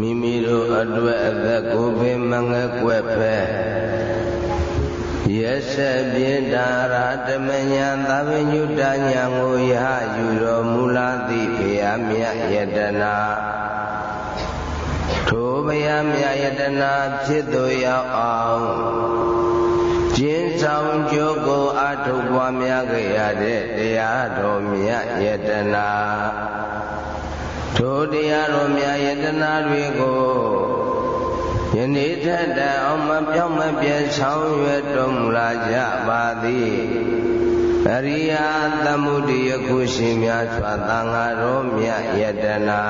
မိမိတို့အတွက်အသက်ကိုပင်မငဲကွက်ဖဲရက်ဆက်ပြေတာရာတမညာသဗ္ဗညုတညာကိုယဟယူတော်မူလာသည့်ဘုရားမြတ်ယတနာထိုဘုရားမြတ်ယတနာဖြစ်သူရောက်အောင်ကျင်းဆောင်ကြိုးကိုအထုပွားများကြရတဲ့တရားတော်မြတ်ယတနာ ထိုတရားတော်မြတ်ယတနာတွေကိုယနေ့ထက်တိုင်အောင်မပြောင်းမပြဲဆောင်ရွယ်တော်မူလာကြပါသည်အရိယာသမုဒိယခုရှင်များစွာသံဃာတော်မြတ်ယတနာ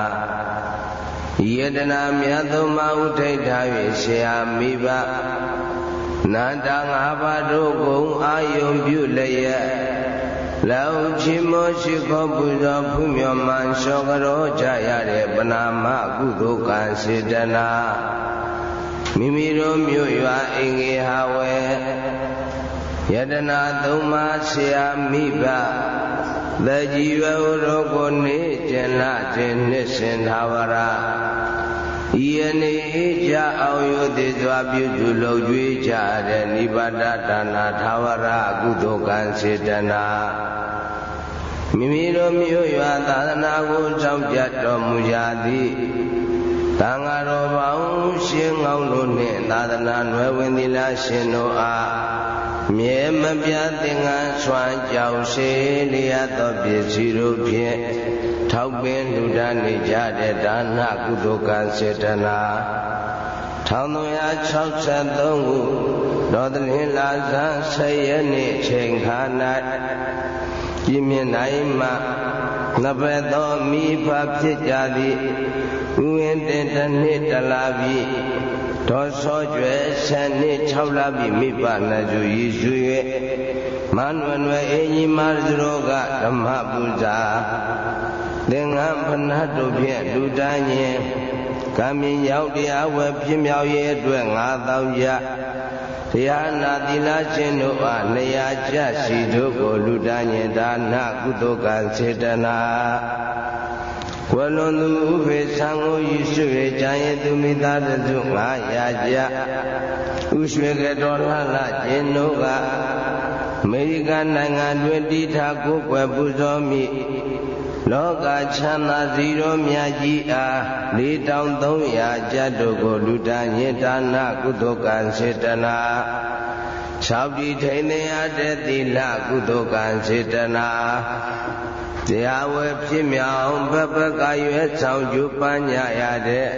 ယတနာမြတ်သုံးပါးဥထိတ်ထား၍ဆရာမိဘနန္တငါးပါးတို့ကိုအာယုံပြုလျက် လောချီမောရှိခောပူဇော်ဖူးမြော်မှန်လျှောကရောကြရတဲ့ပနာမကုသိုလ်ကံစေတနာမိမိတို့မြို့ရွာအင်္ဂေဟာဝဲယတနာသုံးပါးဆရာမိဘသကြီးဝတို့ကိုနေကျင်လာခြင်းနှစ်ရှင်သာဝရ ဤအနေကြအောင်ယုသေးစွာပြုစုလုပ်ကြွေးကြတဲ့နိဗ္ဗာန်ဒါနာသာဝရကုသိုလ်ကံစေတနာမိမိတို့မြို့ရွာသာသနာကိုကြောင်းပြတော်မူကြသည်သံဃာတော်ပေါင်းရှင်ကောင်းတို့နှင့်သာသနာ့နွယ်ဝင်သီလရှင်တို့အားမြဲမပြတ်သင်္ကန်းဆွမ်းကြောင်စေလျက်သောပစ္စည်းတို့ဖြင့် ထောက်ပင်လူဒန်းနေကြတဲ့ဒါနကုသိုလ်ကံစေတနာ1363ခုတော်သလင်းလာဇန်10ရက်နေ့ချိန်ခါ၌ပြင်းမြနိုင်မှနှစ်ဘက်သောမိဖဖြစ်ကြသည်ဥဝင်တင်တစ်နှစ်တလာပြီဒေါ်စောကျွဲဆယ်နှစ်6လပြီမိဘနှစ်စုရည်စု၍မနွယ်နွယ်အင်းကြီးမစရောကဓမ္မပူဇာ သင်္ကန်းဖဏတ်တို့ဖြင့်လူတန်းရင်ကံမြင်ရောက်တရားဝယ်ဖြစ်မြောက်ရဲ့အတွက်ငါတောင်းကြတရားနာသီလရှင်တို့အားနေရာကျစီတို့ကိုလူတန်းရင်ဒါနကုသိုလ်ကံစေတနာဝလွန်သူဥပေသံကိုယူဆွေကြံရဲ့သူမိသားစုငါရာကြဥရွှေကတော်လှလှကျင်းတို့ကအမေရိကန်နိုင်ငံတွင်တည်ထားကိုယ်ွယ်ပူဇော်မိ လောကချမ်းသာစီရောမြတ်ကြီးအား4300ကျပ်တို့ကိုလူတန်းညင်ဒါနကုသိုလ်ကံစေတနာ၆ဒီထိန်နေရတဲ့သီလကုသိုလ်ကံစေတနာတရားဝဲဖြစ်မြောင်ဘဘကရွယ်ဆောင်ကျူပန်းညရတဲ့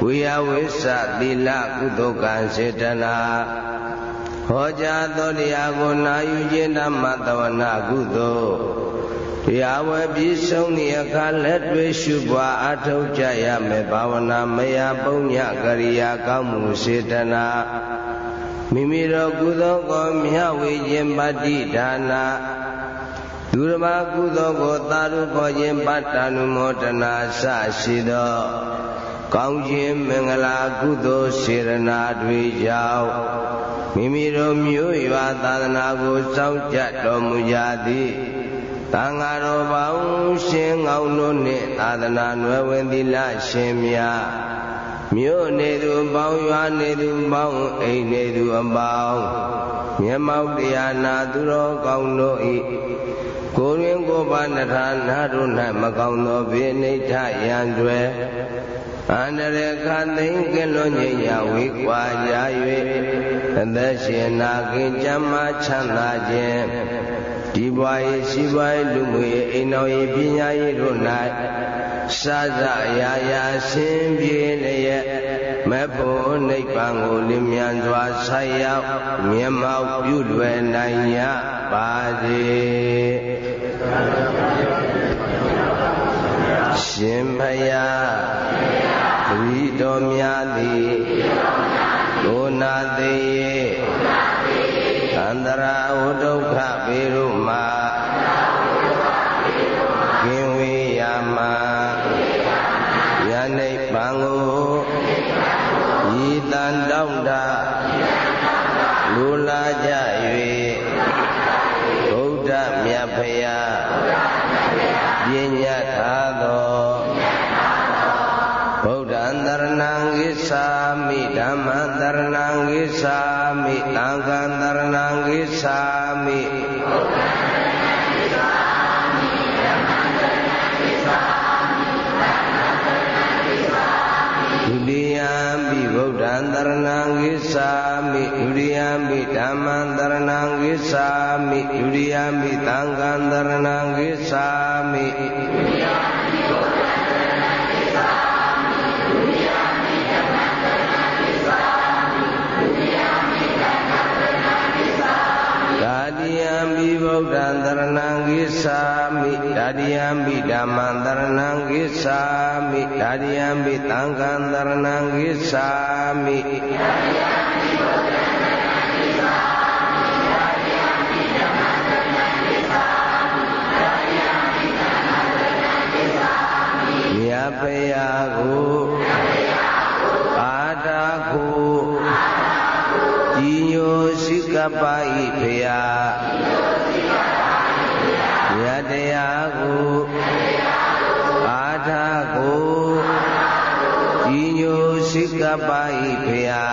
ဝိယဝိသသီလကုသိုလ်ကံစေတနာဟောကြားသောတရားကိုနာယူခြင်းဓမ္မတဝနာကုသိုလ် တရားဝဲပြည့်စုံသည့်အခါလက်တွေ့ရှုပွားအထောက်ကြရမယ်ဘာဝနာမယပုံညကရိယာကောင်းမှုစေတနာမိမိတို့ကုသိုလ်ကိုမြဝေခြင်းပတ္တိဒါနာသူရမကုသိုလ်ကိုသာရုခေါ်ခြင်းပတ္တနုမောတနာစရှိသောကောင်းခြင်းမင်္ဂလာကုသိုလ်စေရနာတွေကြောင့်မိမိတို့မျိုးရွာသာသနာကိုစောင့်ကြတော်မူကြသည် တန်ဃာတော်ပေါင်းရှင်ကောင်းတို့နှင့်သာသနာနွယ်ဝင်သီလရှင်များမြို့နေသူပေါင်းရွာနေသူပေါင်းအိမ်နေသူအပေါင်းမျက်မှောက်တရားနာသူတော်ကောင်းတို့၏ကိုရင်းကိုပါနထာနာတို့၌မကောင်းသောဘေနိဋ္ဌယံတွေအန္တရခသိင်ကလွန်ငြိညာဝေကွာကြ၍အသက်ရှင်နာခင်ကြမ်းမှချမ်းသာခြင်း ဒီဘွားရေးရှိဘွားရေးလူမှုရေးအိမ်တော်ရေးပညာရေးတို့၌စာစရာရာဆင်းပြေလျက်မဖို့နိဗ္ဗာန်ကိုလင်းမြန်စွာဆက်ရောက်မြတ်မောက်ပြုလွယ်နိုင်ရပါစေရှင်ဖယားတပည့်တော်များသည်ဒုနာသေးသ န္တရာဝဒုက္ခပေရုမာကင်းဝေးရမှာယနိဗ္ဗာန်ကိုဤတန်တောင်းတာလူလာကြ၍ဗုဒ္ဓမြတ်ဖရာပညာထားသောဗုဒ္ဓံတတရဏံဂိသာမိဓမ္မံတရဏံဂိသာမိသံ ဏံဂိသာမိဒုရိယမိသံဃံတရဏံဂိသာမိဒုရိယမိဘုရားတရဏံဂိသာမိဒုရိယမိဓမ္မံတရဏံဂိသာမိဒုရိယမိသံဃံတရဏံဂိသာမိဒါတိယံမိဗုဒ္ဓံတရဏံဂိသာမိဒါတိယံမိဓမ္မံတရဏံဂိသာမိဒါတိယံမိသံဃံတရဏံဂိသာမိဒါတိယံ ဖရာကိုမြတ်ဖရာကိုအာတာကိုအာတာကိုဤညိုစိကပ္ပဤဖရာမြတ်တရားကိုအာထာကိုဤညိုစိကပ္ပဤဖရာ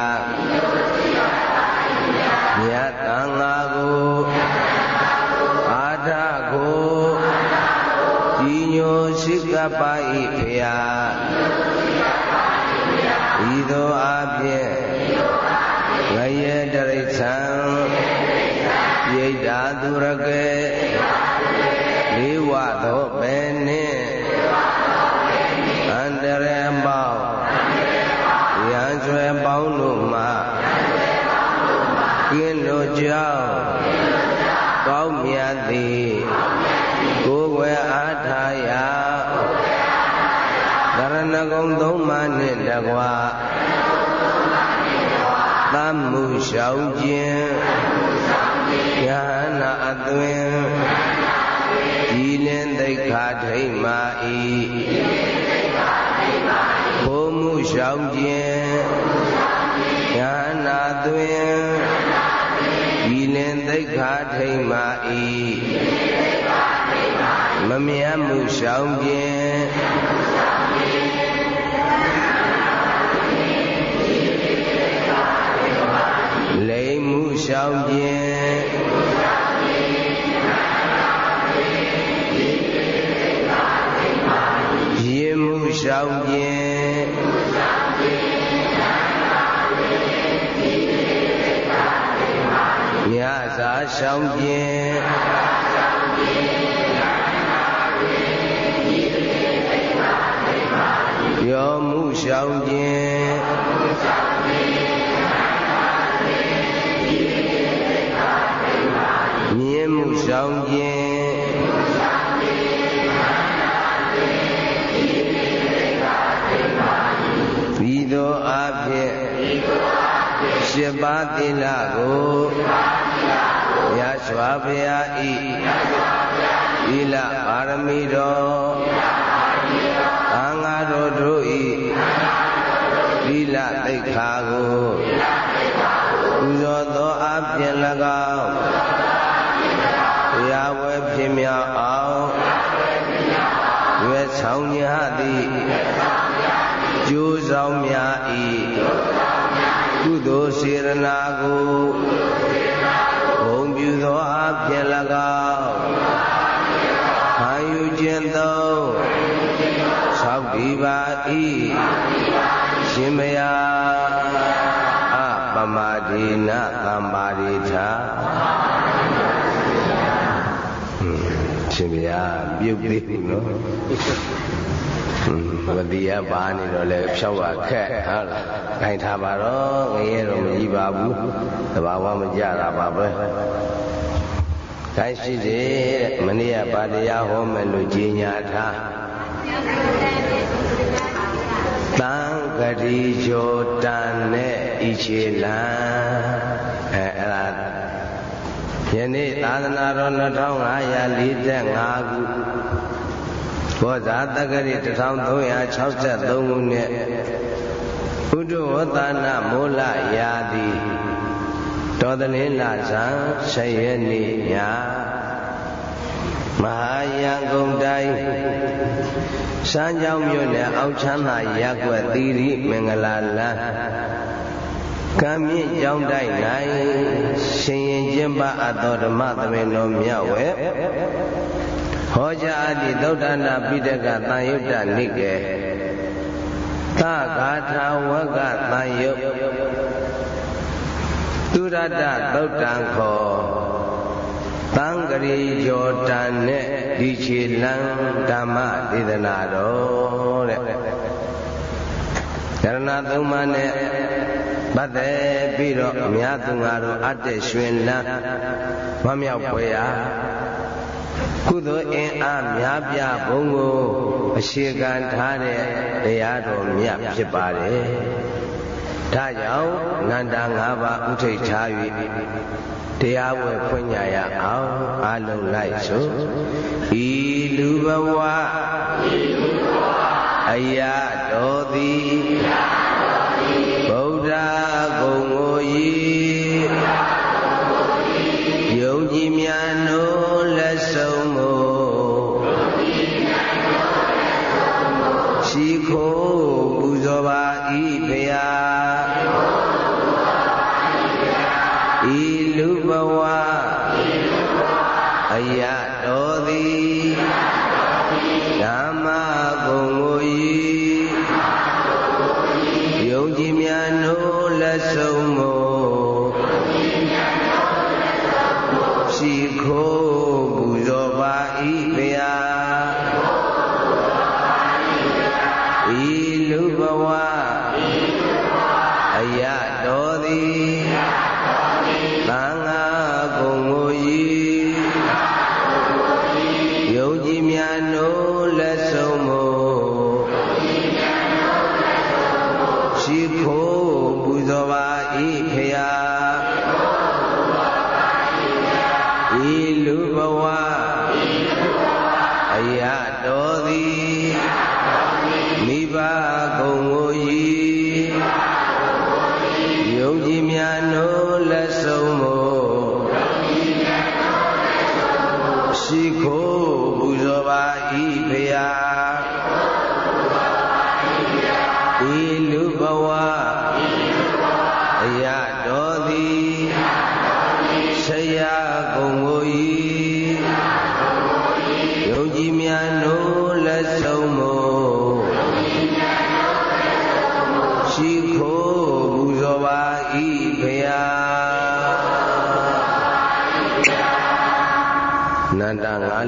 ရှောင်ခြင်းယဟနာသွင်ဤလင်သိခာထိမ့်မာ၏မမြတ်မှုရှောင်ခြင်းလိမ်မှုရှောင်ခြင်းရင်မှုရှောင်ခြင်း မြတ်စာရှောင်ခြင်းယောမှုရှောင်ခြင်းမြင်မှုရှောင်ခြင်း ၈ပါးသီလကိုရစွာဘုရားဤသီလပါရမီတော်ဘာငါတော်တို့ဤသီလသိက္ခာကိုပူဇော်သောအပြင်၎င်းရာဝဲဖြစ်မြောက်အောင်ရွယ်ဆောင်ကြသည်ကျိုးဆောင်များ၏ ကုသိုလ်စေရနာကိုဘုံပြုသောအပြင်၎င်းခံယူခြင်းသောသောက်ဒီပါဤရှင်မယာအပမဒေနသံပါရိထာရှင်ဗျာပြုတ်သေးဘူးနော် ဝတိယပါနေတော့လေဖြောက်ရခက်ဟုတ်လားခိုင်ထားပါတော့ငရဲတော့မကြီးပါဘူးတဘာဝမကြတာပါပဲခိုင်ရှိစေတဲ့မနေ့ကပါတရားဟောမယ်လို့ကြီးညာထားတံဂတိကျော်တန်နဲ့ဤချေလံအဲအဲ့ဒါယနေ့သာသနာတော်2545ခု ဘောဇာတက္ကရီ1363ခုနှစ်ဘုဒ္ဓဝသနာမိုးလရာတိတော်တလင်းလာဇံ10ရက်နေ့ညမဟာယံကုန်တိုင်းစမ်းကြောင်းမြို့နယ်အောက်ချမ်းသာရက်ွက်သီရိမင်္ဂလာလမ်းကံမြင့်ကြောင်းတိုက်၌ရှင်ရင်ကျင်းပအပ်သောဓမ္မသဘင်တော်မြတ်ဝဲ ဟောကြားအပ်သည့်သုဒ္ဓနာပိဋကသံယုတ္တနိကေသဂါထာဝကသံယုတ်သူရတသုတ်တံခောသံဂရိကျော်တန်နဲ့ဒီခြေလန်းဓမ္မဒေသနာတော်တဲ့ယရဏသုံးပါးနဲ့ပတ်သက်ပြီးတော့အများသူငါတို့အတ္တရွှင်လန်းမမြောက်ပွဲရာ ကုသိုလ်အင်အားများပြဘုံကိုအရှိကံထားတဲ့တရားတော်မြတ်ဖြစ်ပါတယ်ဒါကြောင့်နန္တာ၅ပါးဥထိတ်ထား၍တရားဝယ်ဖွင့်ညာရအောင်အလုံးလိုက်ဆိုဤလူဘဝအရာတော်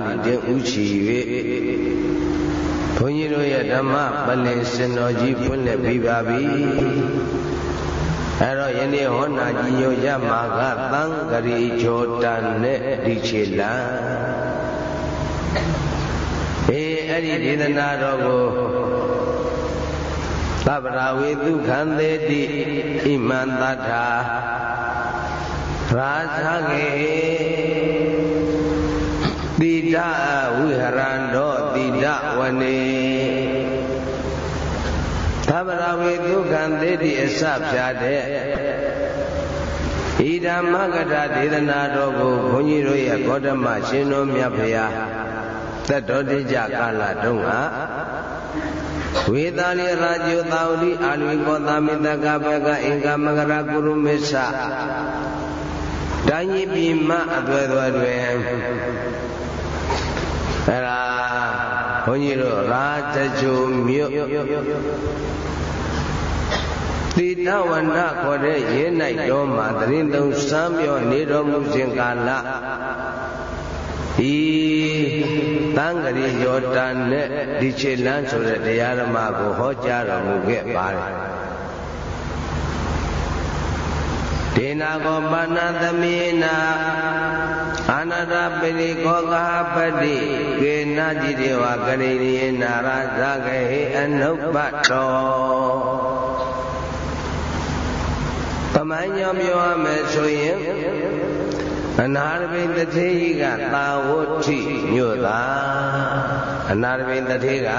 လီတဲ့ဥချီ၍ဘုန်းကြီးတို့ရဲ့ဓမ္မပလင်စင်တော်ကြီးဖွင့်လှစ်ပြီးပါပြီအဲ့တော့ယနေ့ဟောနာကြီးညိုကြမှာကသံဂရိချောတန်နဲ့ဒီချေလံအေးအဲ့ဒီဒေသနာတော်ကိုသဗ္ဗရာဝေဒုခံသေးတိဣမန္တထာရာသကေ တိတဝိဟရန္တောတိတဝနေသဗ္ဗရဝေဒုက္ခံသေတိအစဖြာတဲ့ဣဒမဂတဒေသနာတော်ကိုဘုန်းကြီးတို့ရဲ့ဂေါတမရှင်တော်မြတ်ဖရာသက်တော်တိကြကာလတုန်းကဝေသာလိရာဇုသာဝတိအာလဝိကောသမိတကဘကအင်္ဂမဂရကုရုမစ္စတိုင်းပြည်မအသွဲသွဲတွင် အဲ့ဒါဘုန်းကြီးတို့ရာဇကြိုမြို့တိတဝန္ဒခေါ်တဲ့ရဲ၌တော်မှာတရင်သုံးစမ်းပြောနေတော်မူစဉ်ကာလဒီတန်ဂရိယောတန်နဲ့ဒီခြေလန်းဆိုတဲ့တရားဓမ္မကိုဟောကြားတော်မူခဲ့ပါတယ် ဒေနာကောပါဏသမေနာအာနတပိရိကောကပတိကေနจิตေဝကရိယေနာရသကေအနုပ္ပတောပမညောပြောရမယ်ဆိုရင်အနာရပိတထေကြီးကသာဝဋ္ဌိမြို့သားအနာရပိတထေက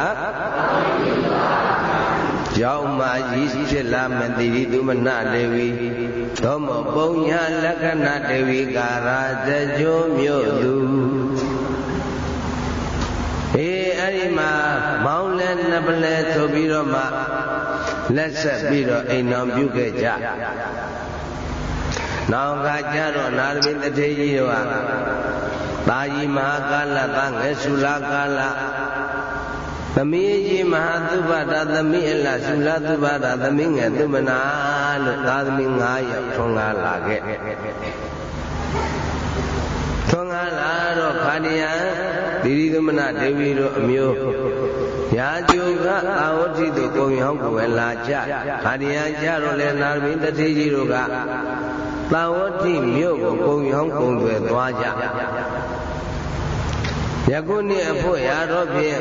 ရောက်မှရည်ဖြစ်လာမတိရိသူမနဒေဝီသောမပုံညာလက္ခဏဒေဝီကာရာဇကြိုးမြို့သူအေးအဲ့ဒီမှာမမောင်းလဲနှစ်ပလဲဆိုပြီးတော့မှလက်ဆက်ပြီးတော့အိမ်တော်ပြုခဲ့ကြနောင်ကကြတော့နာရမင်းတထေကြီးတို့ဟာတာကြီးမဟာကာလသားငယ်စုလာကာလ သမီးကြီးမဟာသုဘတာသမီးအလသုလသုဘတာသမီးငယ်သူမနာလို့သာသမီ9ယောက်ထွန်းကားလာခဲ့ထွန်းကားလာတော့ခန္ဒီယတိရိသမနဒေဝီတို့အမျိုးရာဇုကအာဝတိတို့ကုံရောင်းကိုပဲလာကြခန္ဒီယကြတော့လေနာရမင်းတထေကြီးတို့ကသာဝတိမြို့ကိုကုံရောင်းကုံတွေသွားကြယခုနှစ်အဖို့ရာတော့ဖြင့်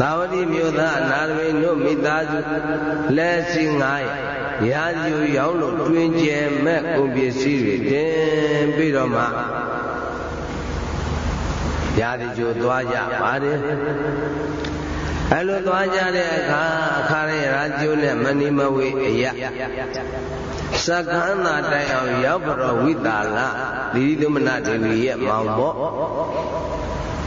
သာဝတိမြို့သားအနာရမင်းတို့မိသားစုလက်စီ9ရာဇူရောင်းလို့တွင်ကျဲမဲ့ကုန်ပစ္စည်းတွေတင်ပြီးတော့မှရာဇဂျိုသွားကြပါတယ်အဲလိုသွားကြတဲ့အခါအခါရဲရာဇိုနဲ့မဏိမဝေအယစကန္တာတိုင်အောင်ရောက်ပရောဝိတာလဒီသမနဒေဝီရဲ့မောင်ပေါ့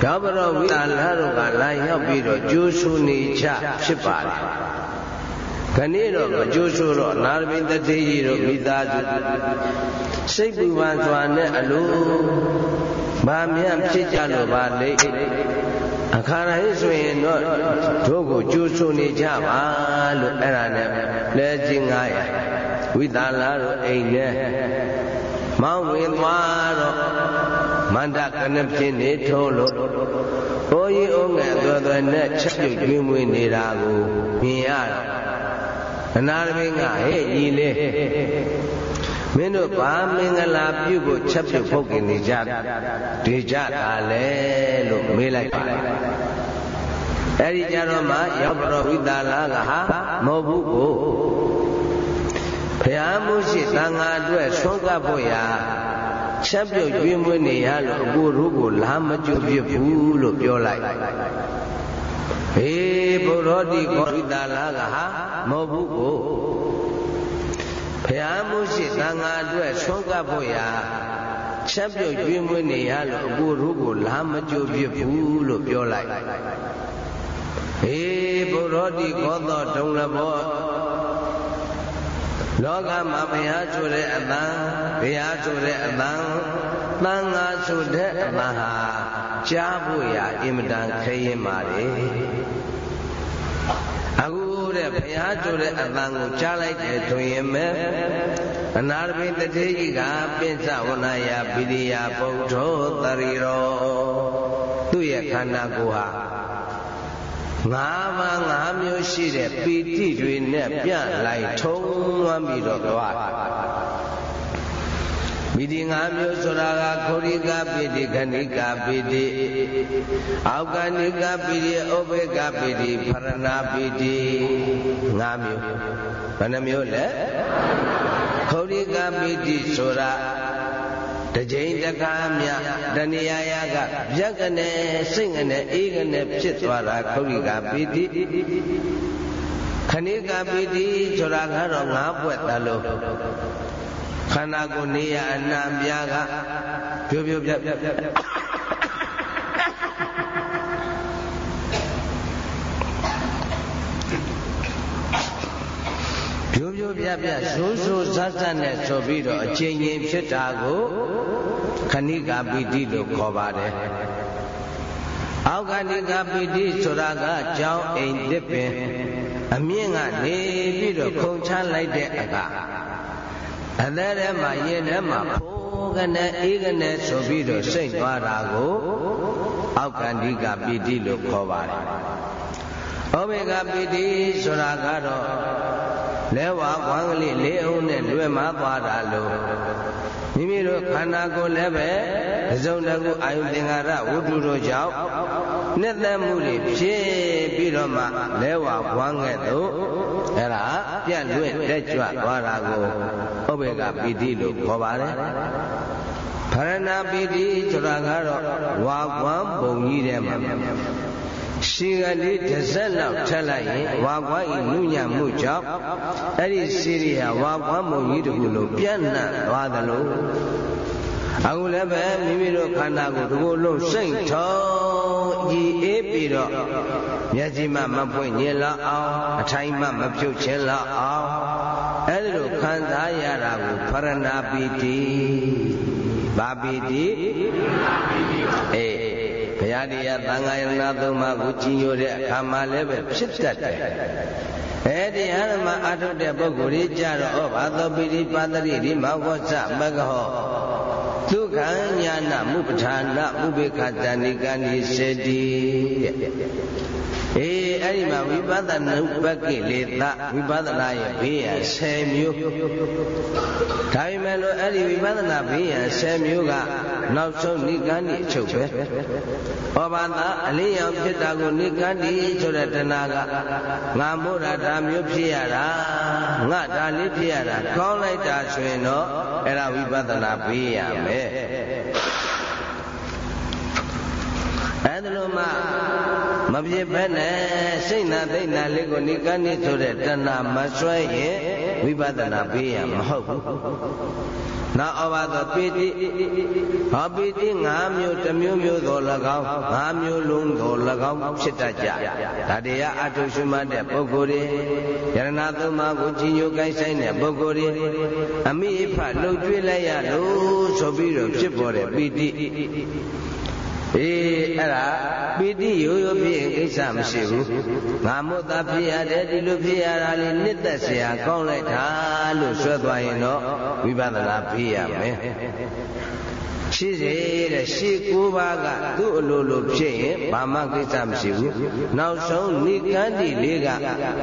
ဒါပရောဝိတာလတို့ကလာရောက်ပြီးတော့ကျိုးဆူနေချဖြစ်ပါတယ်ခဏိတော့မကျိုးဆိုတော့နာရမင်းတထေကြီးတို့မိသားစုစိတ်ပူပန်စွာနဲ့အလိုဘာမြန်ဖြစ်ကြလို့ပါလေအခါတိုင်းဆိုရင်တော့တို့ကိုကျိုးဆိုနေကြပါလို့အဲ့ဒါနဲ့လဲချင်း900ဝိသလာတို့အိမ်နဲ့မောင်းဝင်သွားတော့ မန္တကနဖြစ်နေထိုးလို့ဘိုးကြီးအုံးငယ်သွဲသွဲနဲ့ချက်ပြုတ်ကျွေးမွေးနေတာကိုမြင်ရတော့အနာရမင်းကဟဲ့ညီလေးမင်းတို့ဘာမင်္ဂလာပြုဖို့ချက်ပြုတ်ဖုတ်กินနေကြဒေကြတာလေလို့မေးလိုက်ပါအဲ့ဒီကြတော့မှရောက်တော်ဝိသလာကဟာမဟုတ်ဘူးကိုဖျားမှုရှိသံဃာအတွက်ဆုံးကပ်ဖို့ရာ ချက်ပြုတ်ကျွေးမွေးနေရလို့အကိုတို့ကိုလာမကြွဖြစ်ဘူးလို့ပြောလိုက်ဟေးဘုရောတိကောဝိသလာကဟာမဟုတ်ဘူးကိုဖျားမှုရှိသံဃာအတွက်ဆုံးကပ်ဖို့ရာချက်ပြုတ်ကျွေးမွေးနေရလို့အကိုတို့ကိုလာမကြိုဖြစ်ဘူးလို့ပြောလိုက်ဟေးဘုရောတိကောသောဒုံလဘော လောကမှာဘုရားဆိုတဲ့အတန်ဘုရားဆိုတဲ့အတန်သံဃာဆိုတဲ့အတန်ဟာကြားဖို့ရာအင်မတန်ခဲရင်ပါလေအခုတဲ့ဘုရားဆိုတဲ့အတန်ကိုကြားလိုက်တယ်ဆိုရင်မဲ့အနာရပိတတိကြီးကပိဿဝနာယပိရိယဗုဒ္ဓောတရိရောသူ့ရဲ့ခန္ဓာကိုယ်ဟာ ငါးပါးငါးမျိုးရှိတဲ့ပီတိတွေနဲ့ပြလိုက်ထုံးဝမ်းပြီးတော့သွားမိဒီငါးမျိုးဆိုတာကခௌရိကပိတိခဏိကပိတိအောက်ကဏိကပိတိဥပေကပိတိဖရဏပိတိငါးမျိုးဘယ်နှမျိုးလဲခௌရိကပိတိဆိုတာ တကြိမ်တကားမြတဏှာယာကပြက်ကနေစိတ်ကနေအေးကနေဖြစ်သွားတာခௌရိကပိတိခဏိကပိတိဆိုတာကတော့ငါးပွက်တလို့ခန္ဓာကိုယ်နေရအနှံပြားကပြိုးပြိုးပြက် ပြက်ပြိုးပြိုးပြပြရိုးရိုးဇတ်ဇတ်နဲ့ဆိုပြီးတော့အချိန်ချင်းဖြစ်တာကိုခဏိကပိတိလို့ခေါ်ပါတယ်အောက်ကဏိကပိတိဆိုတာကကြောင်းအိမ်တစ်ပင် အမြင့်ကနေပြီးတော့ခုံချလိုက်တဲ့အခါအသက်ထဲမှာရင်ထဲမှာဖိုးကနေအေးကနေဆိုပြီးတော့စိတ်သွားတာကိုအောက်ကန္တိကပိတိလို့ခေါ်ပါတယ်။ဩဘေကပိတိဆိုတာကတော့ လဲဝါကွမ်းကလေးလေးအုံးနဲ့လွယ်မသွားတာလို့မိမိတို့ခန္ဓာကိုယ်လည်းပဲအစုံတကူအာယုသင်္ကာရဝတ္ထုတို့ကြောင့်နှစ်သက်မှုတွေဖြစ်ပြီးတော့မှလဲဝါကွမ်းခဲ့သို့အဲ့ဒါပြတ်လွင့်တက်ကြွသွားတာကိုဥပေကပီတိလို့ခေါ်ပါတယ်ဖရဏပီတိဆိုတာကတော့ဝါကွမ်းပုံကြီးထဲမှာ ရှည်ကလေးတစ်စက်လောက်ထက်လိုက်ရင်ဝါကွမ်းဤနုညံ့မှုကြောင့်အဲ့ဒီစီရီဟာဝါကွမ်းပုံကြီးတခုလုံးပြန့်နှံ့သွားသလိုအခုလည်းပဲမိမိတို့ခန္ဓာကိုယ်ဒီကိုယ်လုံးစိတ်ထုံးကြည်အေးပြီးတော့မျက်စိမှမပွင့်ညင်လောက်အောင်အထိုင်မှမပြုတ်ခြင်းလောက်အောင်အဲ့လိုခံစားရတာကိုဖရဏပီတိဘာပီတိအေးဘု ရားတရားသံဃာယနာသုံးပါးကိုကြည်ညိုတဲ့အခါမှာလည်းပဲဖြစ်တတ်တယ်အဲဒီဟရမအထုတ်တဲ့ပုဂ္ဂိုလ်ကြီးကြတော့ဩဘာသောပိရိပါတရိဒီမောဂောစမဂဟောဒုက္ခညာနာမုပဋ္ဌာနာဥပေက္ခတဏိကဏိစေတိ အေးအဲ့ဒီမှာဝိပဿနာဥပကိလေသဝိပဿနာရဲ့ဘေးရ10မျိုးဒါပေမဲ့လို့အဲ့ဒီဝိပဿနာဘေးရ10မျိုးကနောက်ဆုံးနိကဏိအချုပ်ပဲဩဘာသာအလင်းရောင်ဖြစ်တာကိုနိကဏိဆိုတဲ့တဏှာကငါမို့တာဒါမျိုးဖြစ်ရတာငါဒါလေးဖြစ်ရတာကောင်းလိုက်တာဆိုရင်တော့အဲ့ဒါဝိပဿနာဘေးရမယ်အဲ့ဒါလို့မှ မပြစ်ဘဲနဲ့စိတ်နာသိနာလေးကိုနိကနိဆိုတဲ့တဏမဆွဲရင်ဝိပဿနာပေးရမဟုတ်ဘူး။နောက်အဘသောပိတိဟောပိတိ၅မျိုးတစ်မျိုးမျိုးသော၎င်း၅မျိုးလုံးသော၎င်းဖြစ်တတ်ကြ။ဒါတရားအထုရှုမှတ်တဲ့ပုဂ္ဂိုလ်တွေယရဏသုံးပါးကိုကြီးညိုကိုင်းဆိုင်တဲ့ပုဂ္ဂိုလ်တွေအမိအဖလှုပ်ကြွေးလိုက်ရလို့ဆိုပြီးတော့ဖြစ်ပေါ်တဲ့ပိတိ အေးအဲ့ဒါပီတိရိုးရိုးဖြစ်ရင်ကိစ္စမရှိဘူးငါမို့သာဖြစ်ရတယ်ဒီလိုဖြစ်ရတာလေးနှစ်သက်เสียကောင်းလိုက်တာလို့ဆွဲသွားရင်တော့ဝိပဿနာဖြစ်ရမယ်ရှိစေတဲ့ရှေး၉ပါးကသူ့အလိုလိုဖြစ်ရင်ဘာမှကိစ္စမရှိဘူးနောက်ဆုံးနိကန္တိလေးက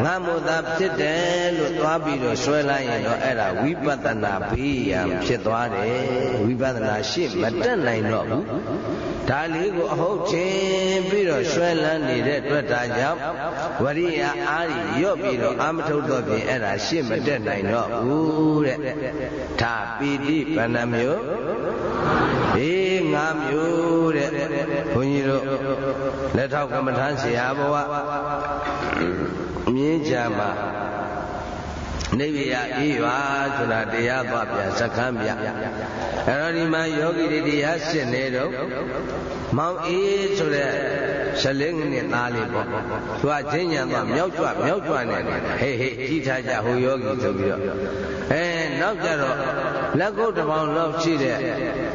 ငါမို့သာဖြစ်တယ်လို့သွားပြီးတော့ဆွဲလိုက်ရင်တော့အဲ့ဒါဝိပဿနာဘိယံဖြစ်သွားတယ်ဝိပဿနာရှေ့မတက်နိုင်တော့ဘူး ဒါလေးကိုအဟုတ်ချင်းပြီးတော့ဆွဲလန်းနေတဲ့အတွက်ဒါကြောင့်ဝရိယအားရရော့ပြီးတော့အာမထုတ်တော့ပြင်အဲ့ဒါရှေ့မတက်နိုင်တော့ဘူးတဲ့ဒါပီတိဗန္နမျိုးအေးငါမျိုးတဲ့ဘုန်းကြီးတို့လက်ထောက်ကမ္မထမ်းဆရာဘဝမြင်းကြမှာ နိဗ္ဗာန်အေးပါဆိုတာတရားသွားပြစကမ်းပြအဲ့တော့ဒီမှာယောဂီတွေတရားရှင်းနေတော့မောင်အေးဆိုတဲ့ရှလင်းနဲ့သားလေးပေါ့သူကချင်းညာသွားမြောက်ကြွမြောက်ကြွနေတယ်ဟေးဟေးကြီးထားကြဟိုယောဂီဆိုပြီးတော့အဲနောက်ကြတော့လက်ကုပ်တစ်ပေါင်လောက်ရှိတဲ့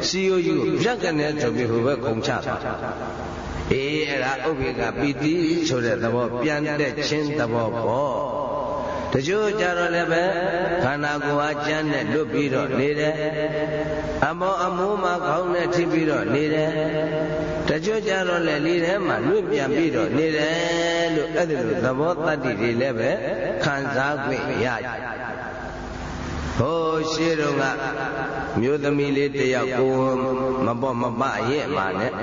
စီယိုကြီးကိုပြက်ကနေဆိုပြီးဟိုဘက်ခုံချသွားအေးအဲ့ဒါဥပိ္ပကပီတိဆိုတဲ့သဘောပြန်တဲ့ချင်းသဘောပေါ့ တချို့ကြတော့လည်းပဲခန္ဓာကိုယ်အားကြမ်းနဲ့လွတ်ပြီးတော့နေတယ်အမောအမိုးမှာခေါင်းနဲ့ထိပြီးတော့နေတယ်တချို့ကြတော့လည်းလေထဲမှာလွတ်ပြန်ပြီးတော့နေတယ်လို့အဲ့ဒီလိုသဘောတတ္တိတွေလည်းပဲခံစားခွင့်ရဟိုရှေးတုန်းကမျိုးသမီးလေးတယောက်ကိုမပေါ့မပရဲ့မှာနဲ့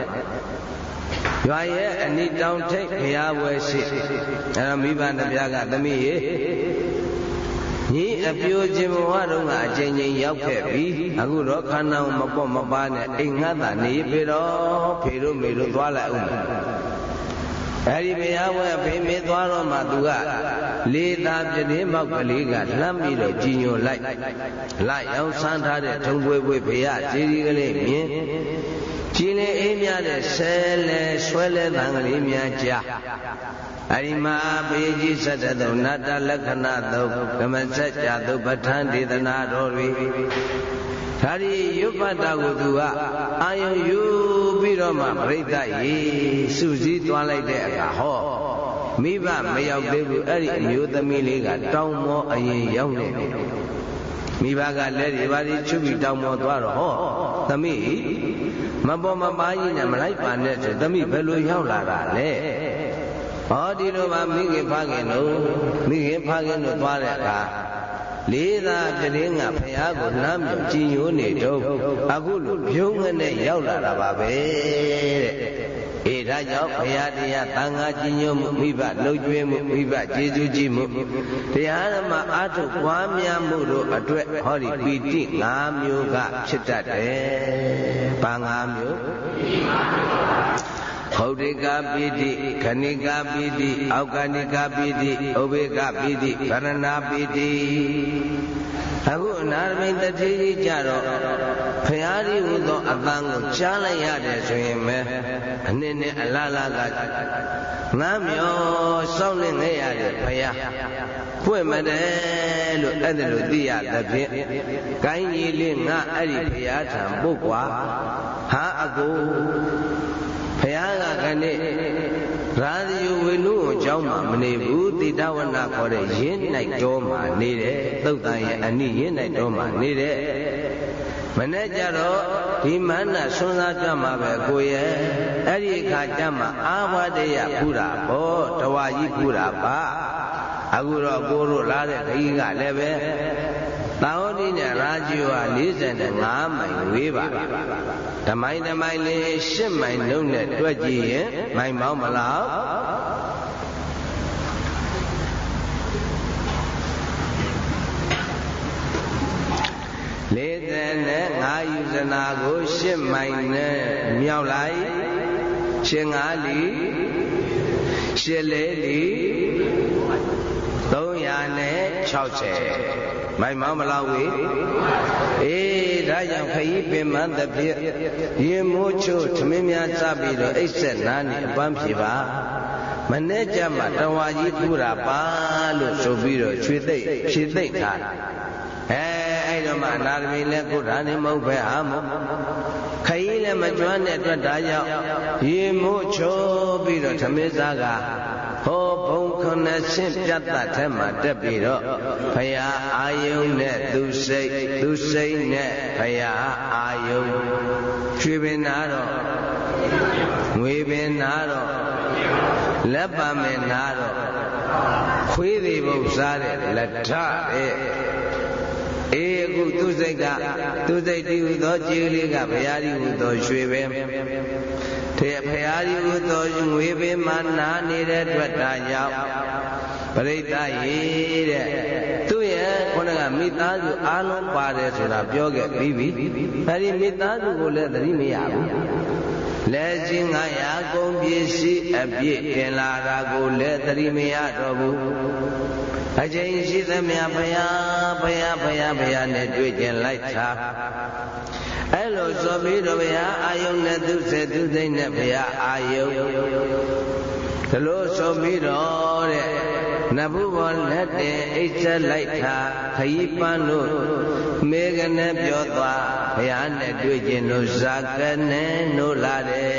ရွာရဲ့အနိတောင်ထိတ်ဘုရားဝဲရှိအဲ့တော့မိဘတစ်ပြားကသမီးရေညီအပြိုခြင်းဘဝတုန်းကအချိန်ချင်းရောက်ခဲ့ပြီအခုတော့ခန္ဓာမပေါ့မပါနဲ့အိမ်ငတ်တာနေပြီတော့ဖေတို့မေတို့သွားလိုက်ဦးမယ်အဲဒီဘုရားဝဲဖေမေသွားတော့မှသူကလေးသားပြတင်းမောက်ကလေးကလှမ်းပြီးတော့ကြည်ညိုလိုက်လိုက်အောင်ဆန်းထားတဲ့ထုံပွေပွေဘုရားခြေကြီးကလေးမြင် ကြည်လေအေးမြတဲ့ဆဲလဲဆွဲလဲတန်ကလေးများကြားအရိမာပေကြီးသတ္တသုနတ္တလက္ခဏသုကမစัจ जा သုပဋ္ဌာန်းဒေသနာတော်တွေဒါရီယုပ္ပတကိုသူကအာယုံယူပြီးတော့မှပြိဿရေစုစည်းသွားလိုက်တဲ့အခါဟောမိဘမရောက်သေးဘူးအဲ့ဒီအမျိုးသမီးလေးကတောင်းမောအရင်ရောက်နေတယ်မိဘကလက်တွေပါဒီချုပ်ပြီးတောင်းမောသွားတော့ဟောသမီး မပေါ်မပါကြီးနဲ့မလိုက်ပါနဲ့ဆိုသမီးဘယ်လိုရောက်လာတာလဲဟောဒီလိုပါမိခင်ဖခင်တို့မိခင်ဖခင်တို့သွားတဲ့အခါလေးသာတည်းကဖះကိုနှမ်းမြကြည်ညိုနေတော့အခုလိုဖြုံးငနဲ့ရောက်လာတာပါပဲတဲ့ အေးဒါကြောင့်ဘုရားတရားတန်ခါကြီးညိုမှုမိဘလှုပ်ကြွေးမှုမိဘကျေးဇူးကြီးမှုတရားဓမ္မအာထုပွားများမှုတို့အတွက်ဟောဒီပီတိ၅မျိုးကဖြစ်တတ်တယ်။ဘာ၅မျိုး?ဟောတိကပိတိခဏိကပိတိအောက်ကဏိကပိတိဥပေကပိတိဗရဏပိတိ အခုအနာရမိန်တတိကြီးကြတော့ဖရာကြီးဟူသောအတန်ကိုကြားလိုက်ရတယ်ဆိုရင်ပဲအနည်းနဲ့အလားလားကငမ်းမြောစောင့်နေခဲ့ရတယ်ဖရာပွင့်မတယ်လို့အဲ့ဒါလို့သိရသဖြင့်ကိုင်းကြီးလေးငါအဲ့ဒီဖရာထံပုတ်ကွာဟာအကိုဘုရားကခဏ ရာဇယဝေနုအကြောင်းမှာမနေဘူးတိတဝနာခေါ်တဲ့ရင်း၌တော်မှာနေတယ်သုတ်တန်ရဲ့အနိရင်း၌တော်မှာနေတယ်မနေ့ကျတော့ဒီမန္နဆွမ်းစားကြမှာပဲကိုရဲ့အဲ့ဒီအခါကျမှအာဝတ္တယဖူတာဘောတဝါကြီးဖူတာပါအခုတော့ကိုတို့လာတဲ့ခကြီးကလည်းပဲ သာဝတိနဲ့ရာဇီဝ45မိုင်ဝေးပါဓမိုင်ဓမိုင်လေး10မိုင်နှုတ်နဲ့တွက်ကြည့်ရင်မိုင်ပေါင်းမလားလေးသက်နဲ့ငါးယူဇနာကို10မိုင်နဲ့မြောက်လိုက်ရှင်ငါးလီရှစ်လေးလီ360 မိုင်မောင်းမလောက်ဝေးအေးဒါကြောင့်ခရီးပင်မသဖြင့်ရေမိုးချို့သမင်းများစပြီးတော့အိတ်ဆက်နားနေအပန်းဖြေပါမနေ့ကျမှတဝါကြီးထူတာပါလို့ဆိုပြီးတော့ချွေသိပ်ဖြေသိပ်ထားအဲအဲ့တော့မှအနာရမီလည်းကိုဒါနေမဟုတ်ပဲဟာမခရီးလည်းမကျွမ်းတဲ့အတွက်ဒါကြောင့်ရေမိုးချိုးပြီးတော့သမင်းစားက ဟောဘုံခုနှစ်ဆင့်ပြတ်တတ်ထဲမှာတက်ပြီးတော့ဖရာအာယုံနဲ့သူစိတ်သူစိတ်နဲ့ဖရာအာယုံရွှေပင်နာတော့ငွေပင်နာတော့လက်ပါမယ်နာတော့ခွေးသေးဘုံစားတဲ့လက်ထတဲ့အေးအခုသူစိတ်ကသူစိတ်တည်ဟူသောခြေလေးကဘုရားကြီးဟူသောရွှေပဲ ထေဖရာကြီးဟူသောငွေပင်မှနာနေတဲ့အတွက်ဒါကြောင့်ပရိသတ်ရေတဲ့သူ့ရဲ့ခုနကမိသားစုအားလုံးပါတယ်ဆိုတာပြောခဲ့ပြီးပြီအဲဒီမိသားစုကိုလည်းသတိမရဘူးလက်ချင်း900ကုန်ပစ္စည်းအပြည့်တင်လာတာကိုလည်းသတိမရတော့ဘူးအချိန်ရှိသမျှဘုရားဘုရားဘုရားဘုရားနဲ့တွေ့ကျင်လိုက်တာ အဲ့လိုဆိုပြီးတော့ဘုရားအာယုန်နဲ့သူစေသူစိတ်နဲ့ဘုရားအာယုန်ဒီလိုဆိုပြီးတော့တဲ့နဘုဘောလက်တင်အိတ်ဆက်လိုက်တာခရီးပန်းလို့မေကနဲ့ပြောသွားဘုရားနဲ့တွေ့ကျင်လို့ဇာကနဲ့နိုးလာတယ်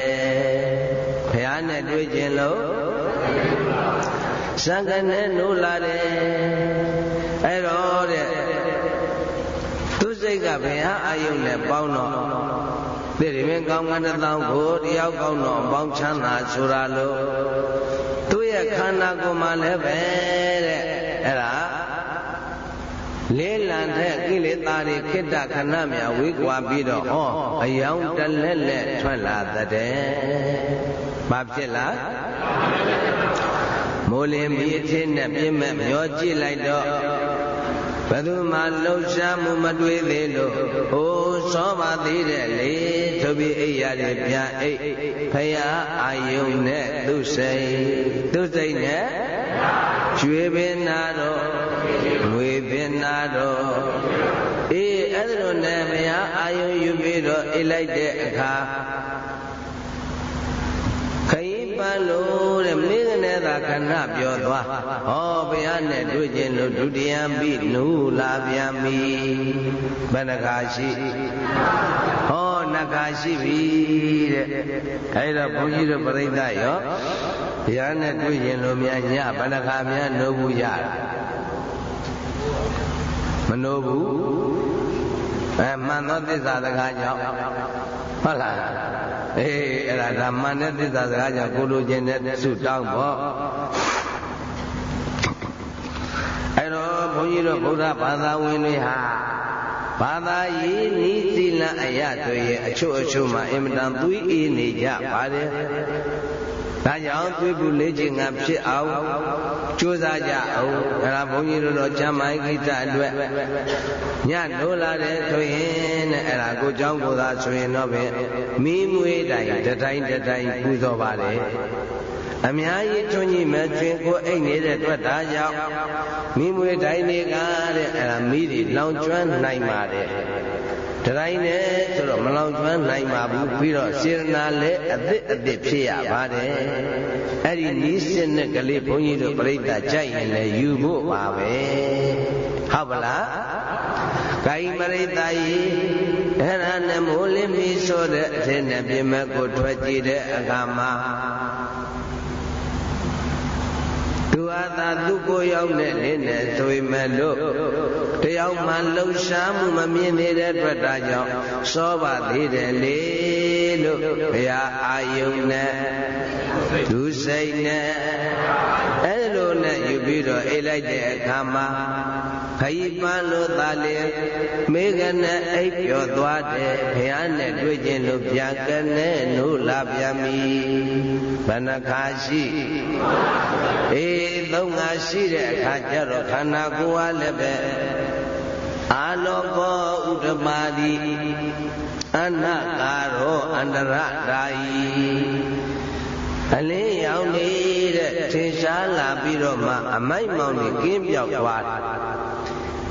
ဘုရားနဲ့တွေ့ကျင်လို့ဇာကနဲ့နိုးလာတယ်အဲ့တော့တဲ့သူ စိတ်ကဘုရားအာယုန်နဲ့ပေါင်းတော့ဒီရင်းကောင်းကတစ်သောင်းကိုတယောက်ကောင်းတော့ပေါင်းချမ်းသာဆိုတာလို့သူ့ရဲ့ခန္ဓာကိုယ်မှာလည်းပဲတဲ့အဲ့ဒါလေးလံတဲ့ကိလေသာတွေခိတ္တခဏမြဝေးကွာပြီးတော့ဟောအယောင်တလက်လက်ထွက်လာတဲ့။ဘာဖြစ်လား။မိုးလင်းပြီးအထင်းနဲ့ပြင်းမဲ့မျောကြည့်လိုက်တော့ ဘသူမှလှုပ်ရှားမှုမတွေ့သေးလို့ဟိုစောပါသေးတယ်လေသူပြီးအိယာတွေပြန်အိတ်ဖယားအာယုံနဲ့သူစိတ်သူစိတ်နဲ့ကျွေပင်နာတော့ငွေပင်နာတော့အေးအဲ့ဒါလိုနဲ့ဘုရားအာယုံယူပြီးတော့အိတ်လိုက်တဲ့အခါခရင်ပန်းလို့တဲ့မင်းက နေသာခဏပြောသွားဟောဘုရားနဲ့တွေ့ခြင်းလို့ဒုတိယပိနူလာပြန်ပြီဘယ်နှခါရှိဟောနှခါရှိပြီတဲ့အဲဒါဘုန်းကြီးတို့ပြိဿရောဘုရားနဲ့တွေ့ခြင်းလို့များညဘယ်နှခါများနိုးဘူးရမနိုးဘူး အဲမှန်သောသစ္စာစကားကြောင့်ဟုတ်လားအေးအဲ့ဒါဓမ္မနဲ့သစ္စာစကားကြောင့်ကိုလိုခြင်းနဲ့ဆုတောင်းပေါ့အဲ့တော့ဘုန်းကြီးတို့ဗုဒ္ဓဘာသာဝင်တွေဟာဘာသာရေးနီးသီလအရတွေရဲ့အချို့အချို့မှာအင်မတန်သွေးအေးနေကြပါတယ် ဒါကြောင့်သွေးပူလေးခြင်းကဖြစ်အောင်ကြိုးစားကြအောင်အဲ့ဒါဘုန်းကြီးတို့တော့ကျမ်းမိုင်းကိစ္စအတွက်ညနိုးလာတဲ့ဆိုရင်တဲ့အဲ့ဒါကိုเจ้าကိုသာဆိုရင်တော့ဖြင့်မိမွေးတိုင်တတိုင်းတတိုင်းပူဇော်ပါလေအများကြီးထွန်းကြီးမဲ့တွင်ကိုအိတ်နေတဲ့အတွက်ဒါကြောင့်မိမွေတိုင်းတွေကတဲ့အဲ့ဒါမိတွေလောင်ကျွမ်းနိုင်ပါတယ် တတိုင်းနဲ့ဆိုတော့မလောင်ကျွမ်းနိုင်ပါဘူးပြီးတော့စေရနာလည်းအသစ်အသစ်ဖြစ်ရပါတယ်အဲ့ဒီနီးစနစ်ကလေးဘုန်းကြီးတို့ပြိဿကြိုက်ရင်လည်းယူဖို့ပါပဲဟုတ်ပါလားဂိုင်းပရိသတ်ကြီးအဲ့ဒါနဲ့မိုးလင်းပြီးဆိုတဲ့အထက်နဲ့ပြင်မဲ့ကိုထွက်ကြည့်တဲ့အခါမှာ သူဟာသာသူကိုရောက်တဲ့နေနဲ့ဆိုရင်မလို့တယောက်မှလှုပ်ရှားမှုမမြင်နေတဲ့အတွက်ဒါကြောင့်စောပါသေးတယ်လေလို့ဘုရားအာယုန်နဲ့သူစိတ်နဲ့အဲ့လိုနဲ့ယူပြီးတော့အိတ်လိုက်တဲ့အခါမှာ ခရီးပန်းလို့သာလေမေကနဲ့အိပ်ပြောသွားတယ်ဘုရားနဲ့တွေ့ခြင်းလို့ပြန်ကနေနိုးလာပြန်ပြီဘဏ္ဍခါရှိအေးသုံးငါရှိတဲ့အခါကျတော့ခန္ဓာကိုယ်ဟာလည်းပဲအာလောကောဥဒ္ဓမာတိအနကာရောအန္တရတာယီအလင်းရောင်နေတဲ့ထင်ရှားလာပြီးတော့မှအမိုက်မောင်နေကင်းပြောက်သွားတယ်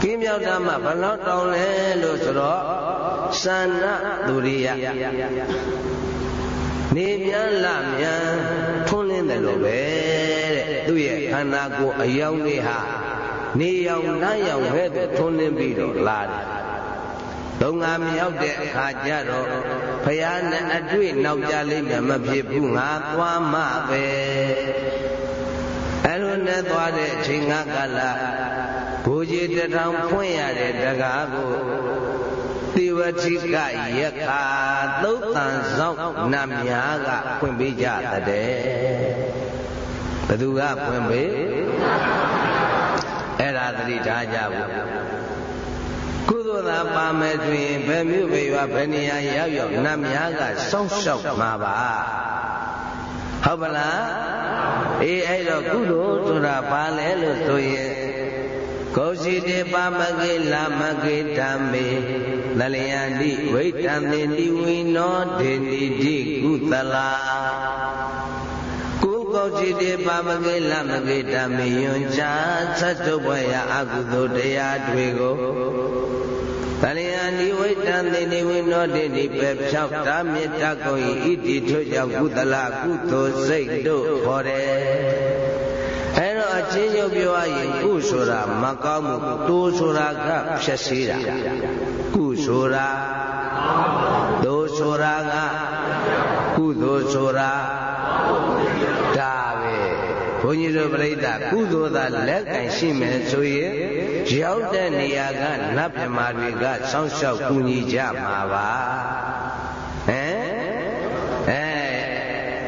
ကင်းပြောက်တာမှဘလောက်တောင်းလဲလို့ဆိုတော့သန္နသူရိယနေပြန်လာမြန်ထွန်းလင်းတယ်လို့ပဲတဲ့သူ့ရဲ့ခန္ဓာကိုယ်အယောင်လေးဟာနေရောင်နှမ်းရောင်ပဲထွန်းလင်းပြီးတော့လာတယ်သုံးငါမရောက်တဲ့အခါကျတော့ဖယားနဲ့အတွေ့နောက်ကြလိမ့်မယ်မဖြစ်ဘူးငါသွားမှပဲအဲ့လိုနဲ့သွားတဲ့အချိန်ကကလာ ဘိုးကြီးတထောင်ဖွင့်ရတဲ့တကားကိုသေဝတိကယက္ခာသုတ်တန်ဆောင်နတ်များကဖွင့်ပေးကြတဲ့ဘသူကဖွင့်ပေးအဲ့ဒါသတိထားကြဘူးကုသိုလ်သာပါမယ်ဆိုရင်ဘယ်မြို့ပဲရွာဘယ်နေရာရောက်ရောက်နတ်များကစောင့်ရှောက်မှာပါဟုတ်ပလားအေးအဲ့တော့ကုသိုလ်ဆိုတာဘာလဲလို့ဆိုရင် ကောစီတေပါမကေလာမကေဓမ္မေသလယန္တိဝိတံမေတိဝိနောဒေတိတိကုသလာကုကောစီတေပါမကေလာမကေဓမ္မေယွန်ချာသတ္တုဘယအကုသိုလ်တရားတွေကိုတလျာနိဝိတံသေနိဝိနောတိနိပဲဖြောက်တာမေတ္တာကိုဤဣတိထို့ကြောင့်ကုသလကုသိုလ်စိတ်တို့ခေါ်တယ် အဲ့တော့အချင်းချုပ်ပြောရရင်ကုဆိုတာမကောင်းမှုတူဆိုတာကဖြည့်စေးတာကုဆိုတာတူဆိုတာကကုသိုလ်ဆိုတာဒါပဲဘုန်းကြီးတို့ပြိဿကုသိုလ်သာလက်ကင်ရှိမယ်ဆိုရင်ရောက်တဲ့နေရာကနတ်မြမာတွေကစောင့်ရှောက်ကူညီကြမှာပါ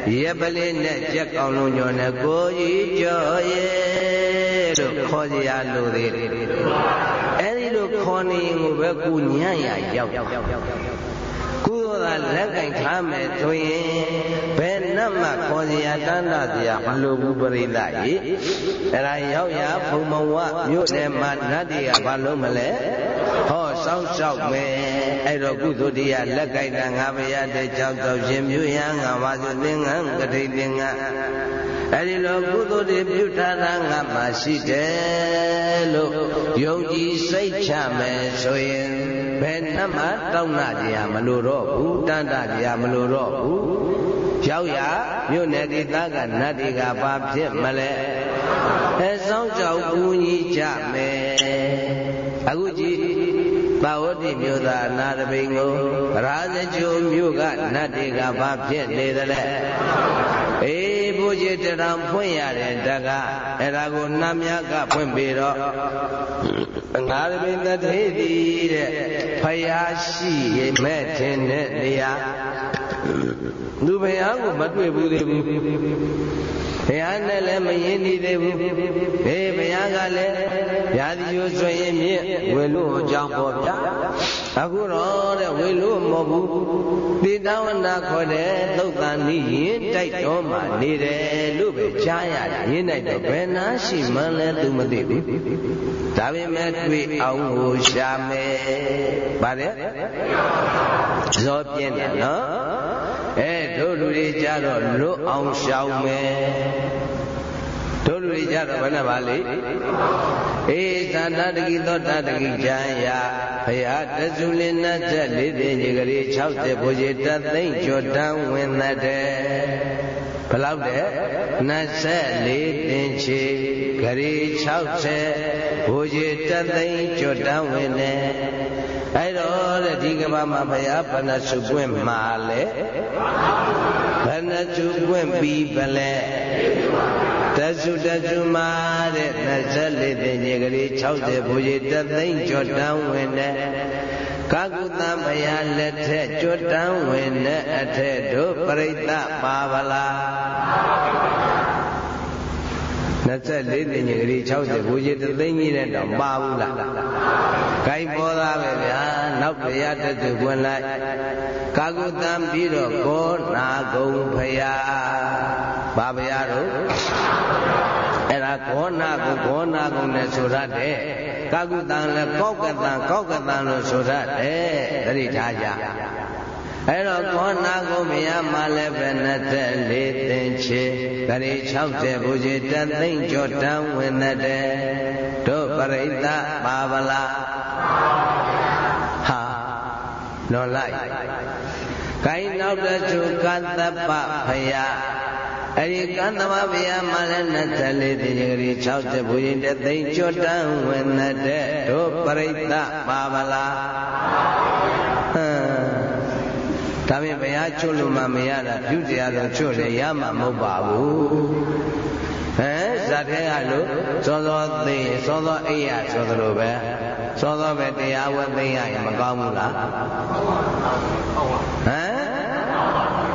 အဲရပလေးနဲ့ကြက်ကောင်လုံးညောနဲ့ကိုကြီးကြော်ရဲ့လို့ခေါ်ကြရလို့သေးတယ်အဲဒီလိုခေါ်နေရင်ကိုပဲကိုညံ့ရရောက်ကုသိုလ်သာလက်ကင်ထားမယ်ဆိုရင်ဘယ်နတ်မှခေါ်စရာတန်းတာစရာမလိုဘူးပရိသတ်ကြီးအဲ့ဒါရောက်ရဘုံဘဝမြို့နယ်မှာနတ်တွေကဘာလို့မလဲဟောစောင့်ရှောက်မယ်အဲ့တော့ကုသိုလ်တရားလက်ကင်တာငါဘုရားတဲ့ကြောင့်တော့ရှင်မြို့ရငါပါစုသင်္ကန်းကတိသင်္ကန်းအဲ့ဒီလိုကုသိုလ်တွေပြုထားတာငါမှရှိတယ်လို့ယုံကြည်စိတ်ချမယ်ဆိုရင်ဘယ်နှမတောင်းနာကြရမလို့တော့ဘူးတန်တကြရမလို့တော့ဘူး ရောက်ရမြို့နယ်ဒေသကနတ်တွေကဘာဖြစ်မလဲအဲစောင်းကြောက်ကူညီကြမယ်အခုကြည့်ပါဝတိမြို့သားအနာတပိန်ကိုရာဇချိုမြို့ကနတ်တွေကဘာဖြစ်နေသလဲအေးဘုရားတရံဖွင့်ရတဲ့တကအဲ့ဒါကိုနှမ်းမြကဖွင့်ပြီးတော့ငါရပိန်တထေတိတဲ့ဖယားရှိမဲ့ခြင်းတဲ့နေရာသူဘုရား ကိုမတွေ့ဘူးသေးဘူးဘုရားနဲ့လည်းမရင်းနေသေးဘူးဘေးဘုရားကလည်းရာဇီယိုဆိုရင်မြင့်ဝေလို့အကြောင်းပေါ်ပြအခုတော့တဲ့ဝေလို့မဟုတ်ဘူးတိတဝနာခေါ်တဲ့သုတ်တန်ဤရင်တိုက်တော်မှနေတယ်လို့ပဲကြားရတယ်ရင်းတိုက်တော့ဘယ်နာရှိမှန်းလဲသူမသိဘူးဒါပေမဲ့တွေ့အောင်ကိုရှာမယ်ဗါတယ်ဇောပြင်းတယ်နော် အဲတို့လူတွေကြတော့လွတ်အောင်ရှောင်မယ်တို့လူတွေကြတော့ဘယ်နဲ့ပါလိအေးသန္တတကိသောတတကိကြံရဘုရားတဇုလင်းနတ်တဲ့လေးသိင်ကြီးကလေး60ဘုရားတသိမ့်ကျော်တန်းဝင်တဲ့ဘလောက်တဲ့24တင်ချေဂရီ60ဘုရားတသိမ့်ကျော်တန်းဝင်တဲ့ အဲ့တော့တဲ့ဒီကဘာမှာဘုရားဘဏ္ဍစုပွင့်မှာလဲဘဏ္ဍစုပွင့်ပြီးပလဲတဆုတဆုမာတဲ့24သိင်ကြီးကလေး60ဘုရားတသိမ့်ကျော်တန်းဝင်တဲ့ကာကုသံဘုရားလက်ထက်ကျွတ်တန်းဝင်တဲ့အထက်တို့ပြိဿပါဗလား 24သိင်္ဂရီ60ဘူကြီးတသိန်းကြီးနဲ့တော့ပါဘူးလား။ကိုင်ပေါ်သားပဲဗျာ။နောက်တရားတသူဝင်လိုက်။ကာကုတံပြီးတော့ကောနာကုံဖရာ။ဘာဗျာတို့အဲ့ဒါကောနာကုကောနာကုံနဲ့ဆိုရတယ်။ကာကုတံလည်းကောက်ကတံကောက်ကတံလို့ဆိုရတယ်။သတိထားကြ။ အဲ့တော့ကောနာကိုမရမှလည်းပဲနဲ့တဲ့လေးသင်ချေဂရီ60ဘူကြီးတသိမ့်ကျော်တန်းဝင်တဲ့တို့ပရိသပါဗလားဟာလောလိုက်ကိုင်းနောက်တချုကတ္တပဖယာအဲ့ဒီကန္တမဘုရားမှလည်းနဲ့တလေးတင်ကြီးဂရီ60ဘူကြီးတသိမ့်ကျော်တန်းဝင်တဲ့တို့ပရိသပါဗလားဟမ် ဒါပြင်ဘုရားချွတ်လို့မှမရတာပြုတရားတော့ချွတ်လေရမှာမဟုတ်ပါဘူးဟမ်ဇာထဲကလို့စောစောသိရင်စောစောအိယဆိုသလိုပဲစောစောပဲတရားဝဲသိရရင်မကောင်းဘူးလားဟမ်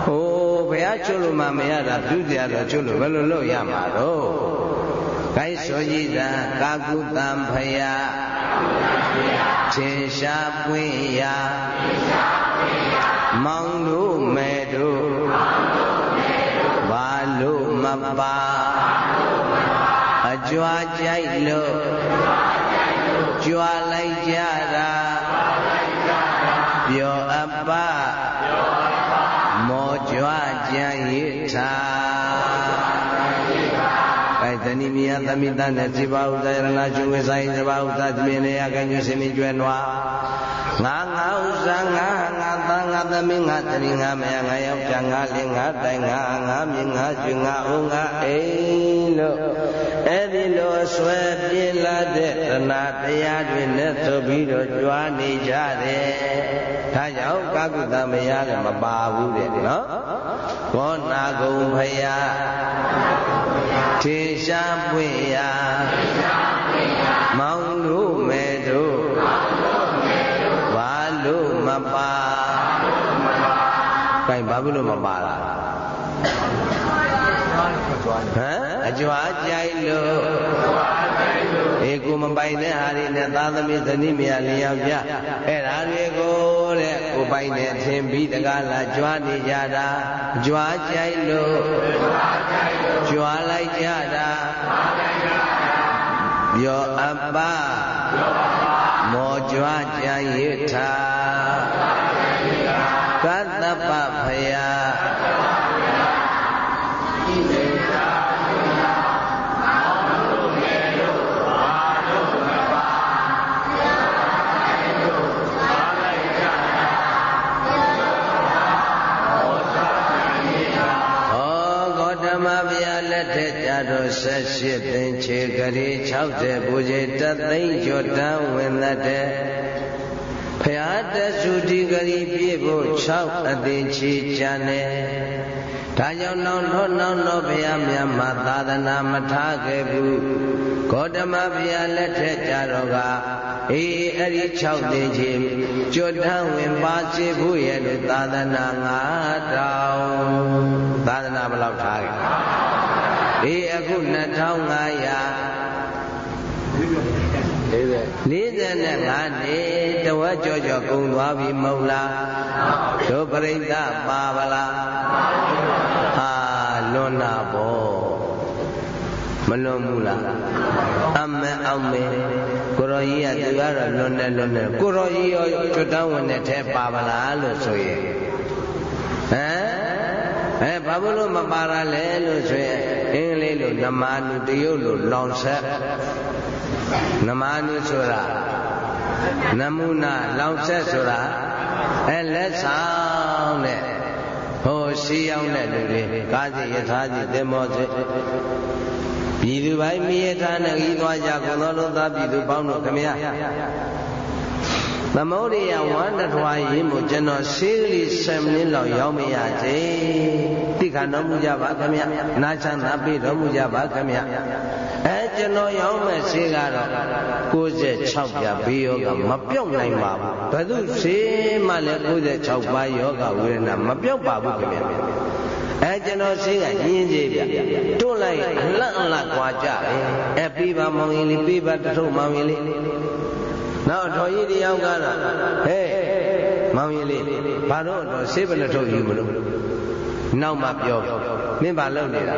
ဟိုဘုရားချွတ်လို့မှမရတာပြုတရားတော့ချွတ်လို့ဘယ်လိုလုပ်ရမှာတော့ကိုင်းစောကြီးသာကာကုတံဖယာထင်ရှားပွင့်ရာထင်ရှား မောင်တို့မဲ့တို့ဘာလို့မပါအကြွားကြိုက်လို့ကြွားလိုက်ကြတာပြောအပမောကြွားကြံရ ဏိမိယသမိတနဲ့ဇိဘာဥဒယရဏကျွေဆိုင်ဇဘာဥဒသမင်းနေရကညွစင်မြကျွဲ့နွားငါငါဥစ္စာငါငါသားငါသမီးငါတရီငါမယငါယောက်ျားငါလင်ငါတိုင်ငါငါမြင်ငါကျွငါအုံငါအိမ်လို့အဲ့ဒီလိုဆွဲပြေးလာတဲ့တဏှာတရားတွေနဲ့ဆိုပြီးတော့ကြွားနေကြတယ်ဒါကြောင့်ကာကုသမယလည်းမပါဘူးတဲ့နော်ဘောနာကုံဖယာ ထေရှားပွင့်ရာမောင်တို့မဲ့တို့လို့မပါကဲဘာဖြစ်လို့မပါလားဟမ်အကြွားကြိုက်လို့အေကိုမပိုင်တဲ့ဟာတွေနဲ့သာသမီသတိမယလျောက်ကြအဲ့ဒါတွေကိုတဲ့ကိုပိုင်တဲ့ထင်ပြီးတကားလာကြွားနေကြတာကြွားကြိုက်လို့ကြွား လိုက်ကြတာပြောအပ္ပမောကြွားကြံရထာ 60ဘူခြေတသိန်းကျော်တန်းဝင်တဲ့ဖရာတဆုဒီဂရီပြည့်ဖို့6အသင်ချီချန်နေဒါကြောင့်နောက်တော့နောက်တော့ဘုရားမြတ်မှာသာသနာမထားခဲ့ဘူးဂေါတမဘုရားလက်ထက်ကြတော့ကအေးအဲ့ဒီ6သင်ချီကျွတ်ထမ်းဝင်ပါစေဖို့ရဲ့လို့သာသနာ9တောင်သာသနာဘယ်လောက်ထားခဲ့အေးအခု2500 45နှစ်တဝက်ကြောကြောကုံသွားပြီမဟုတ်လားတို့ပြိဿပါဗလားဟာလွန်နာဘောမလွန်ဘူးလားအမအောင်မေကိုရောကြီးကသူကတော့လွန်နေလွန်နေကိုရောကြီးရောကျွတ်တန်းဝင်တဲ့ထဲပါဗလားလို့ဆိုရင်ဟမ်အဲဘာလို့မပါရလဲလို့ဆိုရင်အင်္ဂလိပ်လိုနမနုတရုတ်လိုလောင်ဆက်နမနုဆိုတာ နမုနာလောင်ဆက်ဆိုတာအဲလက်ဆောင်တဲ့ဟိုရှိရောက်တဲ့လူတွေကားစီယထာစီသင်္ဘောစီပြည်သူပိုင်းမိယထာနဲ့ဤသွားကြကုန်သောလုံးသားပြည်သူပေါင်းတို့ခမရသမုဒိယဝန္တထွားရင်မို့ကျွန်တော်ရှေးကလေး7မိနစ်လောက်ရောက်မရသေးတိခါတော်မူကြပါခမရနာချမ်းသာပေးတော်မူကြပါခမရအဲ ကျွန်တော်ရောက်မဲ့ရှေးကတော့96ပြဘေးယောဂမပြောက်နိုင်ပါဘူးဘယ်သူရှေးမှလည်း96ပါးယောဂဝေဒနာမပြောက်ပါဘူးခမရအဲကျွန်တော်ရှင်းကရင်းကြီးဗျတွန့်လိုက်အလန့်အလန့်ကွာကြတယ်အဲပြီးပါမောင်ရင်လေးပြီးပါတထုပ်မောင်ရင်လေးနောက်တော်ကြီးတယောက်ကတော့ဟဲ့မောင်ရင်လေးဘာတော့တော့ဆေးပလက်ထုတ်ယူမလို့ နောက်မှပြောမင်းဘာလုပ်နေတာ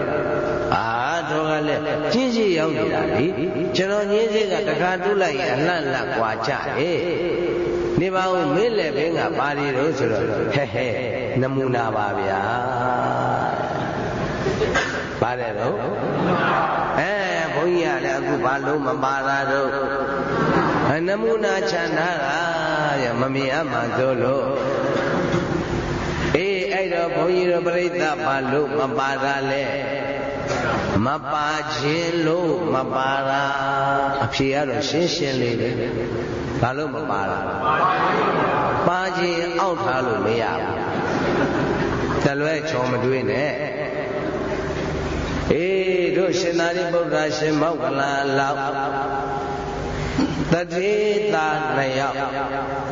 အာတော့ကလည်းကျင်းစီရောက်နေတာလေကျွန်တော်ညင်းစီကတခါတူးလိုက်ရင်အလှန့်လှကွာကြတယ်နေပါဦးမင်းလည်းဘင်းကပါရီတော့ဆိုတော့ဟဲ့ဟဲ့နမူနာပါဗျာပါတယ်တော့အဲဘုန်းကြီးကလည်းအခုဘာလုံးမပါတာတော့နမူနာချန်ထားတာရမမြင်အမှဆိုလို့အေးအဲ့ တော့ဘုန်းကြီးတို့ပြိဿပါလို့မပါတာလေမပါခြင်းလို့မပါတာအဖြေကတော့ရှင်းရှင်းလေးပဲဘာလို့မပါတာပါခြင်းအောက်ထားလို့မရဘူးတလွဲချော်မတွေးနဲ့အေးတို့ရှင်သာရိပုတ္တရာရှင်မောက္ကလလောက်တတိတာနှစ်ယောက်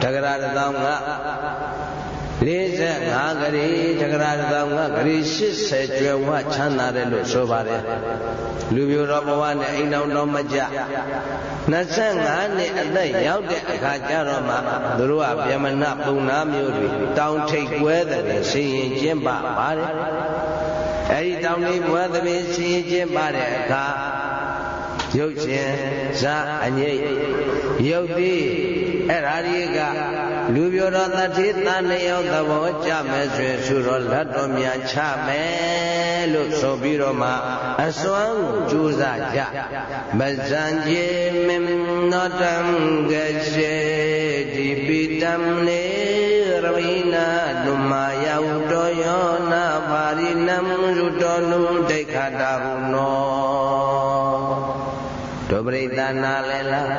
တဂရတသောင်းက 45ဂရီတဂရတသောင်းကဂရီ80ကျွယ်ဝချမ်းသာတယ်လို့ဆိုပါတယ်လူပြိုတော်ဘဝနဲ့အိမ်တော်တော်မကြ25နှစ်အသက်ရောက်တဲ့အခါကျတော့မှသူတို့ကဗျမနပုံနာမျိုးတွေတောင်းထိတ်ကွဲတဲ့ဆင်ရင်ကျင့်ပါပါတယ်အဲဒီတောင်းလေးဘွယ်သမီးဆင်ရင်ကျင့်ပါတဲ့အခါ ရုပ်ရှင်ဇာအငိတ်ရုပ်သည်အဲ့ဓာတွေကလူပြောတော်တတိတန်လျောသဘောကြမယ်ဆိုရင်သူတော်လက်တော်များချမယ်လို့ဆိုပြီးတော့မှအစွမ်းကိုကြိုးစားကြမဇံကျေမင်နောတံကစေတိပိတံနေရဝိနာလူမာယဝတောယောနာပါရိနံရုတောနုဒိဋ္ဌတာဟုနော ဒုပရိသနာလဲလား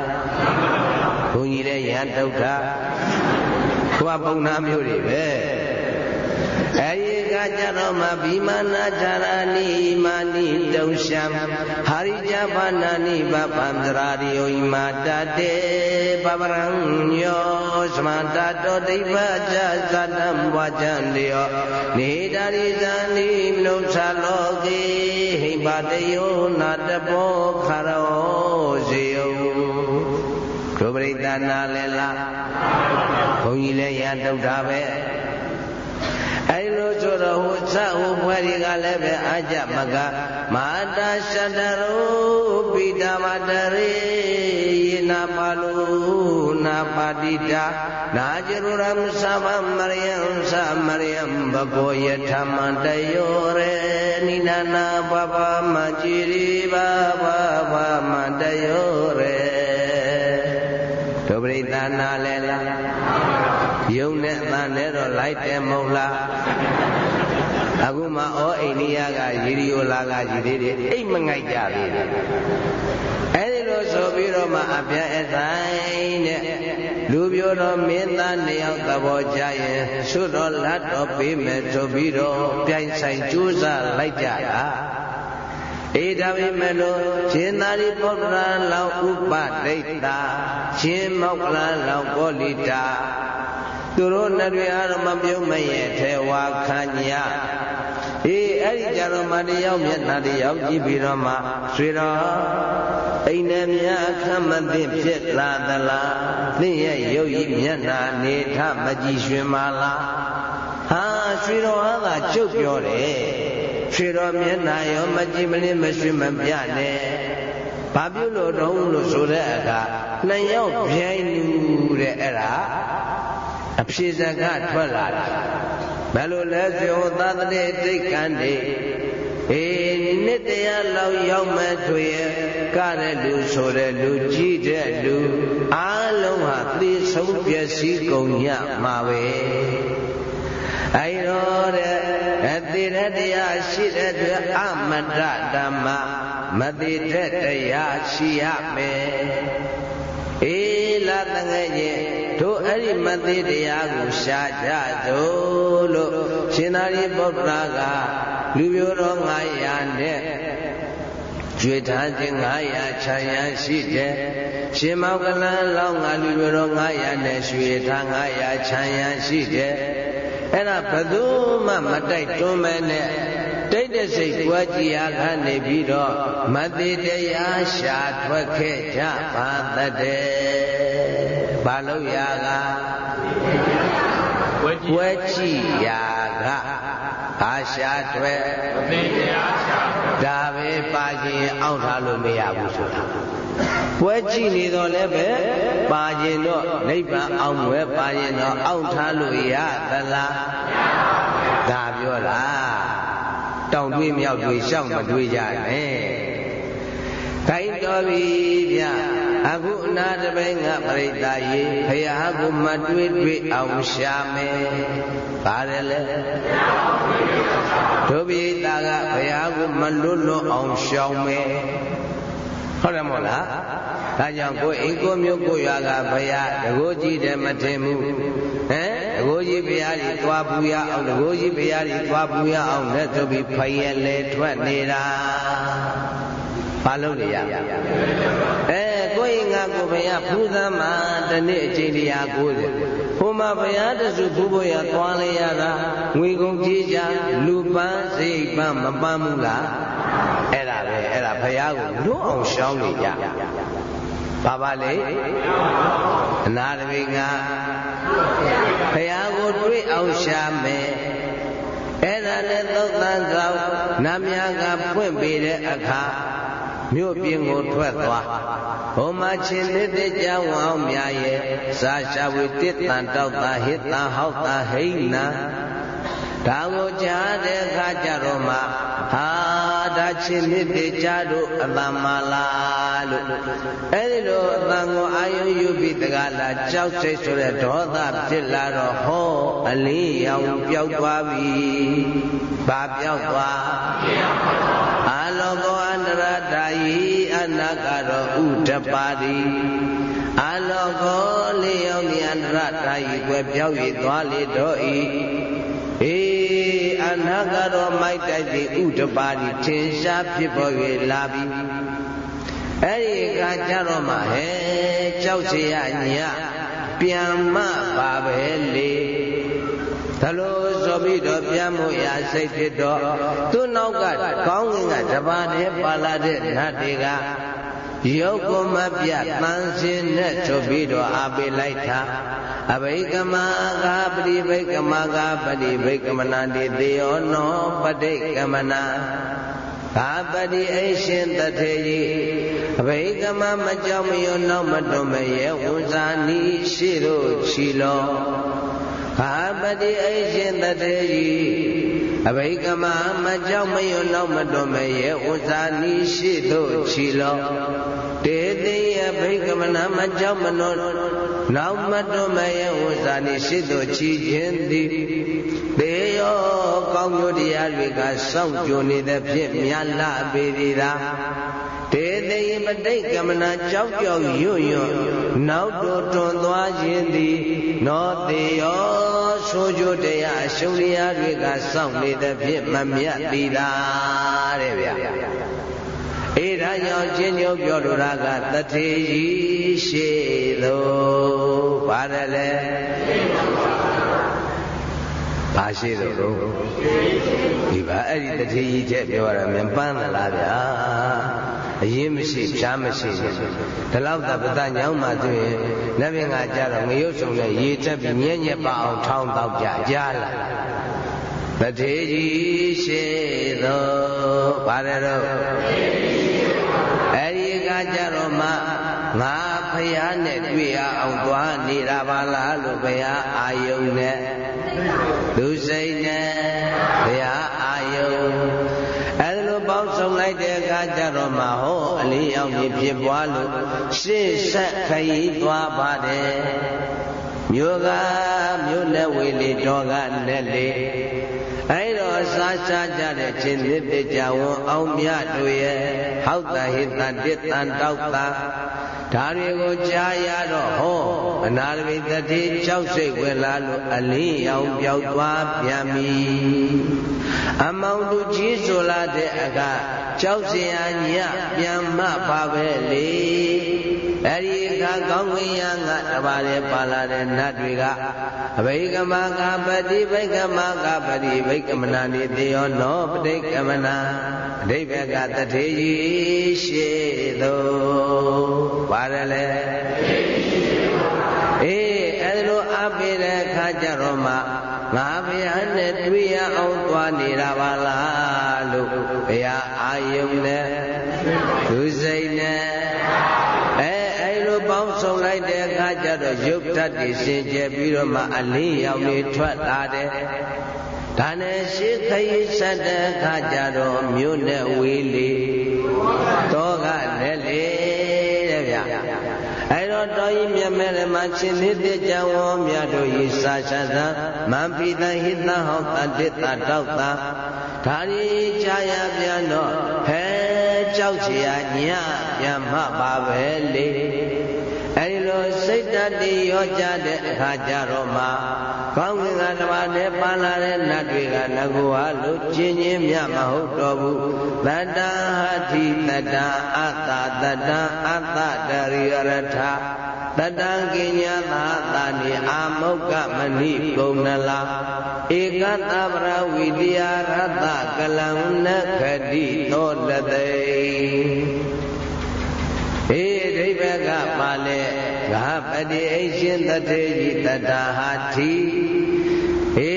ဘုန်းကြီးတဲ့ယဟန်တုတ်တာဘုရားပုံနာမျိုးတွေပဲအဲဒီကကြတော့မှဘိမာနာချာရဏိမာနိတုံရှံဟာရိကြဘာနာနိဘဗံသရာရိယောဣမာတတေပပရံညောသမတတောဒိဗ္ဗဇဇတံဝါကျံလျောနေတရိဇာနိမနုဿလောကေဟိပါတယောနာတဘောခရော ပရိသနာလဲလားဘုန်းကြီးလည်းရတုတ်တာပဲအဲလိုဆိုတော့ဟိုစဟိုဘွယ်တွေကလည်းပဲအာကြမကမာတာရှတရောပိတမတရေယေနာပါလုနာပါတိတာနာကြရရမသမမရိယံသမရိယံဘဂောယထမတယောရေနိနာနာဘဘမကြည်ရိဘဘဘမတယောရေဒု ပရိသနာလဲလားယုံနဲ့အတန်နဲ့တော့လိုက်တယ်မဟုတ်လားအခုမှဩအိန္ဒိယကရီရီယိုလာကကြီးသေးတယ်အိတ်မငိုက်ကြသေးတယ်အဲဒီလိုဆိုပြီးတော့မှအပြည့်အဆိုင်တဲ့လူပြိုတော်မင်းသားနှစ်ယောက်သဘောကြရင်သုတော်လတ်တော်ပေးမယ်ဆိုပြီးတော့ပြိုင်ဆိုင်ကြိုးစားလိုက်ကြတာ အေဒါပေမဲ့လို့ရှင်သာရိပုတ္တရာလောက်ဥပဒိတ်တာရှင်မောက္ကလလောက်ကောလိတာသူတို့နှစ်တွေအားမပြုံးမရဲ့ထဲဝါခညာအေးအဲ့အဲ့ဒီကြတော့မတရားမျက်နှာတရားကြည့်ပြီးတော့မှဆွေတော်အိမ်နဲ့မြအခမ်းမသိဖြစ်လာသလားသင်ရဲ့ရုပ်ဤမျက်နှာနေထမကြည်ရွှင်ပါလားဟာဆွေတော်ဟာသာကျုပ်ပြောတယ် ဆွေတော်မျက်နှာရောမကြည်မလင်းမရွှင်မပြနဲ့ဘာပြုလို့တော့လို့ဆိုတဲ့အခါနှစ်ယောက်ပြိုင်လူတဲ့အဲ့ဒါအဖြေစကားထွက်လာတယ်ဘယ်လိုလဲဆိုဟောသာသတိတိတ်ကန်နေအေးနှစ်တရားလောက်ရောက်မဲ့ဆိုရင်ကတဲ့လူဆိုတဲ့လူကြီးတဲ့လူအားလုံးဟာသိဆုံးပျက်စီးကုန်ညမှာပဲအဲတော့တဲ့ အတိရတရားရှိတဲ့အတွက်အမတ္တဓမ္မမတိတဲ့တရားရှိရမယ်အေးလာတငယ်ချင်းတို့အဲ့ဒီမသိတရားကိုရှားကြသို့လို့ရှင်သာရိပုတ္တရာကလူမျိုးတော်900နဲ့ ကျွေထားခြင်း900ခြံရရှိတယ်ရှင်မောကလန်လောင်းငါလူမျိုးတော်900နဲ့ရွှေထား900ခြံရရှိတယ်အဲ့ဒါဘသူမှမတိုက်တွန်းမဲနဲ့တိတ်တစိတ်ကြွားကြည်အားခနေပြီးတော့မတိတရားရှာထွက်ခဲ့ကြပါတတဲ့ဘာလို့ရာကဝဲကြည့်ရာကအာရှာတွေသိတရားရှာ ဒါပဲပါခြင်းအောင့်ထားလို့မရဘူးဆိုတာပွဲကြည့်နေတော့လည်းပဲပါခြင်းတော့နိဗ္ဗာန်အောင်ွယ်ပါခြင်းတော့အောင့်ထားလို့ရသလားဒါပြောလားတောင်တွေးမြောက်တွေးရှောက်မတွေးကြနဲ့ခိုင်းတော်ပြီဗျ အခုအနာတပိငါပရိသတ်ရေဖရာကိုမတွေးတွေးအောင်ရှာမယ်ပါတယ်လေတို့ပိတာကဘုရားကိုမလွတ်လွတ်အောင်ရှောင်မယ်ဟုတ်တယ်မို့လားဒါကြောင့်ကိုအိမ်ကိုမျိုးကိုရွာကဘုရားတကိုးကြီးတယ်မထင်ဘူးဟမ်တကိုးကြီးဘုရားကြီးသွားပူရအောင်တကိုးကြီးဘုရားကြီးသွားပူရအောင်လက်ဆိုပြီးဖယက်လေထွက်နေတာဘာလို့နေရအဲ ကိုယ်ငါကိုဘုရားဖူးသမ်းမှာတနေ့အချိန်တရား90ဟိုမှာဘုရားတစုဖူးဖို့ရသွားလေရတာငွေကုန်ကြေးကြလူပန်းစိတ်ပန်းမပန်းဘူးလားအဲ့ဒါပဲအဲ့ဒါဘုရားကိုလွတ်အောင်ရှောင်းနေကြဘာပါလေအနာတပိငါဘုရားကိုတွေ့အောင်ရှာမယ်အဲ့ဒါနဲ့သုတ်တန်ဆောင်နတ်များကဖွင့်ပေးတဲ့အခါ မြို့ပြင်ကိုထွက်သွားဟိုမှာချင်းတစ်တစ်ကြောင်းအောင်မြာရဲ့စာရှာဝေတစ်တန်တောက်တာဟိတန်ဟောက်တာဟိနာဒါကိုကြားတဲ့အခါကျတော့မှဟာဒါချင်းနှစ်တေကြတို့အတမလားလို့အဲ့ဒီလိုအတန်ကိုအာယုယူပြီးတကလာကြောက်စိတ်ဆိုတဲ့ဒေါသဖြစ်လာတော့ဟောအလင်းရောင်ပျောက်သွားပြီဘာပျောက်သွား ကတော့ဥဒပါတိအာလောကောလေးယောက်မြန္တရတာယိွယ်ပြောက်၍သွားလေတော့ဤအေးအနာကတော့မိုက်တိုက်ပြီးဥဒပါတိထင်ရှားဖြစ်ပေါ်၍လာပြီအဲ့ဒီကကြတော့မှဟဲကြောက်เสียညပြန်မပါပဲလေဒါလို့ဆိုပြီးတော့ပြန်မှုရစိတ်ဖြစ်တော့သူ့နောက်ကကောင်းကင်ကတပါးတည်းပါလာတဲ့နတ်တွေက ရုပ်ကိုမပြတန်စင်နဲ့ဆိုပြီးတော့အာပေလိုက်တာအဘိကမကာပရိဘိကမကာပရိဘိကမနာတိသေယောနောပဋိကမနာကာပတိအိရှင်တထေကြီးအဘိကမမကြောက်မရွနောက်မတွမရဲဝန်ဇာနီရှိတို့ချီလောကာပတိအိရှင်တထေကြီး အဘိကမမကြောက်မရွနောက်မတွမရဲဝန်ဇာနီရှိတို့ချီလောတေတိယဘိကမနာမကြောက်မနောနောက်မတွမရဲဝန်ဇာနီရှိတို့ချီခြင်းသည်တေယောကောင်းကျိုးတရားတွေကစောင့်ကြိုနေတဲ့ဖြင့်မြတ်လာပေသည်သာတေသိပဋိကမနာကြောက်ကြောက်ရွတ်ရွတ်နောက်တော်တွန်သွားခြင်းသည် နောတေယောဆိုကြတရားအရှုံးတရားတွေကစောင့်နေတဲ့ဖြင့်မမြတ်သည်သာတဲ့ဗျာအေးဒါကြောင့်ချင်းညုတ်ပြောလိုတာကတထေကြီးရှိသောပါတယ်လေဘာရှိတော့ဒီပါအဲ့ဒီတတိကြီးချက်ပြောရတာမြန်ပန်းသလားဗျာအရင်မရှိဖြားမရှိဘူးဒီလောက်သပတညောင်းမှသူရင်လက်ပင်ကကြတော့ငရုတ်ဆုံနဲ့ရေတက်ပြီးညက်ညက်ပအောင်ထောင်းတော့ကြကြားလာ တထေကြီးရှိသောပါတယ်တော့အဲ့ဒီကကြတော့မှငါဖယားနဲ့တွေ့ရအောင်သွားနေတာပါလားလို့ဘုရားအာယုံနဲ့လူစိတ်နဲ့ဘုရားအာယုံအဲ့လိုပေါင်းစုံလိုက်တဲ့အခါကျတော့မှဟောအလေးရောက်ပြီးဖြစ်ပွားလို့ရှေ့ဆက်ခရီးသွားပါတယ်မြို့ကမြို့နဲ့ဝေလီတော်ကနဲ့လေ အဲဒါစားစားကြတဲ့ခြင်းသစ်ကြဝံအောင်မြတို့ရဲ့ဟောက်တဟိတတစ်တန်တောက်တာဒါတွေကိုကြားရတော့ဟောအနာရမိတတိ၆စိတ်ဝင်လာလို့အလင်းရောင်ပြောက်သွားပြန်ပြီအမောင်လူကြီးဆိုလာတဲ့အခါကြောက်စရာညပြန်မှပါပဲလေ အဲ့ဒီအခါကောင်းကင်ယံကတပါးလေပါလာတဲ့နတ်တွေကအဘိကမကပတိဘိကမကပတိဘိကမနာနိတေယောနောပဋိကမနာအဓိပ္ပာယ်ကတထေကြီးရှိသောပါတယ်လေအေးအဲ့လိုအပ်ပြီးတဲ့အခါကျတော့မှငါဘုရားနဲ့တွေ့ရအောင်သွားနေတာပါလားလို့ဘုရားအာယုံနဲ့သူစိတ် တော့ရုပ်ဓာတ်တွေစင်ကြယ်ပြီးတော့မှအလင်းရောင်တွေထွက်လာတယ်ဒါနဲ့ရှိခရီးဆက်တဲ့အခါကျတော့မြို့နဲ့ဝေးလေတော့ကလည်းလေတဲ့ဗျအဲ့တော့တော်ကြီးမြတ်မဲလည်းမှရှင်သေးတဲ့ကြောင့်ဝေါ်မြတ်တို့ဤစာရှသာမံပိတဟိတဟောတတိတတောက်တာဒါရီကြာရပြန်တော့ဟဲကြောက်ချရာညပြန်မှပါပဲလေ အဲဒီလိုစိတ်တတိရောကြတဲ့အခါကျတော့မှကောင်းကင်ကတပါးနဲ့ပန်းလာတဲ့နတ်တွေကငကူဟာလို့ချင်းချင်းမြမဟုတ်တော့ဘူးတတ္တဟာတိတတ္တအတ္တတတ္တအတ္တတရိယရထတတံကိညာသာတာနိအာမုတ်ကမဏိပုံနလာဧကတပရဝိတယရတကလံနခတိသောလတိေဒိ ဗ္ဗကပါလေဂဟပတိအိရှင်တထေကြီးတတဟာတိေ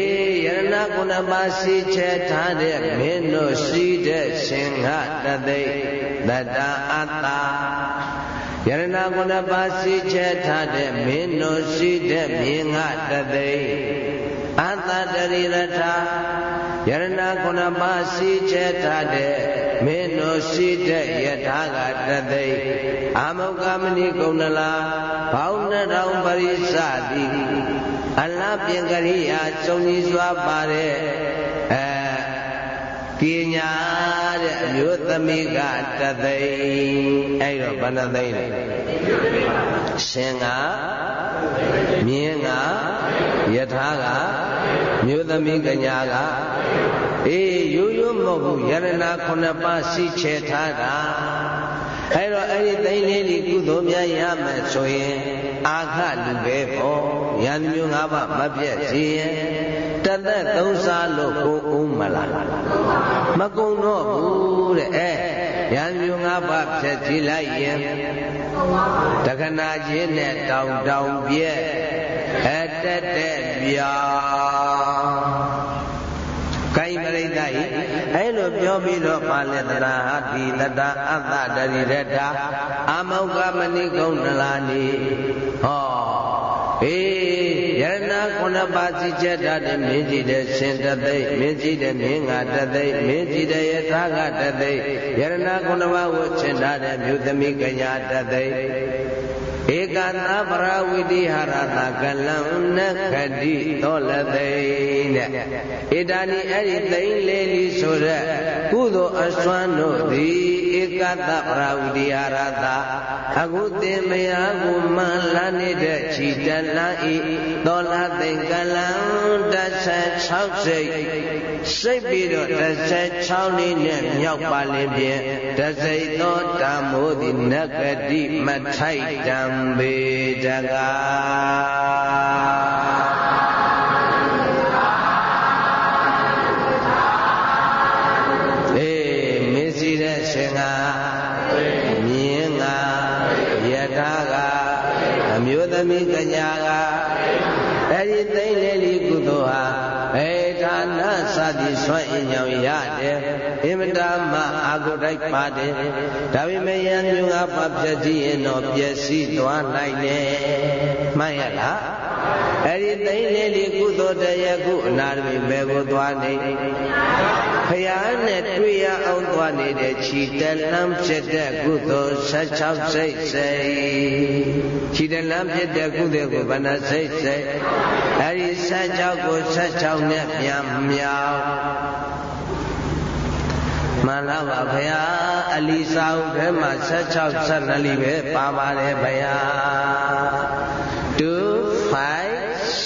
ယရဏကုဏပါစီချက်ထားတဲ့မင်းတို့ရှိတဲ့ရှင်ဟတသိတတအတ္တယရဏကုဏပါစီချက်ထားတဲ့မင်းတို့ရှိတဲ့မြင်ငါတသိအတ္တတရိရထာယရဏခုနပါစီချက်ထားတဲ့ မင်းတို့ရှိတဲ့ယထာကတသိအာမုကမဏိကုဏလာဘောင်းနှထောင်ပရိသတိအလားပြင်ကရိယာစုံကြီးစွာပါတဲ့အဲကိညာတဲ့အမျိုးသမီးကတသိအဲ့တော့ဘယ်နှသိလဲရှင်ကမြင်းကယထာကမျိုးသမီးကညာကအေးရိုးရိုး မဟုတ်ဘူးယရနာခုနှစ်ပါးစီချေထားတာအဲ့တော့အဲ့ဒီသိလေးလေးကုသိုလ်များရမယ်ဆိုရင်အာခလူပဲပေါ့ယန္မျိုး၅ပါးမပြည့်စီရင်တသက်သုံးစားလို့ကိုဦးမလားမကုံတော့ဘူးတဲ့အဲယန္မျိုး၅ပါးဖြည့်ကြည့်လိုက်ရင်တခဏချင်းနဲ့တောင်တောင်ပြည့်အတက်တက်ပြောင်းကိုင်ပရိသတ်ဤအဲ့ လိုပြောပြီးတော့ပါလေတရာဟာဒီတတအတ္တတရိရတအာမောကမဏိကုံနလာနိဟောအေးယရဏခုနပါစီချက်တာတဲ့မင်းကြည့်တဲ့ရှင်တသိမင်းကြည့်တဲ့မင်းငါတသိမင်းကြည့်တဲ့ယထာကတသိယရဏခုနပါဝချင်တာတဲ့မြို့သမီးကညာတသိ ဧကသပရဝိတိဟာရတကလံနခတိသောလသိတဲ့ဣဒာနိအဲ့ဒီသိမ့်လေးလီဆိုတဲ့ကုသိုလ်အစွမ်းတို့သည်ဧကသပရဝိတိဟာရတအခုသင်မယားကိုမန်လာနေတဲ့ခြိတလံဤသောလသိကလံ16စိတ် စိတ်ပြီးတော့16လေးနဲ့မြောက်ပါလင်ဖြင့်တစိတ်သောတံမိုးသည်နဂတိမထိုက်တံပေတကား အာဂုတိုက်ပါတယ်ဒါပေမဲ့ယံမျိုးငါပပြည့်ကြည့်ရင်တော့ပျက်စီးသွားနိုင်တယ်မှန်ရလားအဲ့ဒီသိနေလီကုသိုလ်တရခုအနာရမီဘယ်ကိုသွားနေဖယားနဲ့တွေ့ရအောင်သွားနေတဲ့ခြိတလမ်းဖြစ်တဲ့ကုသိုလ်16စိတ်စိတ်ခြိတလမ်းဖြစ်တဲ့ကုသိုလ်ကိုဘဏ္ဍစိတ်စိတ်အဲ့ဒီ16ကို16နဲ့ပြန်မြောက် မှန်လားပါဗျာအလီစာအုပ်ထဲမှာ16 12လီပဲပါပါတယ်ဗျာ2 5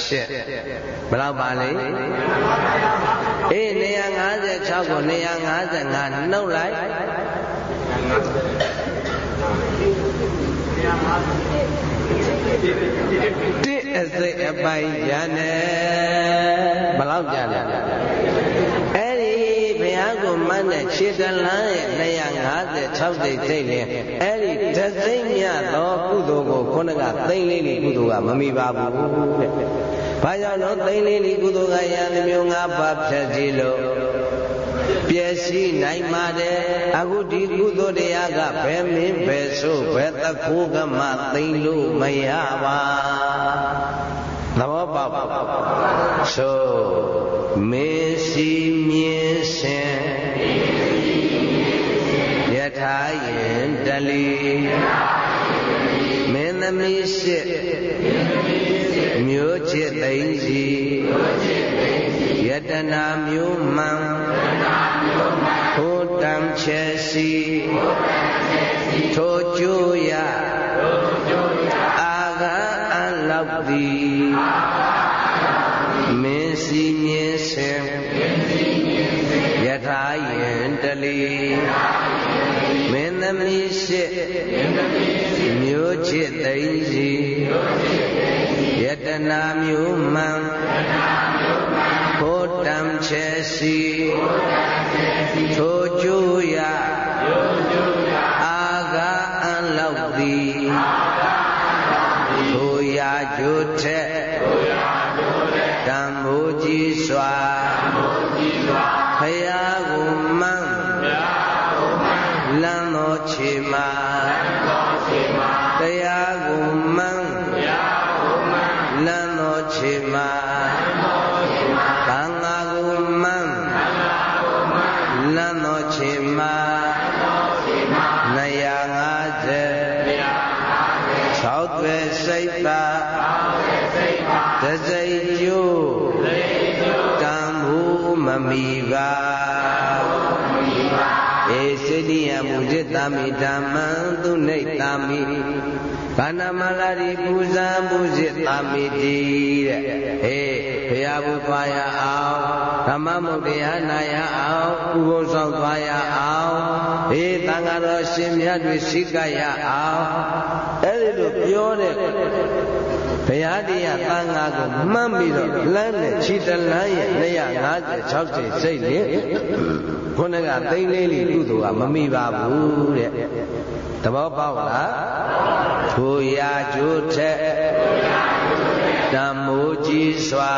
8ဘယ်လောက်ပါလဲအေး256ကို255နှုတ်လိုက်တစ်အစိတ်အပိုင်ရနဲ့ဘယ်လောက်ကြလဲအဲ့ဒီဘု ရားကိုမတ်တဲ့ခြေတလန်းရဲ့256တိတ်စိတ်နဲ့အဲ့ဒီတသိမ့်မြသောကုသိုလ်ကိုခုနကသိမ့်လေးလေးကုသိုလ်ကမမိပါဘူးတဲ့။ဘာကြောင့်လို့သိမ့်လေးလေးကုသိုလ်ကရံမျိုးငါးပါးဖြတ်ကြည့်လို့ပျက်စီးနိုင်ပါတယ်အခုဒီကုသိုလ်တရားကဘယ်မင်းဘယ်ဆိုဘယ်တခိုးကမှသိမ့်လို့မရပါသဘောပေါက်ဆိုမင်းစီ ထာယင်တလီမင်းသမီးရှိမျိုးချစ်သိမ့်စီယတနာမျိုးမှန်ဟိုတံချေစီထိုကျိုးရအာဂအလောက်သည်မင်းစီမြင်စင် ယထာယင်တလီမင်းသမီးရှိမျိုးချစ်သိမ့်စီယတနာမျိုးမှန်ဘုတံချေစီထိုကျိုးရအာဂအံလောက်သည်ထိုရာကျိုးထက်တံမိုးကြီးစွာ တာမိဓမ္မံသူနေတာမိဘာနာမလာရီပူဇံပူဇစ်တာမိတိတဲ့ဟေးဘုရားဘုရားရအောင်ဓမ္မမုတ်တရားနာရအောင်ဥပုသ်ဆောင်သွားရအောင်ဟေးသံဃာတော်ရှင်မြတ်တွေစိကရအောင်အဲ့ဒီလိုပြောတဲ့ဘုရားတရားသံဃာကိုမှတ်ပြီးတော့လမ်းနဲ့ခြေတလန်းရဲ့250 60စိတ်လေ ခုနကသိန်းလေးလေးကုသိုလ်ကမမိပါဘူးတဲ့သဘောပေါက်လားထိုရာကျိုးထက်တံမိုးကြီးစွာ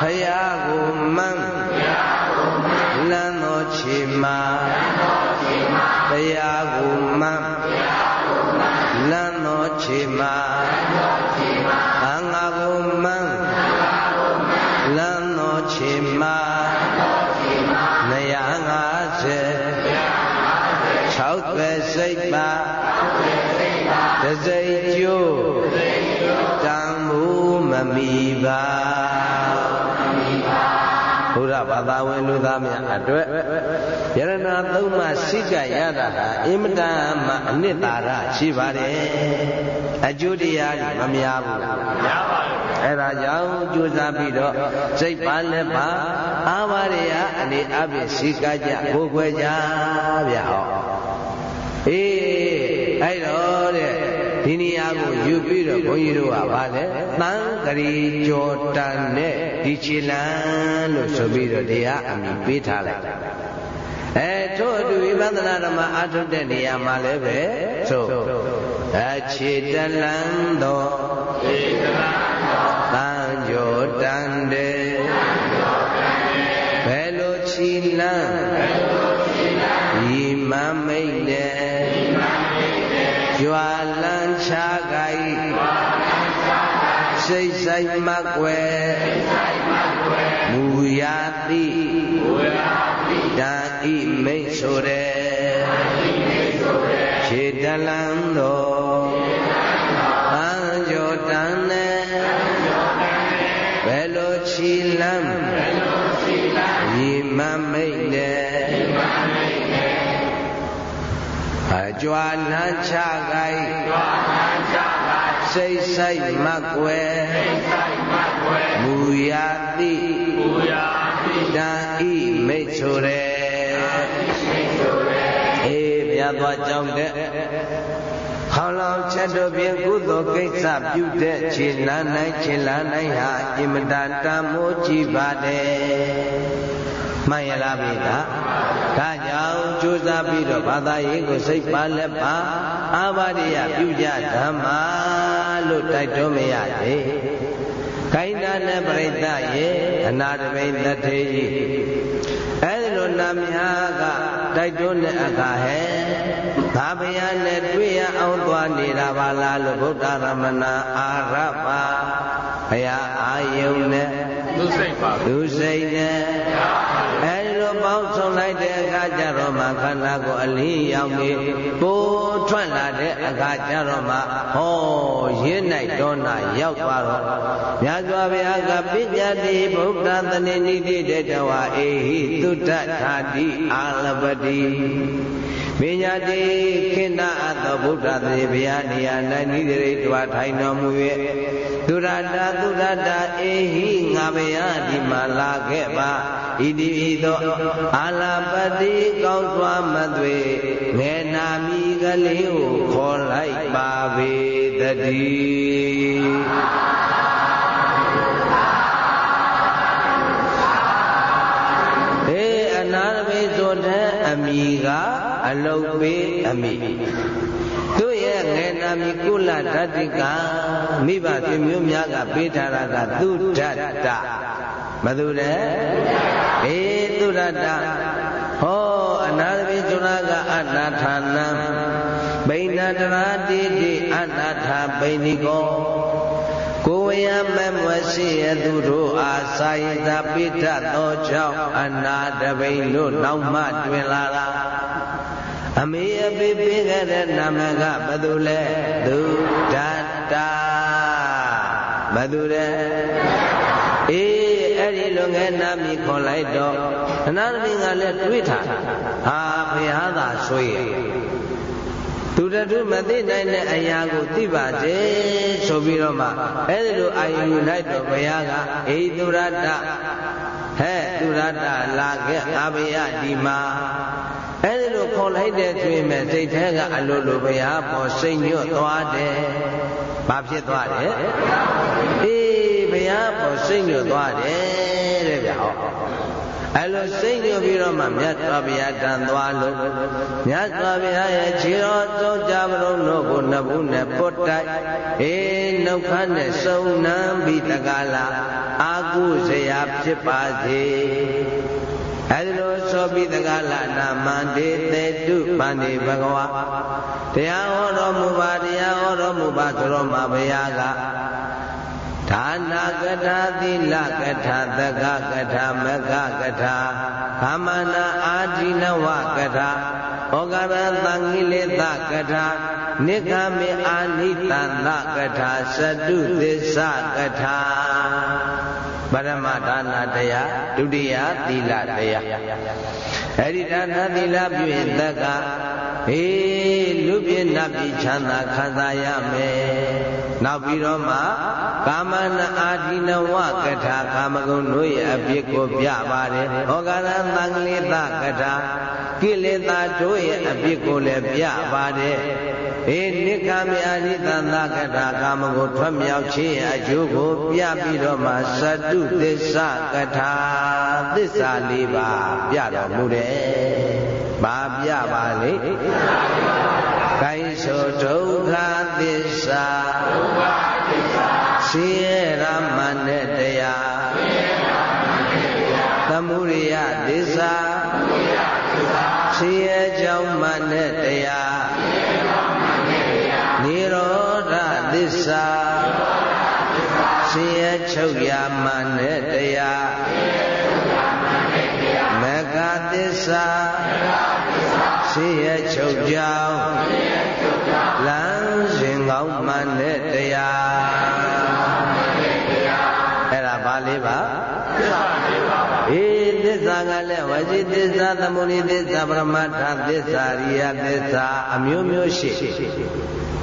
ဖယားကိုမှန်လမ်းတော်ချေမှာတရားကိုမှန်လမ်းတော်ချေမှာ ဘုရားဘာသာဝင်လူသားများအတွက်ယရဏသုံးပါးစိတ်ကရတာဟာအင်မတန်မှအနှစ်သာရရှိပါတယ်အကျိုးတရားမများဘူးများပါဘူးအဲ့ဒါကြောင့်ကြိုးစားပြီးတော့စိတ်ပါလက်ပါအာဘာရိယအနေအပြည့်ရှိကကြကိုယ်ွယ်ကြဗျာဟောအေးအဲ့တော့တဲ့ ဒီနေရာကိုယူပြီးတော့ဘုန်းကြီးတို့ကဗာလဲတန်ကလေးကြောတန်နဲ့ဒီခြေလန်းလို့ဆိုပြီးတော့တရားအမိပေးထားလိုက်အဲထို့အတူဝိပဿနာဓမ္မအထုတ်တဲ့နေရာမှာလည်းပဲဆိုအခြေတလန်းသောခြေတလန်းသောတန်ကြိုတန်တယ်ဘယ်လိုခြီလန်းဘယ်လိုခြီလန်းဤမမိတ်တယ် ဤမမိတ်တယ်ကြွာလန်းချာကိုင်ကြွာလန်းချာကိုင်စိတ်ဆိုင်မကွယ်စိတ်ဆိုင်မကွယ်မူရာတိမူရာတိတန်ဤမိတ်ဆိုတယ်ခြေတလန်းတော် အကြွာလန်းချကိုင်စိတ်ဆိုင်မကွယ်မူရာတိတန်ဤမိတ်ဆိုတယ်ရသွားကြောင်းတဲ့ခေါလောင်ချက်တို့ဖြင့်ကုသိုလ်ကိစ္စပြုတဲ့ခြေလန်းနိုင်ခြေလန်းနိုင်ဟာအင်မတန်တန်မိုးကြည့်ပါတယ်မှန်ရလားဗျာဒါ ကြောင့်ကြိုးစားပြီးတော့ဘာသာရေးကိုစိတ်ပါလက်ပါအာဘာရိယပြုကြဓမ္မလို့တိုက်တွန်းမရသေးကိုင်းတာနဲ့ပြိတ္တရဲ့အနာတပိသထေယိအဲဒီလိုနာမည်ကတိုက်တွန်းတဲ့အခါဟဲ့ဘာဘုရားနဲ့တွေ့ရအောင်သွားနေတာပါလားလို့ဗုဒ္ဓရမဏအာရပါဘုရားအာယုန်နဲ့သူစိတ်ပါသူစိတ်နဲ့အဲဒီလို ပေါင်းစုံလိုက်တဲ့အခါကျတော့မှခန္ဓာကိုယ်အလင်းရောက်နေပိုးထွက်လာတဲ့အခါကျတော့မှဟောရင်း၌ဒေါနာရောက်သွားတော့မြတ်စွာဘုရားကပိညတိဗုဒ္ဓသနေနိတိတေတဝအေဟိသုတ္တထာတိအာလပတိ ပညာတိခိဏအသောဗုဒ္ဓသေဘုရားနေရာ၌နိဒရိတဝထိုင်တော်မူ၍သူရတာသူရတာအေဟိငါဘုရားဒီမှာလာခဲ့ပါဣတိဤသောအာလပတိကောင်းစွာမသွေငယ်နာမီကလေးကိုခေါ်လိုက်ပါပေတည်းတဲ့အမိက အလုတ်ပေးအမိသူ့ရဲ့ငယ်နာမီကုလဓာတိကမိဘပြမျိုးများကပေးထားတာကသူဓာတ္တမသူလဲအေးသူရတ္တဟောအနာသပိကျွနာကအနာထာနံဘိဏတရာတိတိအနာထာဘိဏိကောကိုဝယမမွရှိရသူတို့အားစာယတာပိဋ္ဌသောကြောင့်အနာတပိန်တို့နောက်မှတွင်လာတာ အမေအပိပေးခဲ့တဲ့နာမကဘယ်သူလဲသူဒတ္တာဘယ်သူလဲအေးအဲ့ဒီလူငယ်နာမည်ခေါ်လိုက်တော့အနာသမီးကလည်းတွေးထားဟာဘုရားသာဆိုရသူတထုမသိနိုင်တဲ့အရာကိုသိပါစေဆိုပြီးတော့မှအဲဒီလိုအာယုယူလိုက်တော့ဘုရားကအေသူရတ္တ ဟဲ့သူရတ္တလာခဲ့အာဘယဒီမှာအဲဒီလိုခေါ်လိုက်တဲ့တွင်မဲ့စိတ်ထဲကအလိုလိုဘုရားပေါ်စိတ်ညွတ်သွားတယ်။ဘာဖြစ်သွားတယ်။အေးဘုရားပေါ်စိတ်ညွတ်သွားတယ်တဲ့ဗျာဟော အဲလိုစိတ်ညွတ်ပြီးတော့မှမြတ်စွာဘုရားတန်သွားလို့မြတ်စွာဘုရားရဲ့ခြေတော်သုံးကြမလို့တို့ကိုနှစ်ဘူးနဲ့ပုတ်တိုက်အေးနှုတ်ခမ်းနဲ့စုံနံပြီးတကလာအာကုစရာဖြစ်ပါစေအဲဒီလိုဆိုပြီးတကလာနာမန္တေတေတုပန္တိဘဂဝါတရားဟောတော်မူပါတရားဟောတော်မူပါဆိုတော့မှာဘုရားက ဒါနာကထာသီလကထာသကကထာမကကထာကာမနာအာဓိနဝကထာဩဃရသံဃိလေသကထာနိကမေအာနိတန္တကထာသတုသစ္စာကထာပရမဒါနာတရားဒုတိယသီလတရား အဲ့ဒီဒါနာသီလပြုရင်သက်ကဟေးလူပြည့်နတ်ပြည်ချမ်းသာခံစားရမယ်နောက်ပြီးတော့မှကာမနာအာဒီနဝကထာကာမဂုဏ်တို့ရဲ့အပြစ်ကိုပြပါတယ်။ဩဃရသံဃလိတကထာကိလေသာတို့ရဲ့အပြစ်ကိုလည်းပြပါတယ်။ေ နိကမေအာရိသန္တကထာကာမကိုထွက်မြောက်ခြင်းအကျိုးကိုပြပြီးတော့မှသတ္တုသစ္စာကထာသစ္စာလေးပါးပြတော်မူတယ်။ဘာပြပါလိမ့်ကိုင်းဆိုဒုက္ခသစ္စာဒုက္ခသစ္စာဆင်းရဲရမနဲ့တရားဆင်းရဲရမနဲ့တရားသမုဒိယသစ္စာသမုဒိယသစ္စာဆင်းရဲ ရဲချုပ်ရမနဲ့တရားဆင်းရဲချုပ်ရမနဲ့တရားမဂ္ဂသစ္စာမဂ္ဂဆင်းရဲချုပ်ကြောင်းလမ်းစဉ်ကောင်းမှန်တဲ့တရားအဲ့ဒါဘာလေးပါသစ္စာလေးပါအေးသစ္စာကလည်းဝစီသစ္စာသမုဒိသစ္စာပရမတ္ထသစ္စာရိယသစ္စာအမျိုးမျိုးရှိ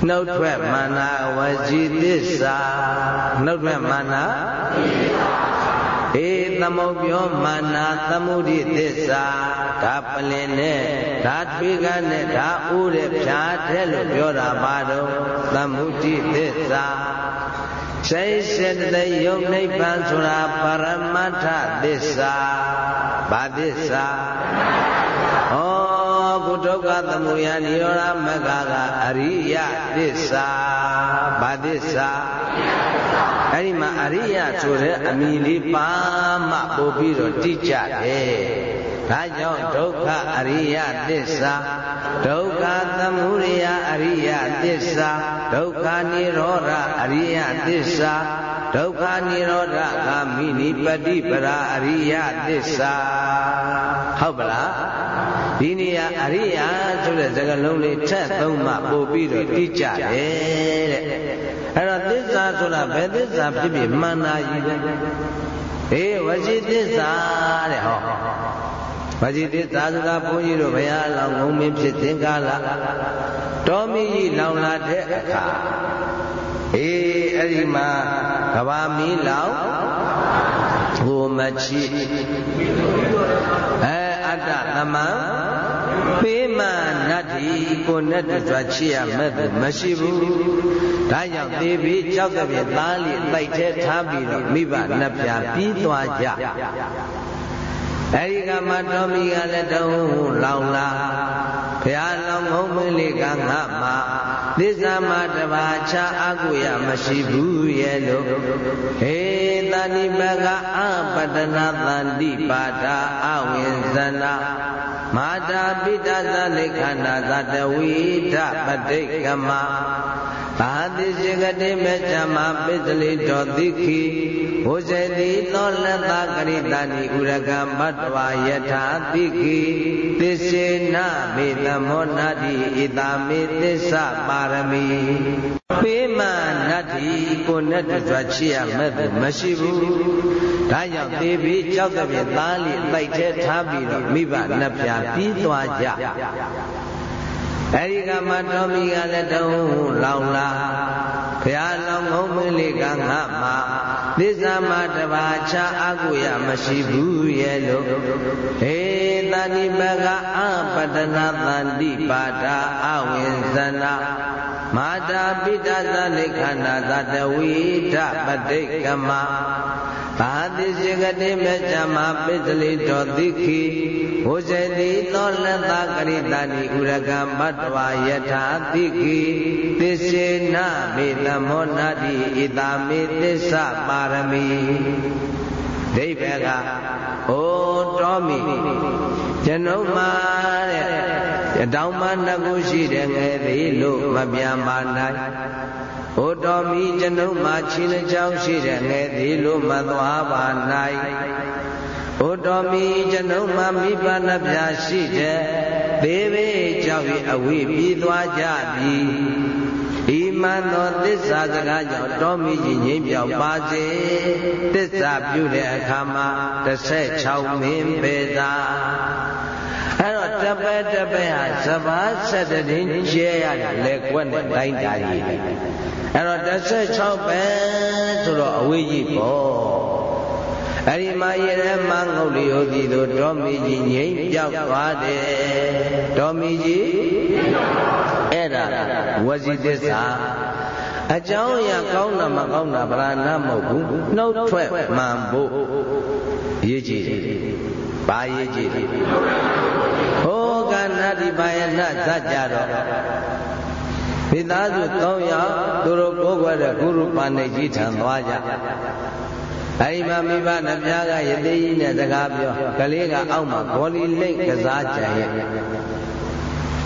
နှုတ်ထွက်မာနဝစီသစ္စာနှုတ်ထွက်မာနအေသမုတ်ပြောမာနာသမုဒိသစ္စာဒါပလင်နဲ့ဒါထွေးကနဲ့ဒါအိုးတဲ့ဖြားတဲ့လို့ပြောတာပါတော့သမုဒိသစ္စာစိတ်စေတသိက်ယုတ်နိဗ္ဗာန်ဆိုတာပရမတ္ထသစ္စာဘာသစ္စာဩကု ဒုက္ခသမုယနိရောဓမဂ္ဂကအရိယသစ္စာဘာသစ္စာအဲ့ဒီမှာအရိယဆိုတဲ့အမိလေးပါမှပို့ပြီးတော့တိကျတယ်ဒါကြောင့်ဒုက္ခအရိယသစ္စာဒုက္ခသမုဒယအရိယသစ္စာဒုက္ခនិရောဓအရိယသစ္စာဒုက္ခនិရောဓဂာမိနိပฏิပရာအရိယသစ္စာဟုတ်ပလား ဒီနေရာအရိယာဆိုတဲ့စကားလုံးလေးထက်သုံးမှပို့ပြီးတော့တိကျတယ်တဲ့အဲ့တော့သစ္စာဆိုတာဘယ်သစ္စာဖြစ်ဖြစ်မှန်တာကြီးပဲအေးဝစီသစ္စာတဲ့ဟောဝစီသစ္စာဆိုတာဘုန်းကြီးတို့ဘုရားလောင်းငုံမင်းဖြစ်သင်္ကာလတော်မီကြီးလောင်လာတဲ့အခါအေးအဲ့ဒီမှာကဘာမီလောင်ဟိုမချီအဲအတ္တသမံ ပေးမနတ္တိကိုနဲ့တူစွာချစ်ရမဲ့သူမရှိဘူးဒါကြောင့်သေပြီးကြောက်တဲ့ပြသားလေးတိုက်ထဲထားပြီးတော့မိဘနှစ်ပြားပြီးသွားကြအဲဒီကမှတော်မီကလည်းတုံးလောင်လာဘုရားလောင်းငုံမင်းလေးကငါမှာသစ္စာမတပါချာအကုရမရှိဘူးရဲ့လို့ဟေတဏိပကအပတနာတန္တိပါဒာအဝိဇနာ မာတာပိတသလိခန္ဓာသတဝိဒပတိကမဘာတိစေကတိမေဇမပိစလိတောတိခိဘုဇေတိသောလတကရိတဏိဥရကံဘတ်ဝါယထာတိခိသစ္စေနမေတမောနာတိဣတာမေသစ္စာပါရမီ ပေးမနတ္တိကိုနဲ့တူစွာချစ်ရမဲ့သူမရှိဘူးဒါကြောင့်သေပြီးကြောက်တဲ့ပြသားလေးတိုက်ထဲထားပြီးတော့မိဘနှစ်ပြားပြီးသွားကြအဲဒီကမှတော်မီကလည်းတုံးလောင်လာဘုရားလောင်းငုံမင်းလေးကငါမှာသစ္စာမတပါချာအကုရမရှိဘူးရဲ့လို့ဟေတဏိပကအပတနာတန္တိပါဒာအဝိဇနာ မာတာပိတသလိခန္ဓာသတဝိဒပတိကမဘာတိစေကတိမေဇမပိစလိတောတိခိဘုဇေတိသောလတကရိတဏိဥရကံဘတ်ဝါယထာတိခိသစ္စေနမေတမောနာတိဣတာမေသစ္စာပါရမီဒိဗ္ဗကအိုတော်မီ ကျွန်ုပ်မှာတဲ့အတောင်မှနှစ်ခုရှိတယ်ငယ်သေးလို့မပြန်ပါနိုင်ဘုတော်မီကျွန်ုပ်မှာခြေနှချောင်းရှိတဲ့ငယ်သေးလို့မသွားပါနိုင်ဘုတော်မီကျွန်ုပ်မှာမိဘနှပြရှိတဲ့သေးသေးကြောင့်အဝိပြီးသွားကြပြီဤမှန်သောသစ္စာစကားကြောင့်တောမီကြီးငိမ့်ပြောင်ပါစေသစ္စာပြုတဲ့အခါမှာ16မင်းပေသာအဲ့ တော့တပည့်တပည့်ဟာစဘာဆက်တဲ့ကျဲရတယ်လေကွက်နဲ့တိုင်းတာကြီးအဲ့တော့16ပဲဆိုတော့အဝေးကြီးပေါ့အဲ့ဒီမှာရရဲမငုတ်လျောသည်တို့ဒေါမီကြီးငိမ့်ပြောက်သွားတယ်ဒေါမီကြီးအဲ့ဒါဝစီသစ္စာအကြောင်းအရာကောင်းတာမကောင်းတာဗราဏမဟုတ်ဘူးနှုတ်ထွက်မှန်ဖို့ရေးကြည့်တယ်ဘာရေးကြည့်တယ်ဟော ကနာတိပါယနာဇကြတော့မိသားစု၃ယောက်သူတို့ကိုယ်ွယ်တဲ့ဂုရုပါဏိကြီးထံသွားကြအဲဒီမှာမိဘနှပြားကယသိကြီးနဲ့စကားပြောကလေးကအောက်မှာဘောလီလိတ်ကစားကြရဲ့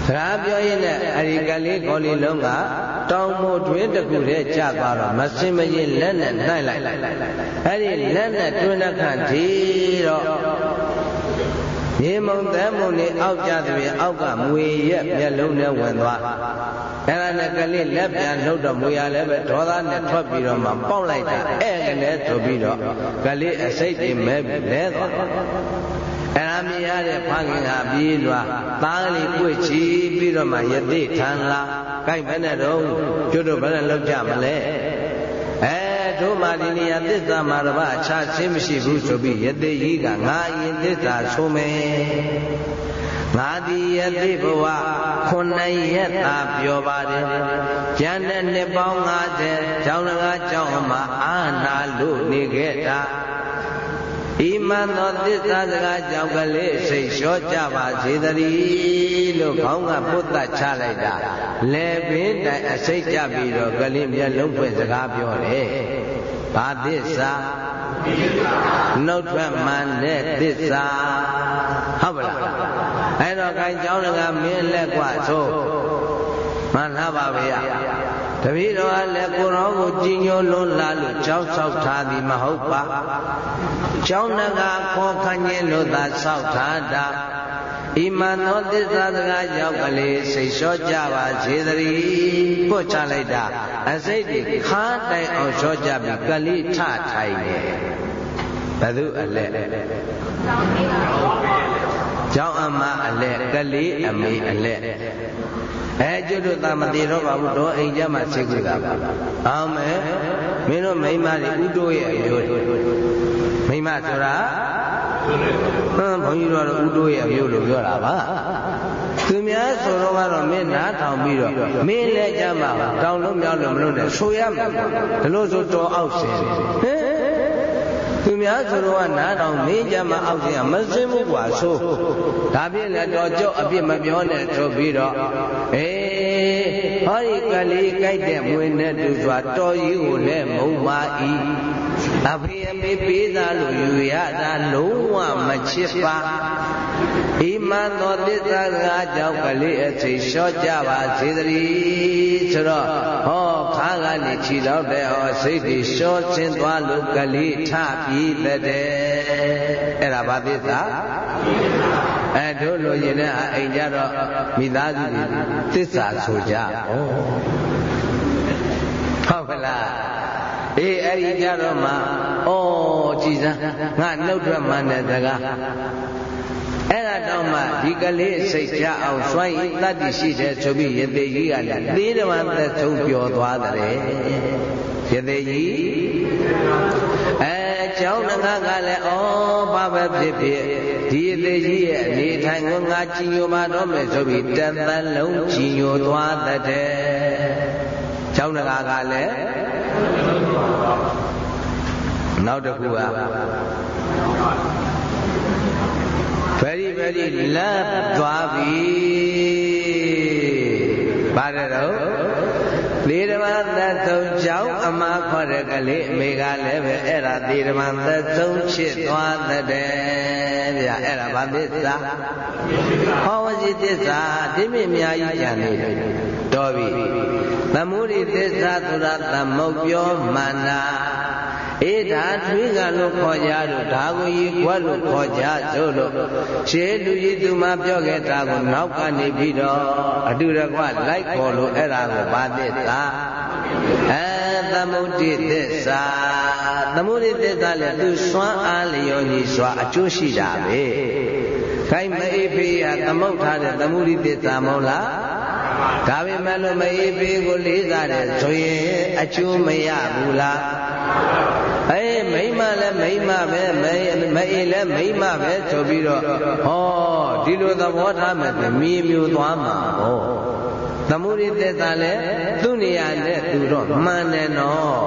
စကားပြောရင်လည်းအဲဒီကလေးဘောလီလုံးကတောင်မို့တွင်းတစ်ခုတည်းကျသွားတော့မစင်မရင်လက်နဲ့နှိုက်လိုက်အဲဒီလက်နဲ့တွင်းနှခန့်ဒီတော့ ရေမုံသဲမုံနေအောက်ကြတဲ့အောက်ကမွေရက်မျက်လုံးနဲ့ဝင်သွားအဲ့ဒါနဲ့ကလေးလက်ပြန်လှုပ်တော့မွေရလည်းပဲဒေါသနဲ့ထွက်ပြီးတော့မှပေါက်လိုက်တာအဲ့ကလေးဆိုပြီးတော့ကလေးအစိတ်တွေမဲပြီးလဲသွားအဲ့ဒါမြင်ရတဲ့ဖခင်ကပြေးလွာသားကလေးပွေ့ချီပြီးတော့မှယသိထန်လာကိုက်ဘယ်နဲ့တော့ကျွတ်တို့ဘယ်နဲ့လောက်ကြမလဲအဲ တို့မှဒီနေရာသစ္စာမှာတပါအခြားရှင်းမရှိဘူးဆိုပြီးယသိကြီးကငါအရင်သစ္စာဆိုမယ်ငါဒီယသိဘဝခုနှစ်ရက်သာပြောပါတယ်ကျန်တဲ့နှစ်ပေါင်း50ကျောင်းလကားကျောင်းမှာအာနာလို့နေခဲ့တာ ဤမှန်သောသစ္စာစကားကြောင့်ကလေးစိတ်လျှော့ကြပါစေတည်းလို့ခေါင်းကပုတ်တချလိုက်တာလေပင်တိုင်အစိတ်ကြပြီးတော့ကလေးမျက်လုံးဖွင့်စကားပြောတယ်ဘာသစ္စာနှုတ်ထွက်မှန်တဲ့သစ္စာဟုတ်ပါလားအဲ့တော့ခိုင်เจ้าကမင်းလက်กว่าသို့မှန်လားပါဗျာတ ပည့်တော်ကလည်းကိုရောကိုကြည်ညိုလွန်းလာလို့ကြောက်ဆောက်ထားသည်မဟုတ်ပါကျောင်းနကခေါ်ခန့်ခြင်းလို့သာဆောက်ထားတာဣမန်သောသစ္စာစကားကြောင့်ကလေးစိတ်လျှော့ကြပါစေတည်းပို့ချလိုက်တာအစိတ်တွေခါတိုင်အောင်လျှော့ကြပြီးကလေးထထိုင်တယ်ဘသူအလဲကျောင်းအမအလဲကလေးအမေအလဲ အဲကျွတ်တို့သာမသေးတော့ပါဘူးတော့အိမ်ကြမှာစိတ်ကူတာပါအောင်မယ်မင်းတို့မိမတွေဥတိုးရဲ့အမျိုးတွေမိမဆိုတာဟမ်ဘုန်းကြီးတို့ကတော့ဥတိုးရဲ့အမျိုးလို့ပြောတာပါသူများဆိုတော့ကတော့မင်းနားထောင်ပြီးတော့မင်းလည်းကြမှာတောင်းလို့မြောက်လို့မလို့နဲ့ဆိုရမှာဒါလို့ဆိုတော်အောက်ဆင်းဟင် သူများဆိုတော့နားတောင်မင်းကြမှာအောက်ကြီးကမစင်းဘူးကွာဆိုဒါဖြင့်လည်းတော့ကြောက်အပြစ်မပြောနဲ့ဆိုပြီးတော့အေးဟောဒီကလေးကြိုက်တဲ့မွေနဲ့သူစွာတော်ကြီးကိုလည်းမုံမာဤအဖေအမေပေးသားလို့ယူရတာလုံးဝမချစ်ပါ ဤမှန်သောသစ္စာစကားကြောင့်ကလေးအစိလျှော့ကြပါစေတည်းဆိုတော့ဟောခါကနေခြိတော့တဲ့ဟောစိတ်တွေလျှော့ခြင်းသွားလို့ကလေးထပြီးတဲ့အဲ့ဒါဘာသစ္စာအဲတို့လိုရင်လည်းအိမ်ကြတော့မိသားစုတွေသစ္စာဆိုကြဩဟုတ်ကလားအေးအဲ့ဒီကြတော့မှဩကြည်စမ်းငါနှုတ်ထွက်မှန်းတဲ့စကား အဲ့ဒါတော့မှဒီကလေးစိတ်ချအောင်စွန့်ရင်တတ္တိရှိတယ်ဆိုပြီးယသိကြီးကလည်းသေးတမန်သက်ဆုံးပြောသွားတယ်ယသိကြီးအဲကျောင်းငါကလည်းဩဘာပဲဖြစ်ဖြစ်ဒီယသိကြီးရဲ့အနေထိုင်ကိုငါကြည်ညိုပါတော့မယ်ဆိုပြီးတသက်လုံးကြည်ညိုသွားတဲ့ကျောင်းငါကလည်းနောက်တစ်ခုက very very လပ်သွားပြီပါတယ်တော့သေဓမ္မသက်သုံးကြောင့်အမခေါ်တဲ့ကလေးအမေကလည်းပဲအဲ့ဒါသေဓမ္မသက်သုံးချစ်သွားတဲ့ဗျအဲ့ဒါဘာသစ္စာဟောဝစီသစ္စာဒီမြင့်အများကြီးကြံနေတယ်တော်ပြီသမုဒိသစ္စာဆိုတာသမုတ်ပြောမှန်တာ အေးဒါထွေးကလို့ခေါ်ကြလို့ဒါကိုကြီးကွက်လို့ခေါ်ကြဆိုလို့ရှေးလူကြီးသူမပြောခဲ့တာကိုနောက်ကနေပြီးတော့အတူတကွလိုက်ခေါ်လို့အဲ့ဒါကိုဘာသစ္စာအဲသမုဒိသစ္စာသမုဒိသစ္စာလည်းသူစွမ်းအားလျော်ညီစွာအကျိုးရှိတာပဲခိုင်မအေးဖေးရသမုတ်ထားတဲ့သမုဒိသစ္စာမဟုတ်လားဒါပေမဲ့လို့မအေးဖေးကိုလေးစားတယ်ဆိုရင်အကျိုးမရဘူးလား အေးမိမလည်းမိမပဲမအေးလည်းမိမပဲဆိုပြီးတော့ဟောဒီလိုသဘောထားမှမြေမျိုးသွားမှာဟောသမုဒိသက်သာလည်းသူ့နေရာနဲ့သူတော့မှန်တယ်နော်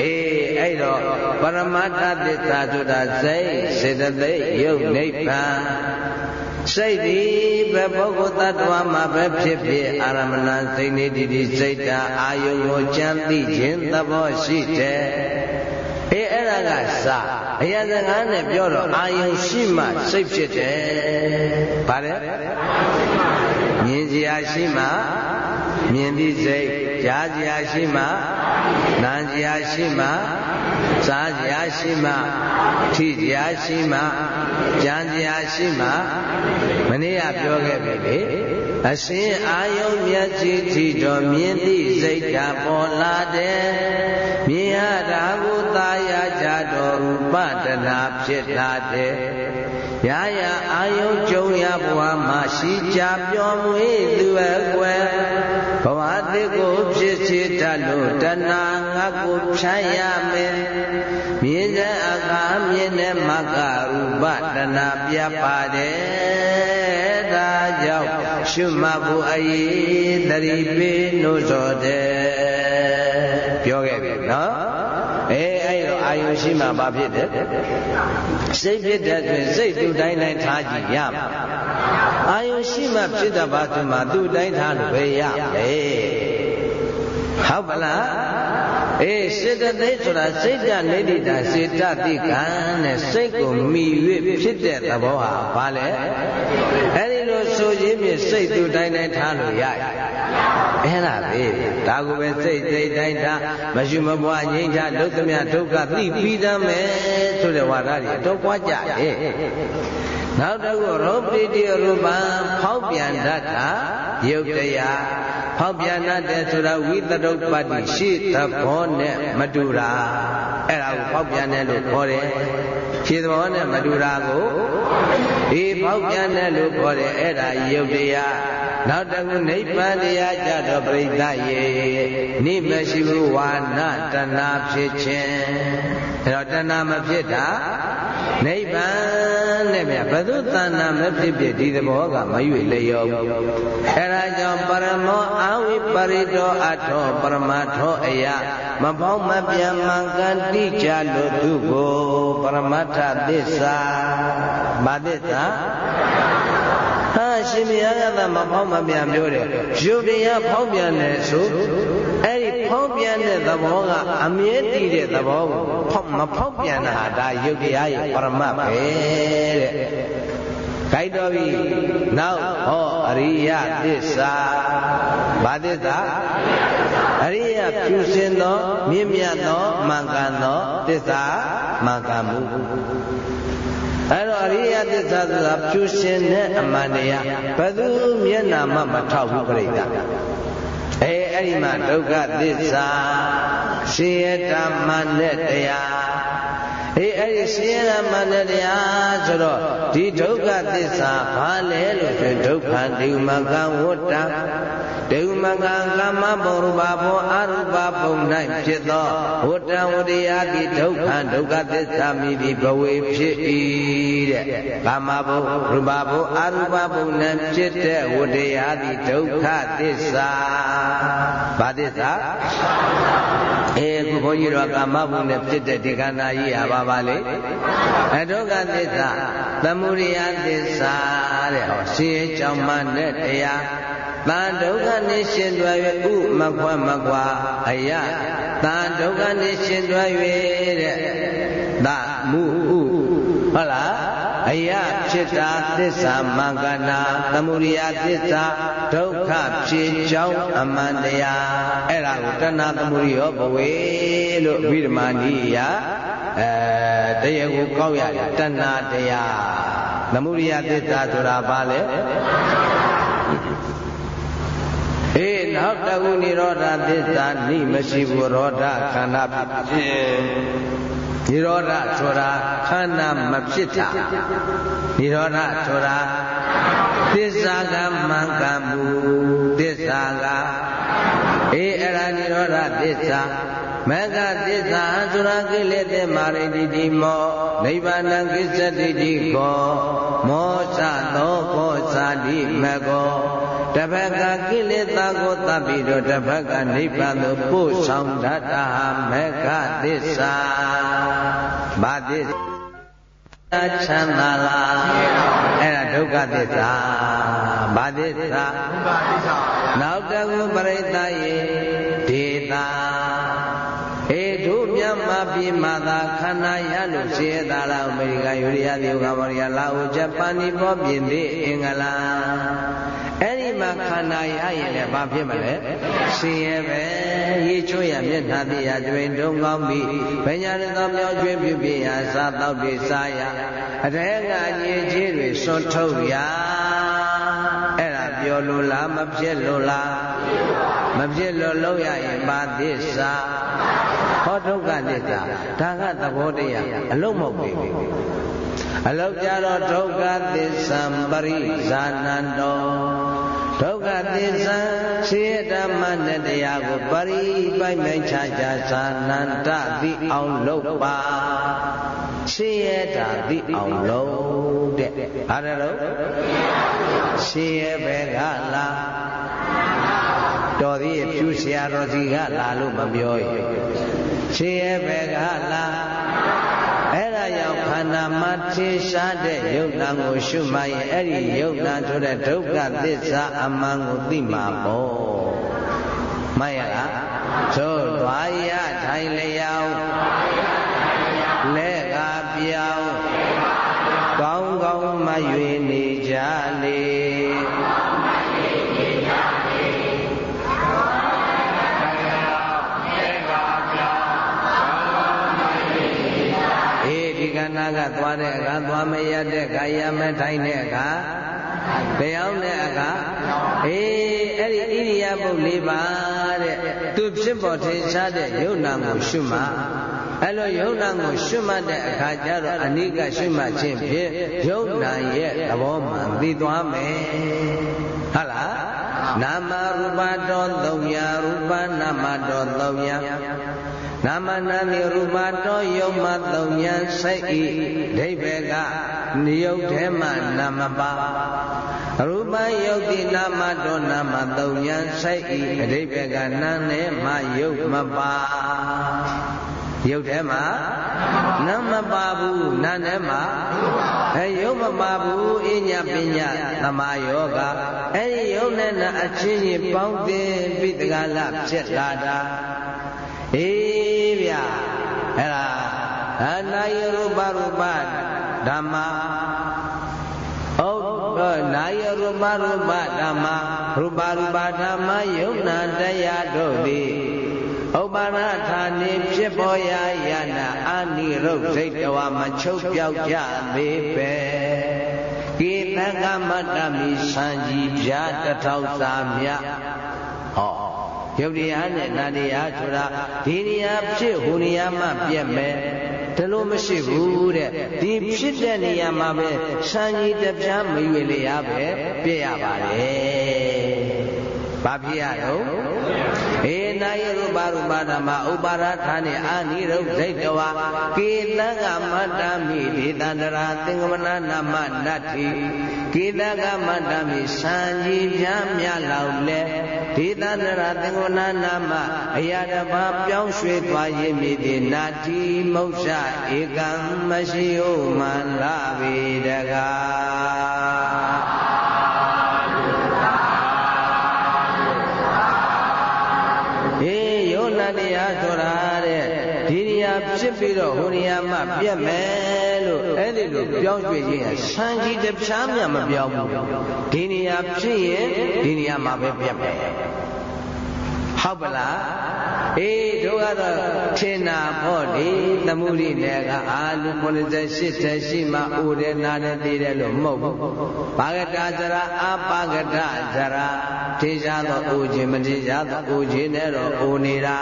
အေးအဲ့တော့ပရမတ္ထသစ္စာဆိုတာစိတ်စေတသိက်ယုတ်နိဗ္ဗာန်စိတ်ဒီပဲပုဂ္ဂိုလ်တ attva မှာပဲဖြစ်ဖြစ်အာရမဏစိတ်နေတည်တည်စိတ်တာအာယုံကိုကြံသိခြင်းသဘောရှိတယ် အေးအဲ့ဒါကစအရာစကားနဲ့ပြောတော့အာယုံရှိမှစိတ်ဖြစ်တယ်ဗါတယ်မြင်စရာရှိမှမြင်သည့်စိတ်ကြားစရာရှိမှနားစရာရှိမှစားစရာရှိမှထိစရာရှိမှကြံစရာရှိမှမနေ့ကပြောခဲ့ပြီလေ အရှင်အာယုံမျက်ကြည့်ထီတော်မြင်သည့်စိတ်ဓာပေါ်လာတယ်မြင်ရတာကိုသာယာကြတော်ဥပဒနာဖြစ်လာတယ်ရာရာအာယုံကြုံရဘဝမှာရှိကြပြောမွေးသူအကွယ်ဘဝတိကိုဖြစ်ချတတ်လို့တဏှာငါကိုဖြန်းရမယ်မြင်တဲ့အခါမြင်တဲ့မကရူပတဏှာပြပါတယ်ဒါကြောင့် ရှုမှတ်ဖို့အရေးတရိပေနိုးစောတဲ့ပြောခဲ့ပြီနော်အေးအဲ့တော့အာယုရှိမှဘာဖြစ်တယ်စိတ်ဖြစ်တဲ့တွင်စိတ်သူတိုင်းတိုင်းထားကြည့်ရမှာအာယုရှိမှဖြစ်တတ်ပါသူမှာသူတိုင်းထားလို့ပဲရမယ်ဟုတ်ပါလား အေးစေတသိက်ဆိုတာစိတ်တနေတိတာစေတတိကံနဲ့စိတ်ကိုမိ၍ဖြစ်တဲ့သဘောဟာဘာလဲအဲ့ဒီလိုဆိုခြင်းဖြင့်စိတ်သူတိုင်းတိုင်းထားလို့ရအဲ့ဒါပဲဒါကိုပဲစိတ်စိတ်တိုင်းထားမရှိမပွားငြိမ်းချဒုက္ခမြဒုက္ခသိပြီးတမ်းမယ်ဆိုတဲ့ဝါဒတွေတော့ကြွားကြတယ် နောက်တစ်ခုရောပိတိရူပံဖောက်ပြန်တတ်တာယုတ်တရားဖောက်ပြန်တတ်တယ်ဆိုတာဝိတရုပ္ပတ္တိရှိသဘောနဲ့မတူတာအဲ့ဒါကိုဖောက်ပြန်တယ်လို့ခေါ်တယ်ရှိသဘောနဲ့မတူတာကိုဒီဖောက်ပြန်တယ်လို့ခေါ်တယ်အဲ့ဒါယုတ်တရားနောက်တစ်ခုနိဗ္ဗာန်တရားကြတော့ပြိဿရေနိမရှိဘူးဝါနတဏဖြစ်ခြင်းအဲ့တော့တဏမဖြစ်တာနိဗ္ဗာန် နဲ့မြဘသူတဏ္ဏမဖြစ်ဖြစ်ဒီသဘောကမရွေလျောဘူးအဲဒါကြောင့်ပရမောအဝိပရိတောအထောပရမထောအယမပေါင်းမပြန်မှန်ကန်တိကြလို့သူကိုပရမတ္ထသစ္စာမသစ္စာ ဟာရှင်ဘုရားကသာမဖောက်မပြန်ပြောတယ်ယုတ်တရားဖောက်ပြန်တယ်ဆိုအဲ့ဒီဖောက်ပြန်တဲ့သဘောကအမြဲတည်တဲ့သဘောကိုဖောက်မဖောက်ပြန်တာဟာဒါယုတ်တရားရဲ့ပရမတ်ပဲတဲ့ကြိုက်တော်ပြီနောက်ဟောအရိယသစ္စာဘာသစ္စာအရိယဖြူစင်သောမြင့်မြတ်သောမှန်ကန်သောသစ္စာမှန်ကန်မှုအဲ့တော့အရိယ သစ္စာဆိုတာဖြူရှင်တဲ့အမှန်တရားဘယ်သူမျက်နာမှမထောက်ဘူးပြိတ္တာအဲအဲ့ဒီမှာဒုက္ခသစ္စာရှင်ရတမနဲ့တရားအေးအဲ့ဒီရှင်ရမန္တတရားဆိုတော့ဒီဒုက္ခသစ္စာဘာလဲလို့ဆိုဒုက္ခဒိမကံဝတ္တ ဒိမကံကမ္မဘောရူပဘောအရူပဘုံ၌ဖြစ်သောဝတ္တဝတ္တရားတိဒုက္ခဒုက္ခသစ္စာမိတိဘဝေဖြစ်၏တဲ့ကာမဘုရူပဘုအရူပဘုံ၌ဖြစ်တဲ့ဝတ္တရားတိဒုက္ခသစ္စာဘာသစ္စာအဲခုဘုန်းကြီးတို့ကာမဘုံနဲ့ဖြစ်တဲ့ဒီကန္နာကြီးဟာပါပါလေအဒုက္ခသစ္စာသမုဒိယသစ္စာတဲ့ဟောရှင်ရဲ့ကြောင့်မနဲ့တရား တန်ဒုက္ခနေရှင်တွယ်၍ဥမခွမကွာအယတန်ဒုက္ခနေရှင်တွယ်၍တဲ့သမှုဥဟုတ်လားအယဖြစ်တာသစ္စာမင်္ဂနာသမုဒိယသစ္စာဒုက္ခဖြစ်ကြောင်းအမှန်တရားအဲ့ဒါကိုတဏှသမုဒိယောဘဝေလို့အဘိဓမ္မာနိယအဲတရားကိုကောက်ရတယ်တဏှတရားသမုဒိယသစ္စာဆိုတာဘာလဲ အေးနောက်တခုនិရောဓသစ္စာနိမရှိဘူးရောဓခန္ဓာဖြစ်နိရောဓဆိုတာခန္ဓာမဖြစ်တာနိရောဓဆိုတာသစ္စာကမှန်ကန်မှုသစ္စာကအေးအဲ့ဒါနိရောဓသစ္စာမဂ္ဂသစ္စာဆိုတာကိလေသာမာရိတိတိမောနိဗ္ဗာန်ကိစ္စတိတိကောမောသသောကောသာတိမကော တပတ်ကကိလေသာကိုတတ်ပြီးတော့တပတ်ကနိဗ္ဗာန်သို့ပို့ဆောင်တတ်တာမေဃသစ္စာဘာသစ္စာချမ်းသာလားအဲ့ဒါဒုက္ခသစ္စာဘာသစ္စာဒုက္ခသစ္စာနောက်တကုပရိသယေဒေတာအေတို့မြတ်မပြေမသာခန္ဓာရလို့ရှိရတာလားအမေရိကန်ယူရီးယားတရုတ်ကဘော်ရီးယားလာအိုဂျပန်နီပေါ်ပြင်သေးအင်္ဂလာ အဲ့ဒီမှာခန္ဓာရရင်လည်းဘာဖြစ်မလဲရှင်ရဲ့ပဲရေချွတ်ရမျက်နှာတိရကျွင်တုံကောင်းပြီးဘညာရသောမြောက်ကျွေးပြုပြရာစားတော့ပြီးစားရအတဲကကြီးကြီးတွေစွန့်ထုတ်ရအဲ့ဒါပြောလို့လားမဖြစ်လို့လားမဖြစ်လို့လုံးရရင်ပါသစ္စာဟောဒုက္ခသစ္စာဒါကသဘောတရားအလုံးမဟုတ်ဘူး အလောက်ကြတော့ဒုက္ခသစ္စာပရိဇာနန္တောဒုက္ခသစ္စာရှေဓမ္မနဲ့တရားကိုပရိပိုက်မိုက်ချာချာဇာနန္တသိအောင်လုပ်ပါရှေရတာသိအောင်လုပ်တဲ့ဟာတယ်လို့ရှေရဘယ်ကလာတော်သေးဖြူဆရာတော်စီကလာလို့မပြောရင်ရှေရဘယ်ကလာ အဲ့ဒါကြောင့်ခန္ဓာမှာထင်ရှားတဲ့ယုတ်တံကိုရှုမှရင်အဲ့ဒီယုတ်တံဆိုတဲ့ဒုက္ခသစ္စာအမှန်ကိုသိမှာပေါ့မှန်ရလားသို့ဓွာရထိုင်လျောင်းလက်ကပြောင်းကောင်းကောင်းမရွေနေကြလေ ကဏ္ဍကသွားတဲ့အခါသွားမရတဲ့ခါရမထိုင်တဲ့အခါတရားတဲ့အခါအေးအဲ့ဒီဣရိယာပုတ်လေးပါတဲ့သူဖြစ်ပေါ်ထင်ရှားတဲ့ယုံနာကိုရှုမှအဲ့လိုယုံနာကိုရှုမှတ်တဲ့အခါကျတော့အနိကရှုမှတ်ခြင်းဖြင့်ယုံနာရဲ့သဘောမှန်သိသွားမယ်ဟုတ်လားနာမရူပတော်သုံးရာရူပနာမတော်သုံးရာ နာမနာနိရူပတောယုံမသုံးညာစိတ်ဤဒိဗ္ဗေကနိယုတ်ထဲမှနာမပါရူပယုတ်တိနာမတောနာမသုံးညာစိတ်ဤအဓိဗ္ဗေကနာနဲ့မှယုတ်မပါရုပ်ထဲမှာနာမပါဘူးနာနဲ့မှာအဲရုပ်မပါဘူးအညာပညာသမာယောဂအဲ့ဒီရုပ်နဲ့နာအချင်းချင်းပေါင်းတင်ပြီးတကလားဖြစ်လာတာ အေးဗျအဲ့ဒါအနာယရူပရူပဓမ္မဩနာယရူပရူပဓမ္မရူပရူပဓမ္မယုံနာတရားတို့သည်ဥပါရဌာနေဖြစ်ပေါ်ရာယနာအာနိရုဒ္ဓိတဝမချုပ်ပြောက်ကြသေးပဲကိသကမတ္တမိစံကြီးပြားတထောက်စာမြဟော ယုတ်တရားနဲ့နာတရားဆိုတာဒီနေရာဖြစ်ဟိုနေရာမှပြက်မယ်ဒါလို့မရှိဘူးတဲ့ဒီဖြစ်တဲ့နေရာမှာပဲစံကြီးတပြားမရွေလျာပဲပြက်ရပါတယ်ဘာဖြစ်ရတော့ဧ နာယရူပရူပဓမ္မဥပါရထာနေအာနိရုဒိတဝကေတံကမတ္တမိဒေသန္တရာသင်္ကမနာနာမနတ္ထိကေတံကမတ္တမိစံကြီးပြားမြလောက်လဲဒေသန္တရာသင်္ကမနာနာမအရာတပါပြောင်းရွှေ့သွားရင်မြည်တိနာတိမௌရှဧကံမရှိဟုမှန်လာပြီတကား ပြီးတော့ဟိုနေရာမှပြက်မယ်လို့အဲ့ဒီလိုပြောင်းရွှေ့ခြင်းဆန်းကြီးတပြားမှမပြောင်းဘူးဒီနေရာဖြစ်ရင်ဒီနေရာမှာပဲပြက်မယ် ဟုတ်ပလားအေးတို့ကတော့ထင်တာပေါ့လေသမှုရိနယ်ကအာလူ98တက်ရှိမှအိုတယ်နာတယ်သိတယ်လို့မဟုတ်ဘူးဘာဂတဇရာအပါဂတဇရာထေရှားသောအိုခြင်းမထေရှားသောအိုခြင်းနဲ့တော့အိုနေတာ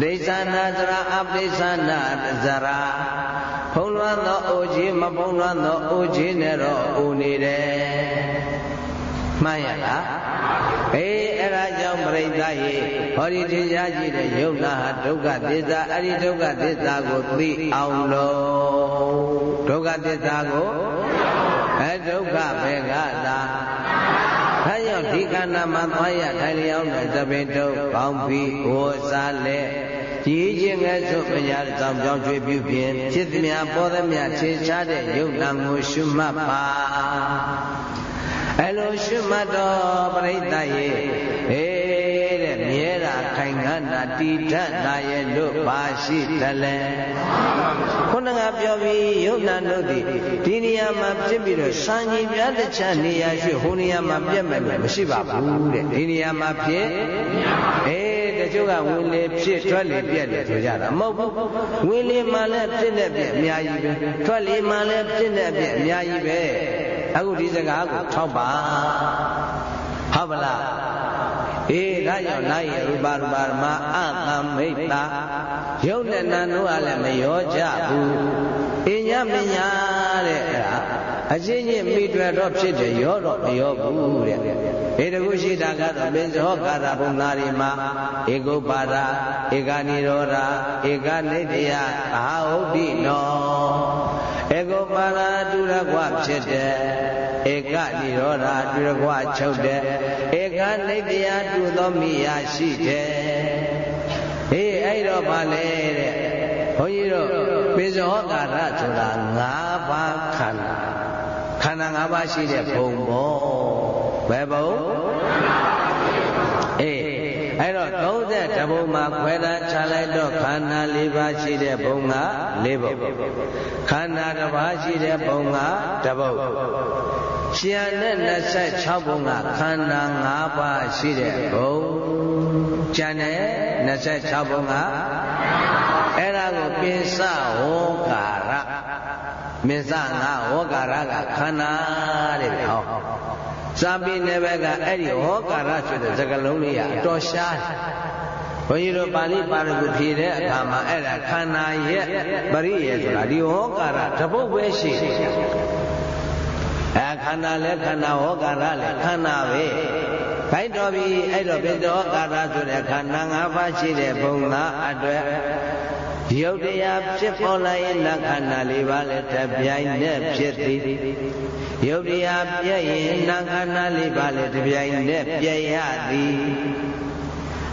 ဒိသနာဇရာအပိသနာဇရာဖုံးလွှမ်းသောအိုခြင်းမဖုံးလွှမ်းသောအိုခြင်းနဲ့တော့အိုနေတယ်မှန်ရလားအေး အဲ့ဒါကြောင့်ပြိဿရေဟောဒီတရားကြည့်တဲ့ယုံနာဟာဒုက္ခသစ္စာအဲ့ဒီဒုက္ခသစ္စာကိုသိအောင်လို့ဒုက္ခသစ္စာကိုအဲဒုက္ခပဲကသာဒါကြောင့်ဒီခန္ဓာမှာသွားရထိုင်လျောင်းတဲ့သပင်တုပ်ပေါင်းပြီးဝစားလက်ကြီးချင်းငယ်ဆိုပညာဆောင်ကြောင်းကျွေးပြုဖြင့်ဖြစ်သည်များပေါ်သည်များခြေရှားတဲ့ယုတ်တံကိုရှုမှတ်ပါ အဲ့လိုရှုမှတ်တော့ပရိသတ်ရေအေး တဲ့မြဲတာခိုင်ခန္ဓာတည်ထတာရဲ့လို့ပါရှိတယ်လေခုနကပြောပြီးယုတ်နံတို့သည်ဒီနေရာမှာဖြစ်ပြီးတော့စံကြီးပြတခြားနေရာရွှေ့ဟိုနေရာမှာပြက်မယ်မရှိပါဘူးတဲ့ဒီနေရာမှာဖြစ်အေးတချို့ကဝင်လေဖြစ်ထွက်လေပြက်တယ်ဆိုကြတာမဟုတ်ဘူးဝင်လေမှလည်းဖြစ်တဲ့ပြက်အများကြီးပဲထွက်လေမှလည်းဖြစ်တဲ့ပြက်အများကြီးပဲအခုဒီစကားကိုထောက်ပါဟုတ်ပါလား အေးဒါကြောင့်နာယရူပရူပမအသံမိတ်တာရုပ်နဲ့နာတို့ကလည်းမရောကြဘူးအညမညာတဲ့အဲ့ဒါအချင်းချင်းမိတွေ့တော့ဖြစ်တယ်ရောတော့မရောဘူးတဲ့ဒီတခုရှိတာကတော့ပင်ဇောကာရဘုံသားတွေမှာဧကုပ္ပါဒဧကနိရောဓဧကနိတယအာဟုတ်တိနောဧကုပ္ပါဒတူရကွဖြစ်တယ်ဧကနိရောဓတူရကွချုပ်တယ်ဧ ကနိတယတူသောမိယာရှိတယ်ဟေးအဲ့တော့ပါလေတဲ့ဘုန်းကြီးတို့ပိဇောကာရဆိုတာ၅ပါးခန္ဓာခန္ဓာ၅ပါးရှိတဲ့ဘုံဘောဘယ်ဘုံအေးအဲ့တော့30ဘုံမှာခွဲတာခြားလိုက်တော့ခန္ဓာ၄ပါးရှိတဲ့ဘုံက၄ဘုံခန္ဓာတစ်ပါးရှိတဲ့ဘုံကတစ်ဘုံ ရှင်နဲ့26ဘုံကခန္ဓာ၅ပါးရှိတဲ့ဘုံကျန်တဲ့26ဘုံကအဲ့ဒါကိုပိစဝောကာရမင်းစငါဝောကာရကခန္ဓာတဲ့ဟောစာပေနယ်ဘက်ကအဲ့ဒီဝောကာရဆိုတဲ့စကားလုံးလေးကအတော်ရှားတယ်ဘုန်းကြီးတို့ပါဠိပါရဂုဖြေတဲ့အခါမှာအဲ့ဒါခန္ဓာရဲ့ပရိယေဆိုတာဒီဝောကာရတပုတ်ပဲရှိတယ်အဲ ခန္ဓာလဲခန္ဓာဝောကာရလဲခန္ဓာပဲခိုက်တော်ပြီအဲ့တော့ပိတောကာရဆိုတဲ့ခန္ဓာ၅ပါးရှိတဲ့ဘုံသားအတွက်ယုတ်တရားဖြစ်ပေါ်လာရင်နခန္ဓာ၄ပါးလည်းတပြိုင်နက်ဖြစ်သည်ယုတ်တရားပြည့်ရင်နခန္ဓာ၄ပါးလည်းတပြိုင်နက်ပြည့်ရသည်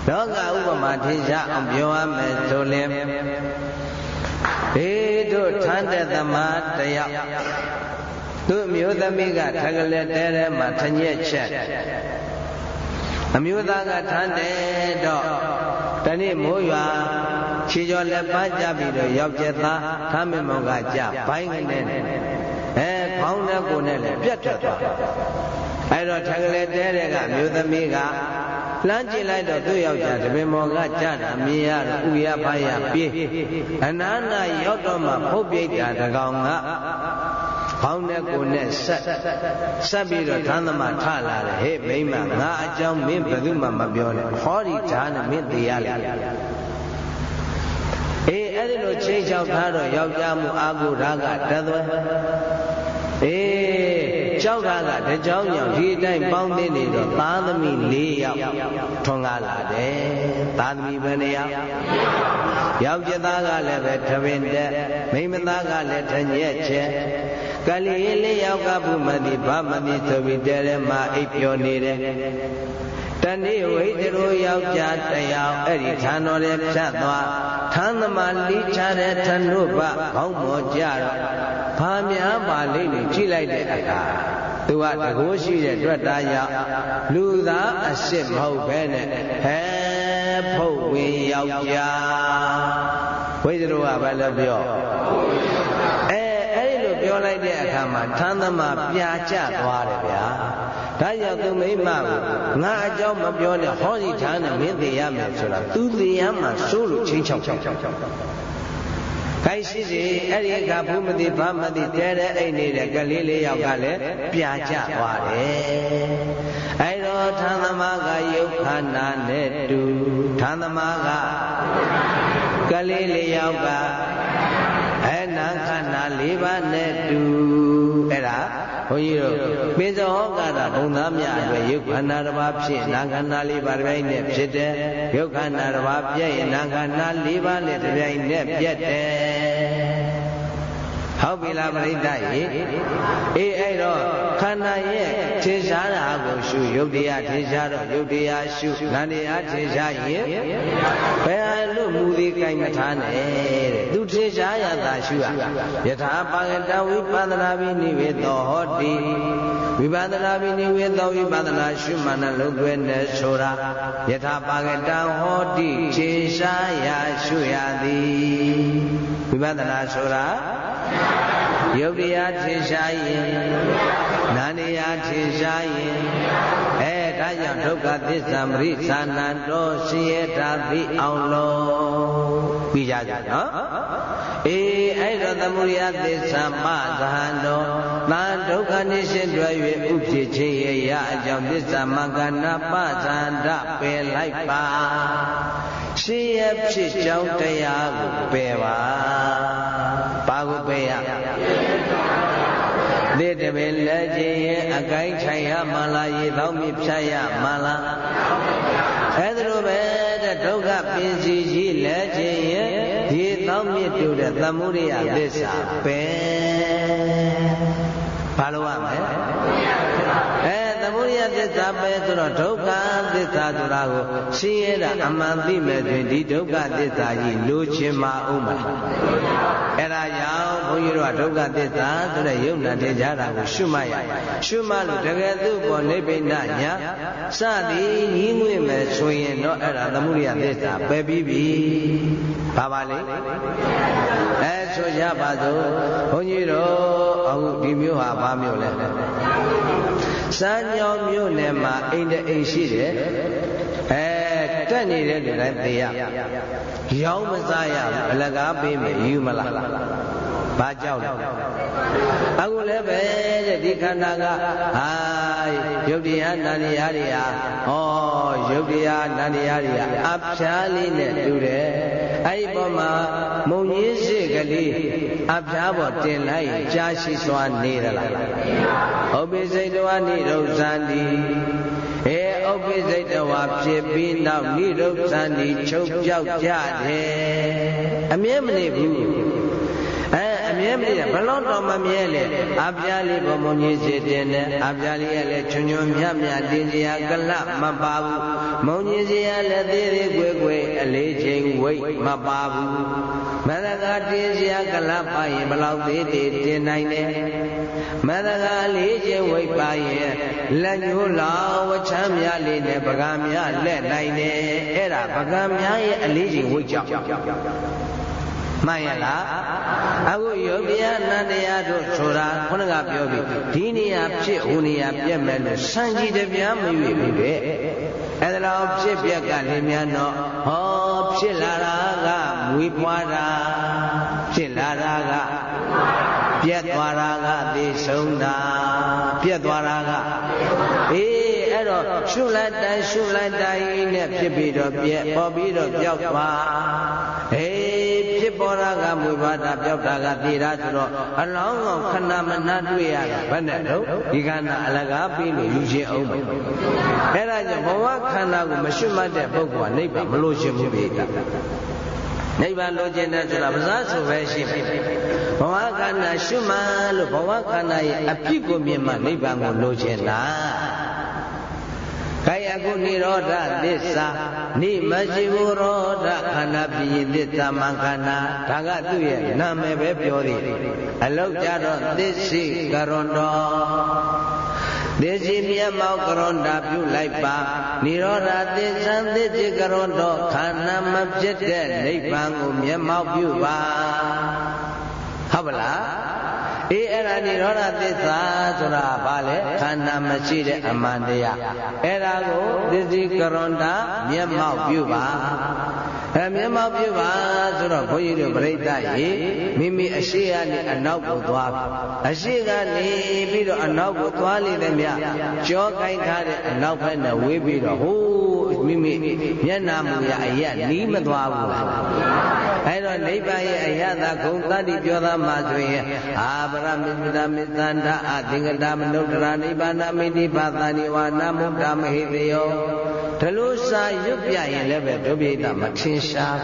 လောကဥပမာထင်ရှားအောင်ပြောရမယ်ဆိုရင်ေတို့ထမ်းတဲ့သမားတယောက် သူ့မျိုးသမီးကထကလက်တဲထဲမှာထညက်ချက်အမျိုးသားကထမ်းတယ်တော့တနေ့မိုးရွာခြေကျော်လက်ပါကြပြီးတော့ယောက်ျားသားထမ်းမမောင်ကကြဘိုင်းကနေအဲခေါင်းနဲ့ကိုယ်နဲ့လည်းပြတ်ထွက်သွားအဲ့တော့ထကလေးတဲတဲ့ကမျိုးသမီးကလှမ်းကြည့်လိုက်တော့သူ့ယောက်ျားတပင်မော်ကကြတာမြင်ရတော့ဥရပါရပြေးအနာနာရောက်တော့မှဖုတ်ပြိတ်တာတကောင်က ခေါင်းနဲ့ကိုယ်နဲ့ဆက်ဆက်ပြီးတော့သံသမထလာတယ်ဟေ့မိမငါအကြောင်းမင်းဘယ်သူမှမပြောနဲ့ဟောဒီဓာနဲ့မင်းသိရလိမ့်အေးအဲ့ဒီလိုချိန်ချောက်ထားတော့ယောက်ျားမှုအာဟုဓာကတသွဲအေးကြောက်တာကတကြောင်ကြောင့်ဒီအတိုင်းပေါင်းသိနေတော့သားသမီး၄ယောက်ထွန်ကားလာတယ်သားသမီးဘယ်နှယောက်ယောက်ျားသားကလည်းပဲထပင်တက်မိန်းမသားကလည်းထညက်ချက် ကလေးလေးယောက်ကဘုမတိဗမတိဆိုပြီးတဲထဲမှာအိပ်ပျော်နေတယ်တနေ့ဝိတ္တရိုယောက်ျားတယောက်အဲ့ဒီဌာန်တော်ရဲ့ဖြတ်သွားဌာန်သမာလီချတဲ့ဌာနုပခေါင်းမောကြတော့ဘာများပါလိမ့်လို့ကြည့်လိုက်တဲ့အခါသူကတကိုးရှိတဲ့တွေ့တာရောက်လူသားအစ်စ်မဟုတ်ပဲနဲ့ဟဲဖုတ်ဝင်ယောက်ျားဝိတ္တရိုကဘာလဲပြော ပြောလိုက်တဲ့အခါမှာထမ်းသမားပြာကျသွားတယ်ဗျာဒါကြောင့်သူမိမကိုငါအကြောင်းမပြောနဲ့ဟောဒီဌာနဲ့မင်းသိရမယ်ဆိုတာသူသိရမှစိုးလို့ချင်းချောက်ချောက်ချောက်ချောက်ခိုင်းရှိစီအဲ့ဒီအခါဘုမတိဘာမတိတဲတဲ့အိမ်နေတဲ့ကလေးလေးယောက်ကလည်းပြာကျသွားတယ်အဲ့တော့ဌာသမားကယုတ်ခန္ဓာနဲ့တူဌာသမားကကလေးလေးယောက်ကအဲနာခန္ဓာ ၄ပါးနဲ့တူအဲ့ဒါဘုန်းကြီးတို့ပိဇောဟောကတာဘုံသားများအတွက်ယုတ်ခန္ဓာတစ်ပါးဖြစ်နာခန္ဓာ၄ပါးတစ်ပြိုင်နဲ့ဖြစ်တယ်ယုတ်ခန္ဓာတစ်ပါးပြည့်ရင်နာခန္ဓာ၄ပါးနဲ့တစ်ပြိုင်နဲ့ပြည့်တယ် ဟုတ်ပြီလားပရိသတ်ရေအေးအဲ့တော့ခန္ဓာရဲ့ထင်ရှားတာကိုရှုယုတ်တရားထင်ရှားတော့ယုတ်တရားရှုနန္တရားထင်ရှားရင်ဘယ်လို့မူသည်ကြိုင်မထားနဲ့တဲ့သူထင်ရှားရတာရှုရယထာပါကတဝိပဒနာပိနိဝေသောဟောတိဝိပဒနာပိနိဝေသောဝိပဒနာရှုမှန်လုံးသွဲနဲ့ဆိုတာယထာပါကတဟောတိထင်ရှားရရှုရသည်ဝိပဒနာဆိုတာ ယုတ်တရားထင်ရှားရင်နာနေယထင်ရှားရင်အဲဒါကြောင့်ဒုက္ခသစ္စာမရိသာနံတော်ရှင်ရတာသိအောင်လို့ပြီးကြကြနော်အေးအဲ့တော့သမုဒယသစ္စာမသဟံတော်သံဒုက္ခနိရှင်တွယ်၍ဥဖြစ်ခြင်းရရအကြောင်းသစ္စာမကနာပသန္တပယ်လိုက်ပါရှင်ရဖြစ်ကြောင်းတရားကိုပယ်ပါဘာ ကိုပယ်ရသစ်တပင်လက်ခြင်းရဲ့အကိုင်းထိုင်ရမလားရေသောမြဖြတ်ရမလားအဲဒါလိုပဲတဲ့ဒုက္ခပင်စီကြီးလက်ခြင်းရဲ့ရေသောမြတူတဲ့သမုဒိယသစ္စာပဲဘာလို့ရမလဲအဲသမုဒိယသစ္စာပဲဆိုတော့ဒုက္ခသစ္စာဆိုတာကိုရှင်းရတာအမှန်သိမဲ့တွင်ဒီဒုက္ခသစ္စာကြီးလိုချင်မှာဥမ္မာအဲ့ဒါကြောင့် ဘုန်းကြီးတို့ကဒုက္ခသစ္စာဆိုတဲ့ယုံနာတင်ကြတာကိုရှုမှတ်ရရှုမှတ်လို့တကယ်သူ့ပေါ်နိဗ္ဗိဏညာစသည်ညီးငွေ့မယ်ဆိုရင်တော့အဲ့ဒါသမုဒိယသစ္စာပယ်ပြီးပြီဘာပါလဲအဲဆိုကြပါစို့ဘုန်းကြီးတို့အခုဒီမျိုးဟာဘာမျိုးလဲစမ်းညောမြို့နယ်မှာအိမ်တအိမ်ရှိတယ်အဲတက်နေတဲ့လူတိုင်းသိရရောင်းမစားရဘူးအလကားပေးမယ်ယူမလား ဘာကြောက်လဲအခုလည်းပဲတဲ့ဒီခန္ဓာကဟာယုတ်တရားနန္တရားတွေဟာဟောယုတ်တရားနန္တရားတွေဟာအဖျားလေးနဲ့တူတယ်အဲ့ဒီပေါ်မှာမုံကြီးစိတ်ကလေးအဖျားပေါ်တင်လိုက်ကြာရှိစွာနေရလားဟုတ်ပြီစိတ်တော်နိရုဇန္တိအဲဥပ္ပိစိတ်တော်ဖြစ်ပြီးနောက်နိရုဇန္တိချုပ်ပြောက်ကြတယ်အမြဲမနေဘူးအဲအ မြဲမရဘလုံးတော်မမြဲလေအပြားလေးဘုံမုံကြီးစီတင်တယ်အပြားလေးကလည်းချွန်ချွန်မြတ်မြတ်တင်စရာကလမပါဘူးမုံကြီးစီကလည်းသေးသေးကွယ်ကွယ်အလေးချိန်ဝိတ်မပါဘူးမရကတင်စရာကလပါရင်ဘလောက်သေးသေးတင်နိုင်တယ်မရကအလေးချိန်ဝိတ်ပါရင်လက်ညှိုးလောင်ဝချမ်းမြလေးနဲ့ပကံမြလက်နိုင်တယ်အဲ့ဒါပကံမြရဲ့အလေးချိန်ဝိတ်ကြောင့် မှန်ရလားအခုယောဂီယနန္တရားတို့ဆိုတာခုနကပြောပြီဒီနေရာဖြစ်ဟိုနေရာပြက်မဲ့လို့စံကြည်တပြားမရွေဘူးတဲ့အဲ့ဒါတော့ဖြစ်ပြက်ကလည်းများတော့ဟောဖြစ်လာတာကမွေးပွားတာဖြစ်လာတာကပြက်သွားတာကသိဆုံးတာပြက်သွားတာကအေးအဲ့တော့ရှုလိုက်တိုင်းရှုလိုက်တိုင်းနဲ့ဖြစ်ပြီးတော့ပြက်ပေါ်ပြီးတော့ပျောက်သွားအေးဖြစ် ပေါ်တာကမူပါတာပျောက်တာကသေတာဆိုတော့အလောင်းကောင်ခဏမနှတွေ့ရတာဘယ်နဲ့တော့ဒီခန္ဓာအလကားပြီးလို့ယူခြင်းအောင်မယ်အဲ့ဒါကြောင့်ဘဝခန္ဓာကိုမရှုမှတ်တဲ့ပုဂ္ဂိုလ်ကနိဗ္ဗာန်မလို့ရှင်ဘူးပြေတာနိဗ္ဗာန်လိုချင်တဲ့ဆိုတာပါးစားဆိုပဲရှိတယ်ဘဝခန္ဓာရှုမှတ်လို့ဘဝခန္ဓာရဲ့အပြစ်ကိုမြင်မှနိဗ္ဗာန်ကိုလိုချင်တာ ကာယကုနိရောဓသစ္စာနိမရှိဘူးရောဓခန္ဓာပြည့်သစ္စာမခန္ဓာဒါကသူ့ရဲ့နာမည်ပဲပြောသေးတယ်အလောက်ကြတော့သစ္စိကရွန်တော်သေစီမြတ်မောကရွန်တာပြုလိုက်ပါနိရောဓသစ္စာသစ္စိကရွန်တော်ခန္ဓာမဖြစ်တဲ့နိဗ္ဗာန်ကိုမျက်မှောက်ပြုပါဟုတ်ပါလားအေး အဲ့ဒါနိရောဓသစ္စာဆိုတာဘာလဲခန္ဓာမရှိတဲ့အမှန်တရားအဲ့ဒါကိုသစ္စိကရွန်တာမျက်မှောက်ပြုပါအဲမျက်မှောက်ပြုပါဆိုတော့ဘုန်းကြီးတို့ပြိဋ္ဌရေမိမိအရှိကနေအနောက်ကိုသွားအရှိကနေပြီးတော့အနောက်ကိုသွားလိမ့်တယ်မြကြောကိုင်းထားတဲ့အနောက်ဘက်နဲ့ဝေးပြီးတော့ဟိုးမိမိမျက်နာမူရအရက်နီးမသွားဘူးလားအဲတော့နိဗ္ဗာန်ရဲ့အရသာဂုံတတ္တိပြောသားမှာဆိုရင်အာပရမိတ္တမေသန္တာအသင်္ကတမနုဿရာနိဗ္ဗာန်မိတိပါသနိဝါနမုဒ္ဒမဟိတယောဒလို့စာရွတ်ပြရင်လည်းပဲဒုပိဋကမထင်ရှား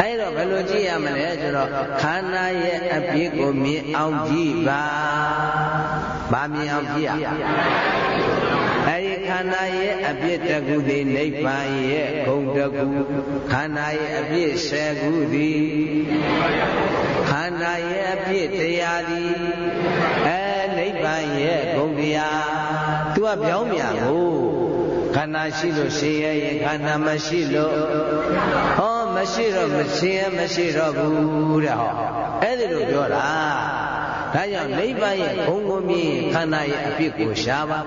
အဲဒါတော့ဘယ်လိုကြည့်ရမလဲဆိုတော့ခန္ဓာရဲ့အပြစ်ကိုမြင်အောင်ကြည့်ပါ။ဘာမြင်အောင်ကြည့်ရအဲဒီခန္ဓာရဲ့အပြစ်တကူသည်နိဗ္ဗာန်ရဲ့ဂုံတကူခန္ဓာရဲ့အပြစ်ဆယ်ခုသည်ခ န္ဓာရဲ့အပြစ်တရားသည်အဲနိဗ္ဗာန်ရဲ့ဂုံတရားသူကပြောင်းပြန်ကိုခန္ဓာရှိလို့ရှင်ရဲ့ရင်ခန္ဓာမရှိလို့ဟောမရှိတော့မရှင်ရဲ့မရှိတော့ဘူးတဲ့ဟောအဲ့ဒီလိုပြောတာ ဒါကြောင့်နိဗ္ဗာန်ရဲ့ဘုံကိုမြင်ခန္ဓာရဲ့အပြစ်ကိုရှားပါ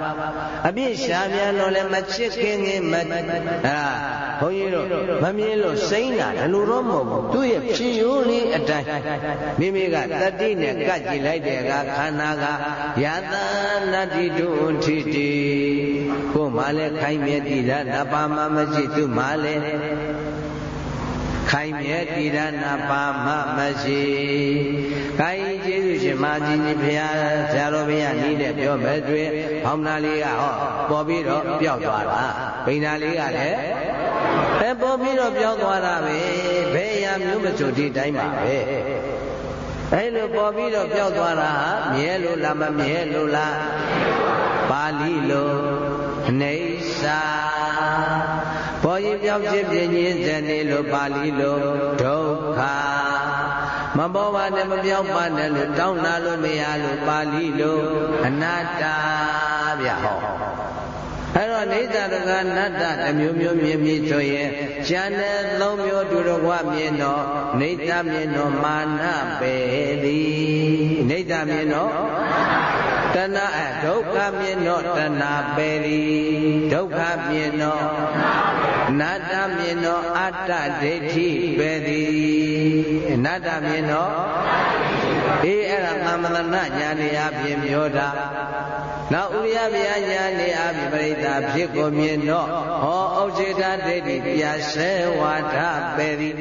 အပြစ်ရှားပြန်တော့လည်းမချစ်ခင်ခင်မဟာဘုန်းကြီးတို့မမြင်လို့စိမ့်တာဘယ်လိုတော့မဟုတ်ဘူးသူ့ရဲ့ဖြစ်ရိုးလေးအတိုင်းမိမိကတတိနဲ့ကတ်ကြည့်လိုက်တဲ့အခါခန္ဓာကယတနတ္တိတုထိတိကိုမှလည်းခိုင်းမြဲတည်တာနပါမမရှိသူမှလည်း ခိုင်မြဲတည်ရနာပါမမရှိ။ခိုင်ကျေးဇူးရှင်မာကြီးကြီးဖရာဆရာတော်ဘုရားနီးတဲ့ပြောမဲ့တွေဟောင်းနာလေးကဟောပေါ်ပြီးတော့ပျောက်သွားတာ။ဘိန်းနာလေးကလည်းအဲပေါ်ပြီးတော့ပျောက်သွားတာပဲ။ဘယ်ရမျိုးမဆိုဒီတိုင်းပါပဲ။အဲလိုပေါ်ပြီးတော့ပျောက်သွားတာဟာမြဲလို့လားမမြဲလို့လား။ပါဠိလိုအနေစာ ပေါ်ရင်ပြောင်းဖြစ်ပြင်းခြင်းဇနေလို့ပါဠိလိုဒုက္ခမပေါ်ပါနဲ့မပြောင်းပါနဲ့လို့တောင်းတာလို့မရလို့ပါဠိလိုအနတ္တဗျဟောအဲ့တော့နေသရကနတ္တတမျိုးမျိုးမြင်ပြီဆိုရင်ဉာဏ်နဲ့သုံးမျိုးတူတော်ကမြင်တော့နေသမြင်တော့မာနပေသည်နေသမြင်တော့တဏအဒုက္ခမြင်တော့တဏပေသည်ဒုက္ခမြင်တော့ နတ္တမြင်တော့အတ္တဒိဋ္ဌိပေသည်နတ္တမြင်တော့အေးအဲ့ဒါသမ္မတနာညာနေအပြင်ပြောတာနောက်ဥရိယဗျာညာနေအပြင်ပရိသဖြစ်ကိုမြင်တော့ဟောဥစ္စေတဒိဋ္ဌိပြဆဲဝါဒပေသည်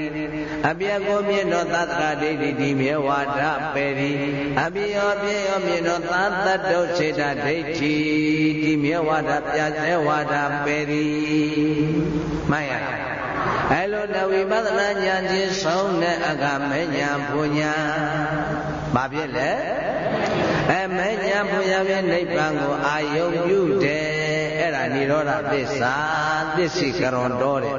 အပြက်ကိုမြင်တော့သတ္တဒိဋ္ဌိဒီမြဲဝါဒပေသည်အပြရောပြရောမြင်တော့သတ္တတုစေတဒိဋ္ဌိဒီမြဲဝါဒပြဆဲဝါဒပေသည်မှန်ရအဲလိုနဝိပဿနာဉာဏ်ချင်းဆုံးတဲ့အကမေညာဘုညာဘာဖြစ်လဲအမေညာဘုရားရဲ့နိဗ္ဗာန်ကိုအာယုံပြုတယ် အဲ့ဒါនិရောဓသစ္စာသစ္စိကရွန်တော်တယ်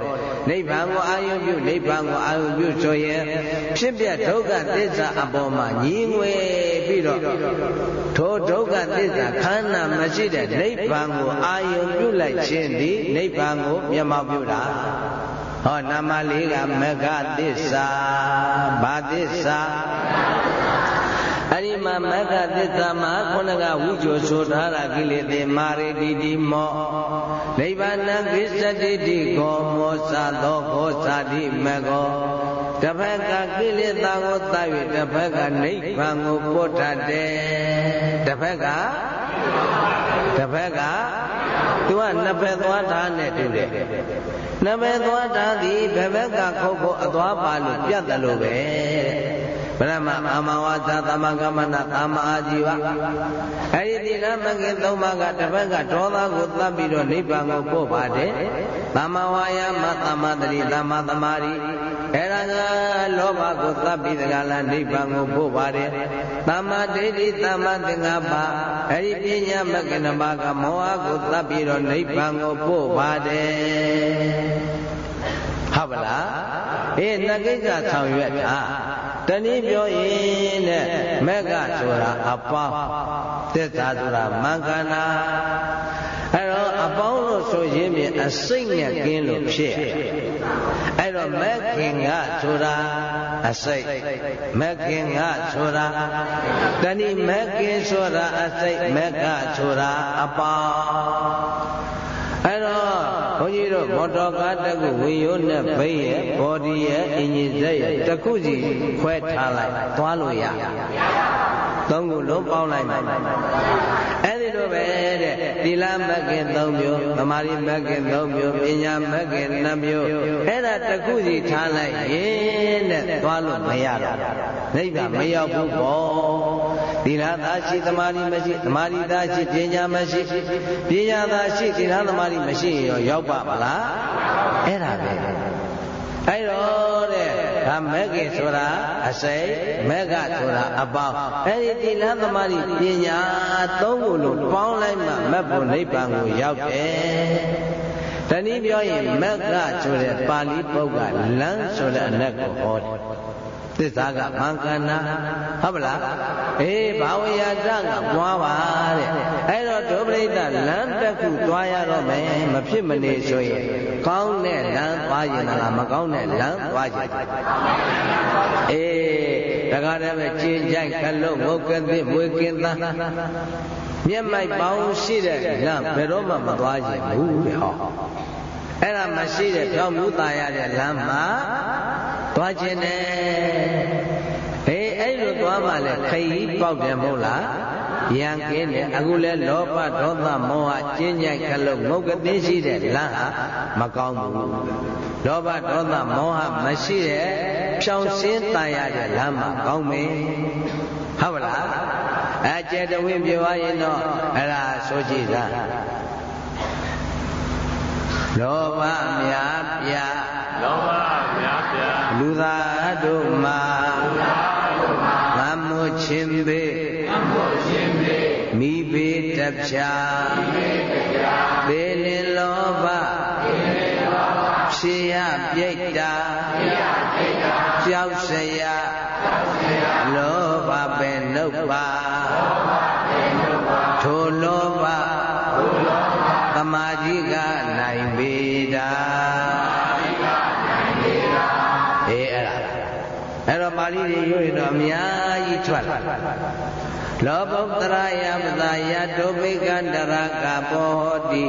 နိဗ္ဗာန်ကိုအာယုံပြုနိဗ္ဗာန်ကိုအာယုံပြုဆိုရင်ဖြစ်ပြဒုက္ခသစ္စာအပေါ်မှာညီငွေပြီးတော့ထိုဒုက္ခသစ္စာခန္ဓာမရှိတဲ့နိဗ္ဗာန်ကိုအာယုံပြုလိုက်ခြင်းဒီနိဗ္ဗာန်ကိုမျက်မှောက်ပြုတာဟောနာမလေးကမဂသစ္စာဘာသစ္စာ အဲ့ဒီမှာမဂ္ဂသစ္စာမှာခုနကဝိဇ္ဇောဆိုထားတာကိလေသေမာရိတိတိမောနိဗ္ဗာန်ကိစ္စတိတိကောမောသသောခောသာတိမကောတစ်ဖက်ကကိလေသာကိုသတ်၍တစ်ဖက်ကနိဗ္ဗာန်ကိုပို့တတ်တယ်တစ်ဖက်ကတစ်ဖက်ကသူကနှစ်ဖက်သွားတာနဲ့တူတယ်နှစ်ဖက်သွားတာသည်ဘယ်ဘက်ကခုတ်ဖို့အသွားပါလို့ပြတ်တယ်လို့ပဲ ဗရမအာမဝါသသမကမနာအာမအာဇီဝအဲ့ဒီသီလမဂ္ဂင်သုံးပါးကတစ်ဖက်ကဒေါသကိုသတ်ပြီးတော့နိဗ္ဗာန်ကိုပို့ပါတယ်သမဝါယမသမတတိသမသမာဓိအဲ့ဒါကလောဘကိုသတ်ပြီးတကလားနိဗ္ဗာန်ကိုပို့ပါတယ်သမဒိဋ္ဌိသမသင်္ကပ္ပအဲ့ဒီပညာမဂ္ဂင်ပါးကမောဟကိုသတ်ပြီးတော့နိဗ္ဗာန်ကိုပို့ပါတယ် ဟုတ်ပါလားအေးနှစ်ကိစ္စဆောင်ရွက်တာတနည်းပြောရင်တဲ့မက်ကဆိုတာအပေါင်းသစ္စာဆိုတာမင်္ဂနာအဲ့တော့အပေါင်းလို့ဆိုရင်မြင်အစိတ်နဲ့ကင်းလို့ဖြစ်အဲ့တော့မက်ခင်ကဆိုတာအစိတ်မက်ခင်ကဆိုတာတဏိမက်ခင်ဆိုတာအစိတ်မက်ကဆိုတာအပေါင်းအဲ့တော့ဘု န်းကြီးတို့မော်တော်ကားတစ်ခုဝင်ရိုးနဲ့ဘိရဲ့ဘော်ဒီရဲ့အင်ဂျင်စက်ရဲ့တစ်ခုစီခွဲထားလိုက်သွားလို့ရသုံးခုလုံးပေါင်းလိုက်မယ်အဲ့ဒီလိုပဲတဲ့သီလမဂ္ဂင်၃မျိုးသမာဓိမဂ္ဂင်၃မျိုးပညာမဂ္ဂင်၂မျိုးအဲ့ဒါတစ်ခုစီထားလိုက်ရင်တဲ့သွားလို့မရတော့နိဗ္ဗာန်မရောက်ဘူးပေါ့ သီလသာရှိသမာဓိမရှိသမာဓိသာရှိပညာမရှိပညာသာရှိသီလသမာဓိမရှိရင်ရောရောက်ပါမလားအဲ့ဒါပဲအဲ့တော့တဲ့ဒါမက်ကင်ဆိုတာအစိတ်မက်ကဆိုတာအပေါင်းအဲ့ဒီတိလသမာဓိပညာသုံးခုလုံးပေါင်းလိုက်မှမက်ဖို့နိဗ္ဗာန်ကိုရောက်တယ်တနည်းပြောရင်မက်ကဆိုတဲ့ပါဠိပုဒ်ကလမ်းဆိုတဲ့အနက်ကိုဟောတယ် သစ္စာကမင်္ဂနာဟုတ်ပလားအေးဘာဝရတကပွားပါတဲ့အဲ့တော့ဒုပရိသလမ်းတစ်ခုသွားရတော့မယ်မဖြစ်မနေဆိုရင်ကောင်းတဲ့လမ်းသွားရင်လားမကောင်းတဲ့လမ်းသွားရင်အေးတခါတည်းပဲကျင်းကြိုက်ခလုံးငုတ်ကသိမွေကင်းသားမျက်မိုက်ပေါင်းရှိတဲ့လမ်းဘယ်တော့မှမသွားရင်ဘူးတဲ့ဟောအဲ့ဒါမရှိတဲ့ကြောင့်မြူတာရတဲ့လမ်းမှာ သွားခြင်းနဲ့ဟေးအဲ့လိုသွားမှလည်းခရီးပေါက်တယ်မဟုတ်လားရံကင်းတယ်အခုလဲလောဘဒေါသမောဟကျဉ်းညိုက်ခလုတ်ငုတ်ကသိရှိတဲ့လမ်းဟာမကောင်းဘူးလောဘဒေါသမောဟမရှိတဲ့ဖြောင်စင်းတန်ရတဲ့လမ်းမှာကောင်းမယ်ဟုတ်ပါလားအဲကျက်တဝင်းပြောရရင်တော့အဲ့ဒါဆိုကြည့်သားလောဘများပြလောဘများပြ လူသားတို့မှာသံမှုချင်းပေမိပေတဖြာသေလင်လောဘဖြစ်ရပြိတ္တာ လာလောဘုတ္တရာယပသာယတုပိကန္တရကဘောဟောတိ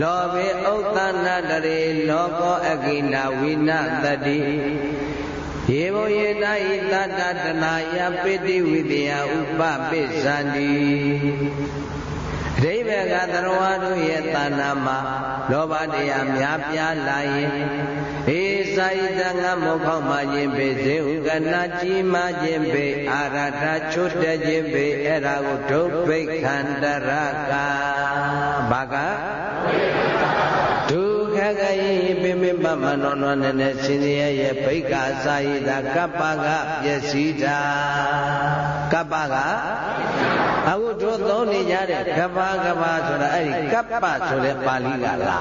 လောဘေဥတ္တနာတရေလောကောအကိနာဝိနတတိယေဘုယေနာဤတတတနာယပိတိဝိတယဥပပိသန္တိဒိဗေကသရဝါတို့ရဲ့တဏ္ဍာမှာလောဘတရားများပြားလာရင်အေ စာဣတငါမောခောက်မှခြင်းပေစေဥကနာကြီးမှခြင်းပေအာရထချွတ်တဲ့ခြင်းပေအဲ့ဒါကိုဒုဗိခန္တရကဘာကဒုက္ခကယေပိမိပမနောနောနဲ့နဲ့ရှင်ရရဲ့ဘိက္ခာစာဣတာကပ္ပကပျက်စီးတာကပ္ပကအခုတို့သုံးနေကြတဲ့ကပ္ပကပ္ပဆိုတာအဲ့ဒီကပ္ပဆိုတဲ့ပါဠိကလာ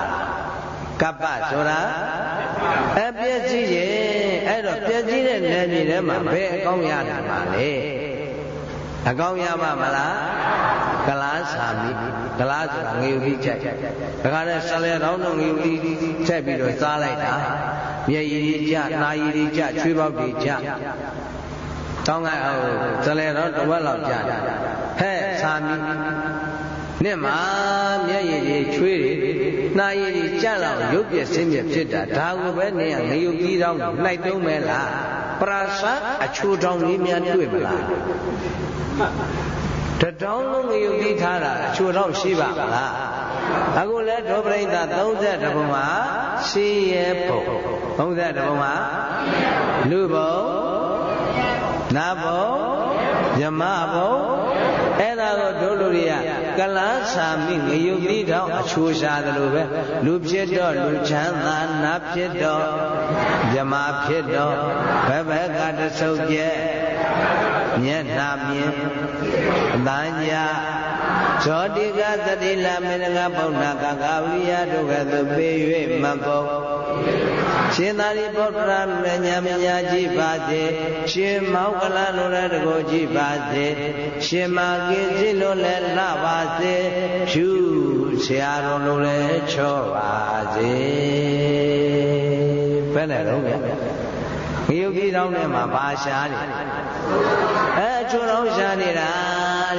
ကပ္ပဆိုတာအပြည့်စည်ရဲ့အဲ့တော့ပြည့်စည်တဲ့နယ်မြေထဲမှာဘယ်အကောင်းရတာပါလဲအကောင်းရပါမလားကလားစာမိကလားဆိုတာငေယူပြီးကြိုက်ဒါကြတဲ့ဆလဲတောင်းတော့ငေယူပြီးချက်ပြီးတော့စားလိုက်တာမျက်ရည်ကြီးကြနှာရည်ကြီးကြချွေးပေါက်ကြီးကြတောင်းကအောင်ဇလဲတော့တဝက်လောက်ကြာဟဲ့သာမီနဲ့မှာမျက်ရည်တွေချွေးတွေ နှာရည်တွေကြလောက်ရုပ်ပြဆင်းပြဖြစ်တာဒါကိုပဲနေရငရုတ်ကြီးတောင်းနှိုက်တုံးမဲလားပရာသအချိုတောင်လေးများတွေ့မလားတတောင်းလုံးငရုတ်ကြီးထားတာအချိုတောင်ရှိပါမလားအခုလဲဒုပရိသ30ဘုံမှာရှိရဲ့ဘုံ30ဘုံမှာလူဘုံနတ်ဘုံယမဘုံအဲ့ဒါကိုတို့လူတွေ ကကလန်းစာမိငရုတ်တိတောင်အချိုးရှာတယ်လို့ပဲလူဖြစ်တော့လူချမ်းသာနတ်ဖြစ်တော့ယမဖြစ်တော့ဘယ်ဘက်ကတဆုပ်ကျက်မျက်နှာမြင်အတန်ညာဇောတိကသတိလမေနကဗုဒ္ဓကကဝိယတို့ကသို့ပေး၍မပေါ် ရှင်သာရိပုတ္တရာမညာမညာကြည့်ပါစေရှင်မောက္ကလလိုလည်းတကိုကြည့်ပါစေရှင်မာကိစီလိုလည်းလှပါစေဖြူဆရာတော်လိုလည်းချောပါစေဘယ်နဲ့တော့ဗျငရုတ်ကြီးတောင်းထဲမှာပါရှားနေအဲချိုးတော့ရှားနေတာ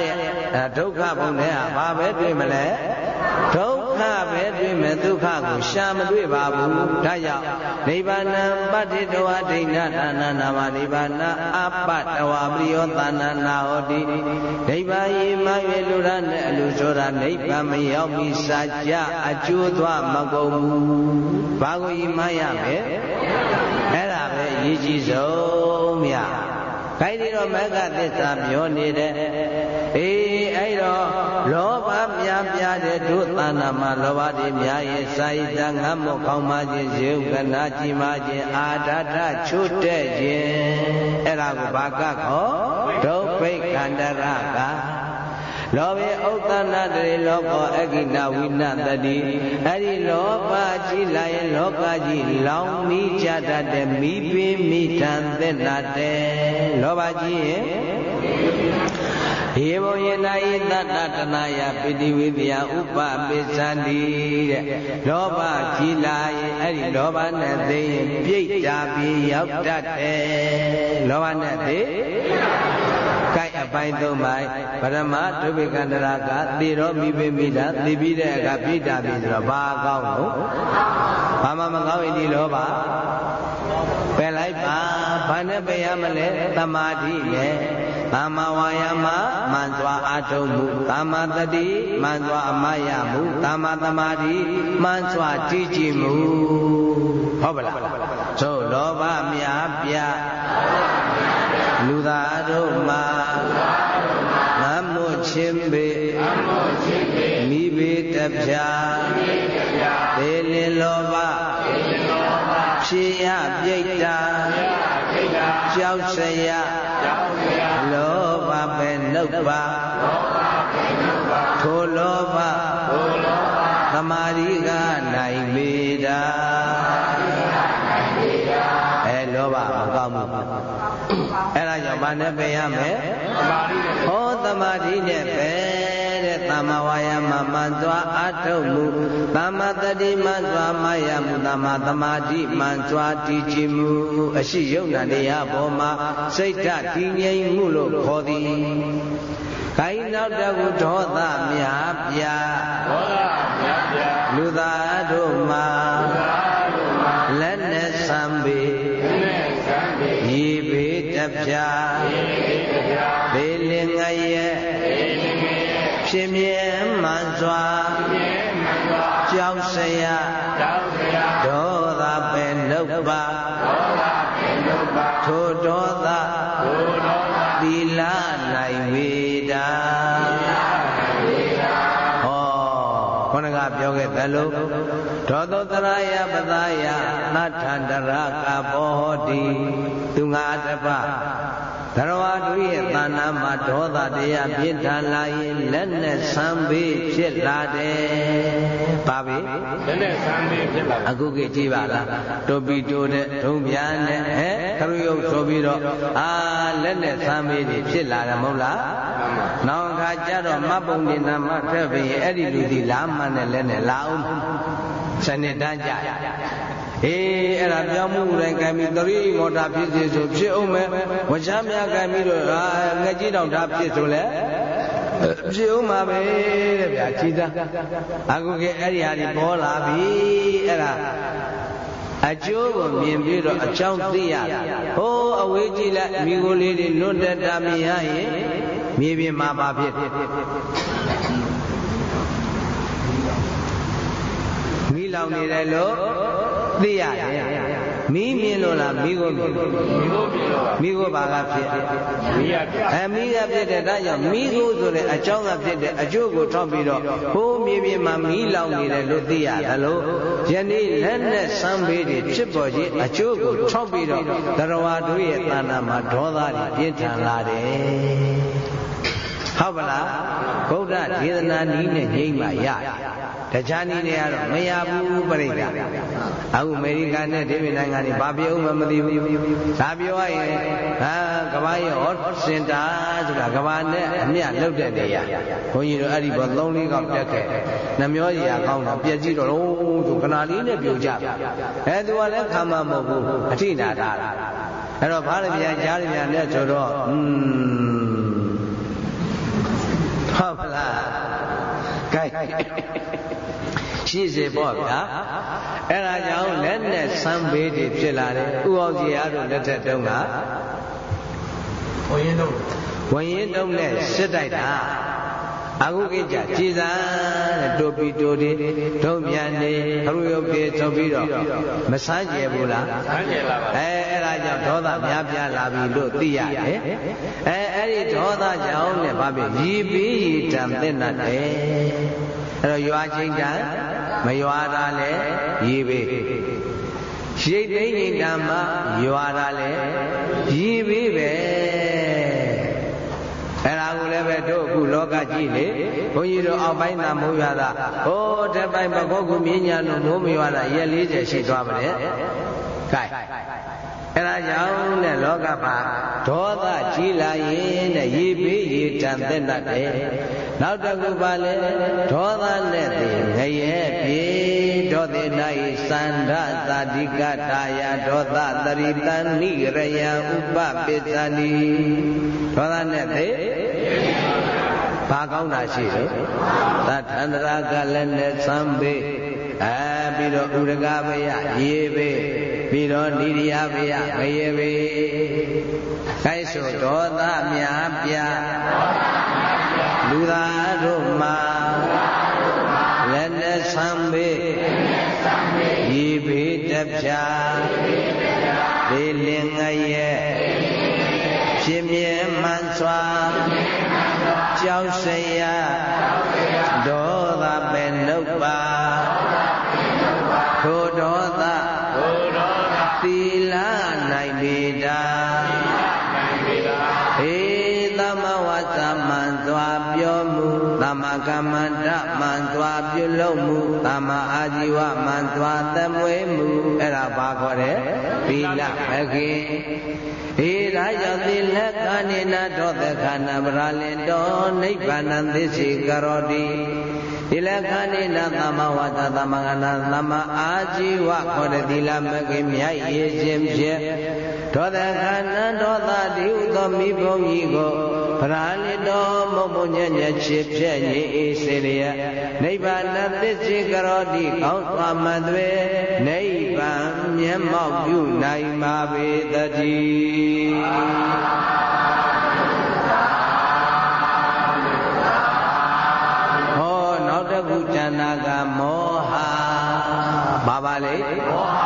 တဲ့အဲဒုက္ခဘုံနဲ့ကဘာပဲတွေ့မလဲဒုက္ခပဲတွေ့မယ်ဒုက္ခကိုရှာမတွေ့ပါဘူးဒါကြောင့်နိဗ္ဗာန်ပတ္တိတဝဒိဋ္ဌနာနာနာမနိဗ္ဗာန်အပတ္တဝပရိယောသနာနာဟောတိနိဗ္ဗာန်ဤမရွေလူရနဲ့အလူဆိုတာနိဗ္ဗာန်မရောက်မီစာကြအကျိုးသွားမကုန်ဘူးဘာကိုဤမရမယ်အဲ့ဒါပဲအရေးကြီးဆုံးမြတ်ခိုင်းဒီတော့မက္ကသစ္စာပြောနေတဲ့အေးအဲ့ တော့လောဘများပြားတဲ့တို့တဏ္ဍာမှာလောဘတွေများရင်စာရိတငတ်မောကောင်းမှခြင်းဇေဥကနာကြီးမှခြင်းအာဒတချွတ်တဲ့ခြင်းအဲ့ဒါကိုဘာကခေါ်ဒုဗိက္ခန္တရကလောဘေဥတ္တနာတရေလောကောအကိနဝိနတတိအဲ့ဒီလောဘကြီးလာရင်လောကကြီးလောင်မိကြတတ်တဲ့မိပင်မိထံသက်လာတဲ့လောဘကြီးရင်ဧ ဘုံယနာယတတတနာယပိတိဝိတယဥပပိသန္တိတဲ့လောဘကြီးလာရင်အဲ့ဒီလောဘနဲ့သိရင်ပြိတ်တာပြီးရောက်တတ်တယ်လောဘနဲ့သိကိုက်အပိုင်းသုံးပိုင်းပရမဒုဗေကန္တရာကသေရောမိပိမိတာသိပြီးတဲ့အခါပြိတ္တာပြီဆိုတော့ဘာကောင်းလို့ဘာမှမကောင်းရင်ဒီလောဘပယ်လိုက်ပါဘာနဲ့ပယ်ရမလဲသမာဓိနဲ့ သမ္မာဝါယာမမှန်စွာအားထုတ်မှုသမ္မာတတိမှန်စွာအမရမှုသမ္မာသမာဓိမှန်စွာတည်ကြည်မှုဟုတ်ပါလားသို့လောဘများပြလူသားတို့မှာငတ်မှုချင်းပေမိဘေတပြာသေလင်လောဘဖြစ်ရပြိတ္တာကြောက်စရာလောဘပဲနှု တ်ပါထိုလောဘသမာဓိကနိုင်ပေတာအဲလောဘမကောင်းဘူးအဲ့ဒါကြောင့်ဘာနဲ့ပဲရမယ်ဟောသမာဓိနဲ့ပဲ တဲ့သမ္မာဝါယာမမှန်စွာအထုတ်မှုသမ္မာတတိမှန်စွာမယမှုသမ္မာသမာဓိမှန်စွာတည်ကြည်မှုအရှိယုံနာတရားပေါ်မှာစိတ်ဓာတ်တည်ငြိမ်မှုလို့ခေါ်သည်ခိုင်းနောက်တကူဒေါသများပြဒေါသများပြလူသားတို့မှာလက်နဲ့ဆံပေရေပေတပြာ ဖြစ်မြဲမှန်စွာကြောက်စရာဒေါသပဲနှုတ်ပါထိုဒေါသသီလနိုင်ဝေတာဟောခொနကပြောခဲ့သလိုဒေါသောတရာယပသာယသထန္တရကဘောဟောတိသူငါတပ သရဝတုရဲ့တဏ္ဍာမှာဒေါသတရားပြင်းထန်လာရင်လက်နဲ့ဆံပေးဖြစ်လာတယ်။ပါပြီ။လက်နဲ့ဆံပေးဖြစ်လာအခုကကြည့်ပါလား။တိုပီတိုတဲ့ဒုံပြားနဲ့ဟဲ့ခရုယုတ်ဆိုပြီးတော့အာလက်နဲ့ဆံပေးတွေဖြစ်လာတယ်မဟုတ်လား။နောက်အခါကျတော့မတ်ပုံနေနာမထက်ပြီးအဲ့ဒီလူဒီလာမှန်းနဲ့လက်နဲ့လာအောင်စနစ်တန်းကြ အေးအဲ့ဒါပြောင်းမှုတိုင်းကံပြီးသတိမောတာဖြစ်စေဆိုဖြစ်အောင်မယ်ဝချမ်းများကံပြီးတော့အာငကြည့်တော့ဒါဖြစ်ဆိုလဲဖြစ်အောင်ပါပဲတဲ့ဗျာကြည်သားအခုကအဲ့ဒီဟာဒီပေါ်လာပြီအဲ့ဒါအကျိုးကိုမြင်ပြီးတော့အကြောင်းသိရဟိုးအဝေးကြည့်လိုက်မိကိုလေးတွေလွတ်တက်တာမြင်ရရင်မြေပြင်မှာပါဖြစ်မိလောင်နေတယ်လို့ သိရတယ်မီးမြင်လို့လားမီးကိုမြင်လို့မီးကိုမြင်လို့မီးကိုဘာကဖြစ်မီးကဖြစ်အဲမီးကဖြစ်တဲ့ဒါကြောင့်မီးကိုဆိုတဲ့အကြောင်းကဖြစ်တဲ့အကျိုးကိုထောက်ပြီးတော့ဟိုးမြေပြင်မှာမီးလောင်နေတယ်လို့သိရတယ်လို့ယနေ့လက်နဲ့ဆမ်းပေးတွေဖြစ်ပေါ်ခြင်းအကျိုးကိုထောက်ပြီးတော့တရဝါတို့ရဲ့တဏ္ဍာမှာဒေါသတွေပြင်းထန်လာတယ်ဟုတ်ပါလားဗုဒ္ဓဒေသနာနည်းနဲ့ငြိမ့်မှရတခြားနည်းတွေကတော့မရဘူးပြိဿ အခုအမေရိကန်နဲ့ဒေဗင်နိုင်ငံတွေဘာပြောမှမသိဘူးဒါပြောရရင်ဟာကဘာရဲ့ဟောစင်တာဆိုတာကဘာနဲ့အမြလုတ်တဲ့နေရာဘုန်းကြီးတို့အဲ့ဒီဘော၃လေးកောက်တက်ခဲ့နှမျောကြီးရကောင်းတော့ပြက်ကြည့်တော့လုံးသူကနာလေးနဲ့ပြိုကြအဲသူကလည်းခံမမဟုတ်ဘူးအထိနာတာအဲ့တော့ဘားရပြကြားရပြနဲ့ဆိုတော့อืมဟုတ်လားကဲ ရှိစေပေါ့ဗျာအဲ့ဒါကြောင့်လက်နဲ့ဆမ်းပေးတွေဖြစ်လာတယ်ဥအောင်ကြီးအားတို့လက်ထက်တုန်းကဝင်ရင်တုံးဝင်ရင်တုံးနဲ့စစ်တိုက်တာအခုကိကြကြည်သာတဲ့တိုပီတိုတွေဒုံပြန်နေခရုယုတ်ပြေဆိုပြီးတော့မဆန်းကျယ်ဘူးလားဆန်းကျယ်လာပါအဲအဲ့ဒါကြောင့်ဒေါသများပြားလာပြီလို့သိရတယ်အဲအဲ့ဒီဒေါသကြောင့်နဲ့ဘာဖြစ်ရည်ပြီးရည်တံသိနေတယ် အဲ့တော့ရွာချိန်တန်မရွာတာလဲရေးပေးရိတ်သိမ့်ရင်တမ်းမှရွာတာလဲရေးပေးပဲအဲ့ဒါကိုလည်းပဲတို့အခုလောကကြည့်လေဘုန်းကြီးတို့အောက်ပိုင်းသာမိုးရွာတာဟိုးတက်ပိုင်းပကောကူမြင်းညာတို့မိုးမရွာတာရက်40ရှိသွားပါလေ။ကဲအဲ့ဒါကြောင့်နဲ့လောကမှာဒေါသကြီးလာရင်တဲ့ရေပေးရေ တန်သက်တတ်တယ်။နောက်တစ်ခုပါလေဒေါသနဲ့တည်ငရဲပြေဒေါသေနာဤသန္ဓသာတိကတာယဒေါသတရိတန်နိရယဥပပိသနိဒေါသနဲ့တည်ဘာကောင်းတာရှိတယ်သတ္ထန္တရာကလည်းနဲ့သံပေအဲပြီးတော့ဥရကဘယရေပေပြီးတော့နိရိယဘယငရေပေ အဲဆိုဒေါသများပြလူသားတို့မှာလက်နဲ့သံပေရေပေတပြာဒေလင်ငရဲ့ဖြစ်မြဲမှန်စွာကြောက်စရာ မှုသမအာဇီဝမှန်စွာသမွေးမှုအဲ့ဒါဘာခေါ်တယ်သီလမခင်ဧရာကြောင့်သီလကနေနာတော်သခဏဗရာလင်တော်နိဗ္ဗာန်သစ္စေကရောတိ သီလကနေနာသမဝါဒသမဂနာသမအာဇီဝခေါ်တဲ့သီလမခင်မြတ်ရည်ခြင်းဖြင့်ဒေါသခဏဒေါသတိဥသောမိဘုံကြီးကိုဗရာလင်တော်မုံမညံ့ညံ့ချစ်ဖြည့်ရင်အေးစေလျက်နိဗ္ဗာန်သစ္စေကရောတိကောင်းစွာမသွေနိဗ္ဗာန်မျက်မှောက်ပြုနိုင်ပါပေတည်း ကမောဟဘာပါလဲမောဟ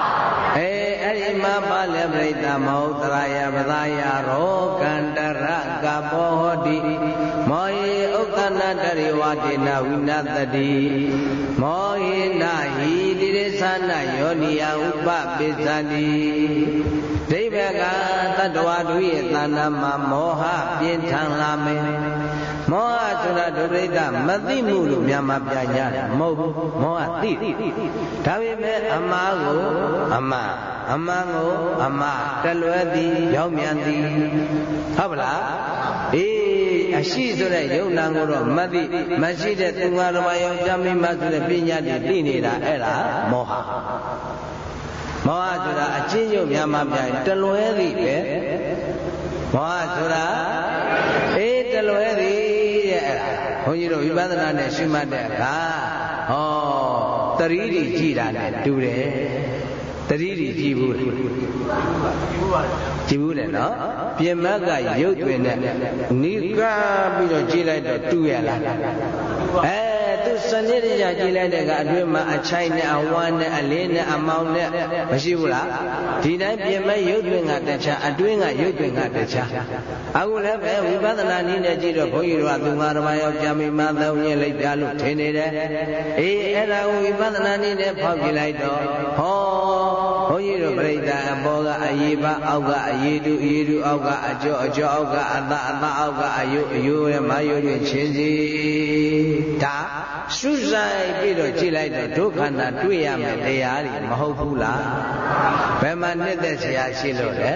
အဲအဲ့ဒီမှာပါလေပြိတ္တမௌတရာယပသာယရောကန္တရကဘောဟောတိမောဟိဥက္ကဏတရိဝတိနဝိနတတိမောဟိနဟိတိရသနာယောနိယဥပပိသတိဒိဗ္ဗကတတ္တဝါတို့ရဲ့တဏ္ဍမှာမောဟပြင်းထန်လာမယ် မောဟဆိုတာဒုရိတမသိမှုလို့မြန်မာပြညာတယ်မဟုတ်ဘူးမောဟသိဒါပေမဲ့အမှားကိုအမှားအမှန်ကိုအမှားတလွဲသည်ရောက်မြန်သည်ဟုတ်ပလားအေးအရှိဆိုတဲ့ယုံနာကိုတော့မသိမရှိတဲ့သူငါတော်မယောက်ျားမိန်းမဆိုတဲ့ပညာတွေသိနေတာအဲ့ဒါမောဟမောဟဆိုတာအချင်းချုပ်များမှပြရင်တလွဲသည်ပဲမောဟဆိုတာအေးတလွဲသည်တဲ့အဲ့ဒါဘု န်းကြီးတို့ဝိပဿနာနဲ့ရှုမှတ်တဲ့အခါဟောတတိတိကြည်တာနဲ့တူတယ်တတိတိကြည်ဘူးလားကြည်ဘူးလေနော်ပြင်မကရုပ်တွင်နဲ့နိကပြီးတော့ကြည်လိုက်တော့တူရလားအဲသူ စနစ်ရကြည်လိုက်တဲ့ကအတွင်းမှာအချိုက်နဲ့အဝမ်းနဲ့အလင်းနဲ့အမောင်နဲ့မရှိဘူးလားဒီတိုင်းပြင်မဲ့ရုပ်တွင်ကတခြားအတွင်းကရုပ်တွင်ကတခြားအခုလည်းပဲဝိပဿနာနည်းနဲ့ကြည့်တော့ဘုန်းကြီးတို့ကသူငါတော်မယောက်ျားမိမသုံးရင်လိုက်ပြလို့ထင်နေတယ်အေးအဲ့ဒါကိုဝိပဿနာနည်းနဲ့ဖောက်ကြည့်လိုက်တော့ဟောဘုန်းကြီးတို့ပြိဿအပေါ်ကအရေးပါအောက်ကအရေးတူအရေးတူအောက်ကအကျော်အကျော်အောက်ကအသအသအောက်ကအယုအယုရဲ့မာယုတွေချင်းစီဒါရှုဆိုင်ပြီးတော့ကြည့်လိုက်တော့ဒုက္ခနာတွေ့ရမယ်တရားတွေမဟုတ်ဘူးလားဘယ်မှာနှစ်သက်စရာရှိလို့လဲ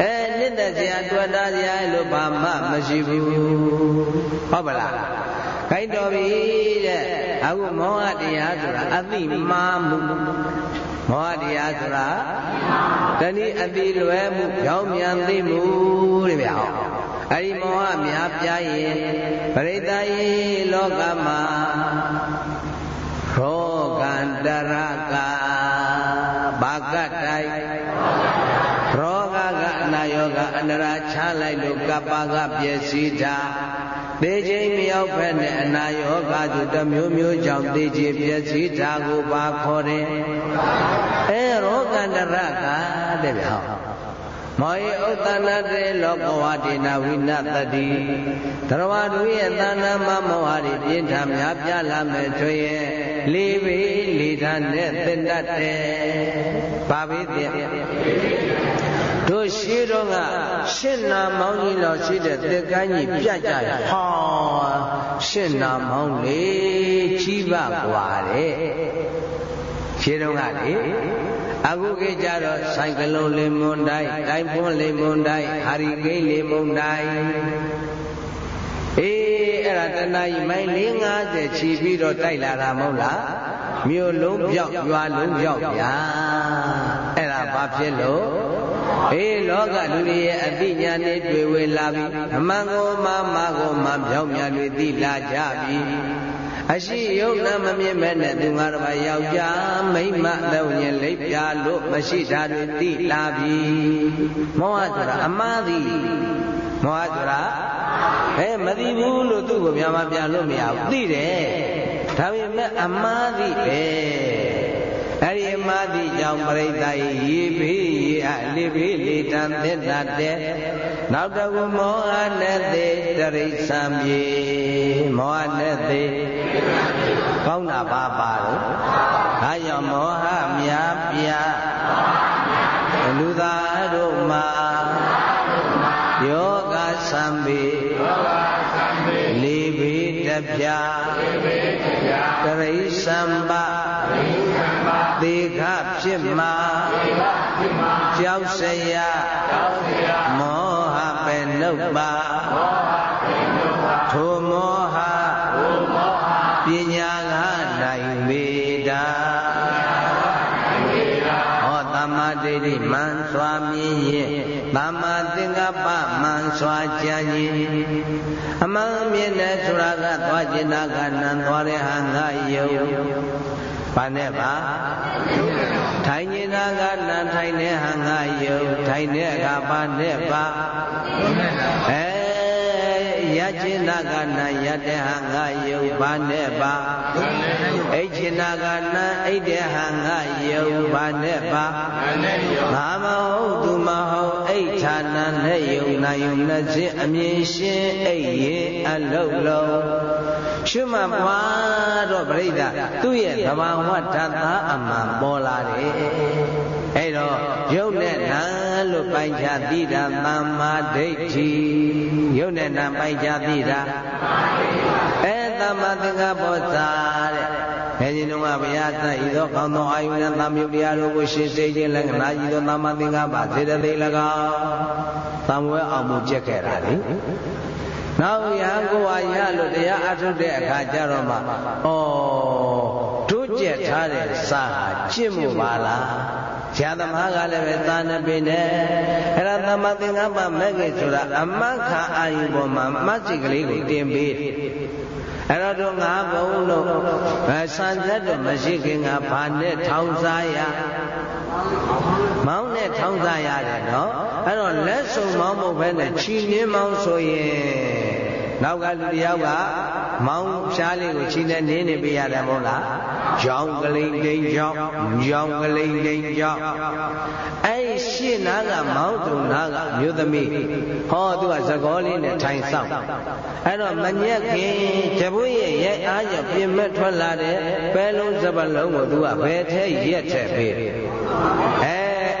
အဲနှစ်သက်စရာတွေ့တာစရာလို့ဘာမှမရှိဘူးဟုတ်ပါလားခိုင်းတော်ပြီတဲ့အခုမောဟတရားဆိုတာအသိမှားမှုမောဟတရားဆိုတာတဏှိအတိလွယ်မှုကြောင်းမြန်သိမှုတဲ့ဗျာ အဲ့ဒီမောဟများပြားရင်ပရိသတ်ရေလောကမှာရောဂန္တရကဘာကတိုင်ရောဂကအနာယောဂအန္တရာချလိုက်လို့ကပ္ပကပျက်စီးတာသေခြင်းမရောက်ဖက်နဲ့အနာယောဂသူတမျိုးမျိုးကြောင့်သေခြင်းပျက်စီးတာကိုပါခေါ်တယ်အဲရောဂန္တရကတဲ့ဗျာဟ မောဟိဥတ္တနာတေလောကဝတိနာဝိနတတိသရဝတို့ရဲ့တဏ္ဍမမောဟတွေပြင်းထန်များပြလာမယ်ဆိုရင်လေးပေလေးဓာတ်နဲ့သင်တတ်တယ်။ဘာပဲတဲ့တို့ရှိတော့ကရှင်းနာမောင်းကြီးတော်ရှိတဲ့တက်ကန်းကြီးပြတ်ကြရဟောရှင်းနာမောင်းလေကြီးပါกว่าတဲ့ရှင်းတော့ကလေ အခုခေတ်ကျတော့ဆိုင်ကလုံးလေးမွန်တိုင်းတိုင်းဖွန်းလေးမွန်တိုင်းဟာရီကိန်းလေးမွန်တိုင်းအေးအဲ့ဒါတဏှာကြီးမိုင်း450ချီပြီးတော့တိုက်လာတာမဟုတ်လားမြို့လုံးပြောက်ရွာလုံးပြောက်ဗျာအဲ့ဒါဘာဖြစ်လို့အေးလောကလူတွေရဲ့အသိဉာဏ်တွေတွေ့ဝေလာပြီအမှန်ကိုမှမကိုမှပြောင်းပြန်တွေသိလာကြပြီ အရှိယုံနာမမြင်မဲ့နဲ့သူငါတစ်ပါးယောက်ျားမိန်းမတော့ရင်လိပ်ပြလို့မရှိတာတွေသိလာပြီမောဟဆိုတာအမှားသည်မောဟဆိုတာအဲမသိဘူးလို့သူ့ကိုမြန်မာပြလို့မရဘူးသိတယ်ဒါပေမဲ့အမှားသည်ပဲ အဲ့ဒီအမှားသည်ကြောင့်ပြိဿရေဖေးရေအလေးဖေးလေးတန်သစ္စာတဲ့နောက်တကူမောဟနဲ့သေးတရိစ္ဆာမြေမောဟနဲ့သေးကောင်းတာပါပါလို့ဒါကြောင့်မောဟများပြလူသားတို့မှာယောဂသံပေလေးဘေးတပြာတရိစ္ဆံပါသေ ခဖြစ်မှာကြောက်စရာမောဟပဲနှုတ်ပါထိုမောဟပညာကနိုင်ဝေတာဟောသမ္မာဒိဋ္ဌိမှန်စွာမြင်ရင်သမ္မာသင်္ကပ္ပမှန်စွာကြံရင်အမှန်မြင်တဲ့ဆိုတာကသွားကျင်တာကနံသွားတဲ့ဟာငါယုံ ဘာနဲ့ပါထိုင်နေတာကနံထိုင်တဲ့ဟာငါယုံထိုင်တဲ့အခါဘာနဲ့ပါအဲရချင်တာကနံရတဲ့ဟာငါယုံဘာနဲ့ပါအိတ်ချင်တာကနံအိတ်တဲ့ဟာငါယုံဘာနဲ့ပါငါမဟုတ်သူမဟုတ် အိတ်ဌာနနဲ့ယုံနာယုံနဲ့ခြင်းအမြင်ရှင်းအိတ်ရင်အလုံးလုံးရှုမှတ်ပွားတော့ပြိဿသူ့ရဲ့သဘာဝဓာတ်သားအမှန်ပေါ်လာတယ်အဲ့တော့ယုတ်နဲ့နာလို့ပိုင်ခြားသိတာသမ္မာဒိဋ္ဌိယုတ်နဲ့နာပိုင်ခြားသိတာအဲသမ္မာသင်္ကပ္ပသာတဲ့ အဲဒီတော့ဘုရားသတ်ဤသောကောင်းသောအာယုန်နဲ့သံမြုပ်တရားတို့ကိုရှင်းစေခြင်းလည်းနာကြီးသောသမ္မာသင်္ကပ္ပစေတသိက်၎င်းသံဝဲအောင်မှုကျက်ခဲ့တာလေနောက်ရဟန်းကိုဝါရလို့တရားအထုတ်တဲ့အခါကျတော့မှဩတို့ကျက်ထားတဲ့စာဟာကျင့်မှုပါလားဇာသမားကလည်းပဲသာနပိနဲ့အဲ့ဒါသမသင်္ကပ္ပမဲ့ကိဆိုတာအမတ်ခာအာယုပေါ်မှာမတ်စိတ်ကလေးကိုတင်ပေး အဲ့တော့တို့ငါဘုံလို့အဲဆန်သက်တော့မရှိခင်ကဘာနဲ့ထောင်းစားရမောင်းနဲ့ထောင်းစားရတယ်နော်အဲ့တော့လက်စုံမောင်းဖို့ပဲနဲ့ချီမြင်းမောင်းဆိုရင် နောက်ကလူတယောက်ကမောင်းရှားလေးကိုချီနဲ့နင်းနေပေးရတယ်မဟုတ်လားကြောင်ကလိန်ကိန်းကြောင်ကြောင်ကလိန်ကိန်းကြောင်အဲ့ရှင်းနာကမောင်းတုံနာကမြို့သမီးဟောသူကသကောလေးနဲ့ထိုင်ဆောင်အဲ့တော့မညက်ခင်တပွေးရဲ့ရဲ့အားကြောင့်ပြင်မဲ့ထွက်လာတဲ့ပဲလုံးစပလုံးကိုသူကဘယ်ထဲရက်ထက်ပေးအဲ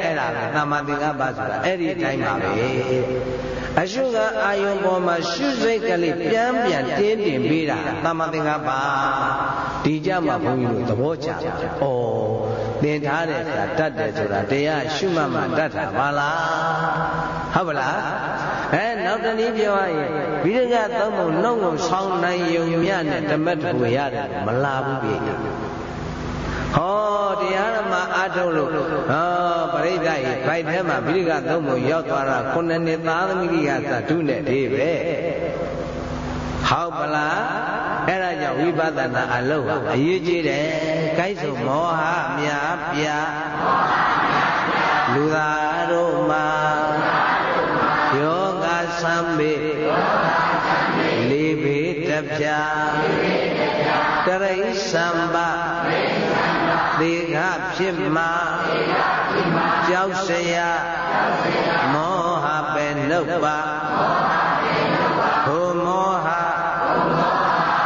အဲ့ဒါကသမ္မာသင်္ကပ္ပဆိုတာအဲ့ဒီတိုင်းပါပဲ အရှုကအာယုံပေါ်မှာရှုစိတ်ကလေးပြန်ပြန်တင်းတင်ပေးတာသမ္မာသင်္ကပ္ပဒီကြမှာဘုန်းကြီးတို့သဘောကျတယ်။ဩသင်ထားတဲ့ဆိုတာတတ်တယ်ဆိုတာတရားရှုမှတ်မှတတ်တာပါလား။ဟုတ်ပါလား။အဲနောက်တနည်းပြောရရင်ဝိရကသုံးပုံနှုတ်ကိုဆောင်းနိုင်ယုံမြနဲ့ဓမ္မတကူရတယ်မလာဘူးပြည့် ဟောတရားဓမ္မအားထုတ်လို့ဟောပရိသတ်ရေဘိုက်ထဲမှာဗိရိကသုံးပုံရောက်သွားတာခုနှစ်နှစ်သားသမီးကသတုနဲ့ဒီပဲဟုတ်ပလားအဲ့ဒါကြောင့်ဝိပဿနာအလုပ်ဟာအရေးကြီးတယ်။ကိုက်ဆိုမောဟများပြလူသားတို့မှာယောဂသံမေလေးဘေးတပြတရိစ္ဆံပ သေခဖြစ်မှာကြောက်စရာမောဟပဲနှုတ်ပါဘုမောဟ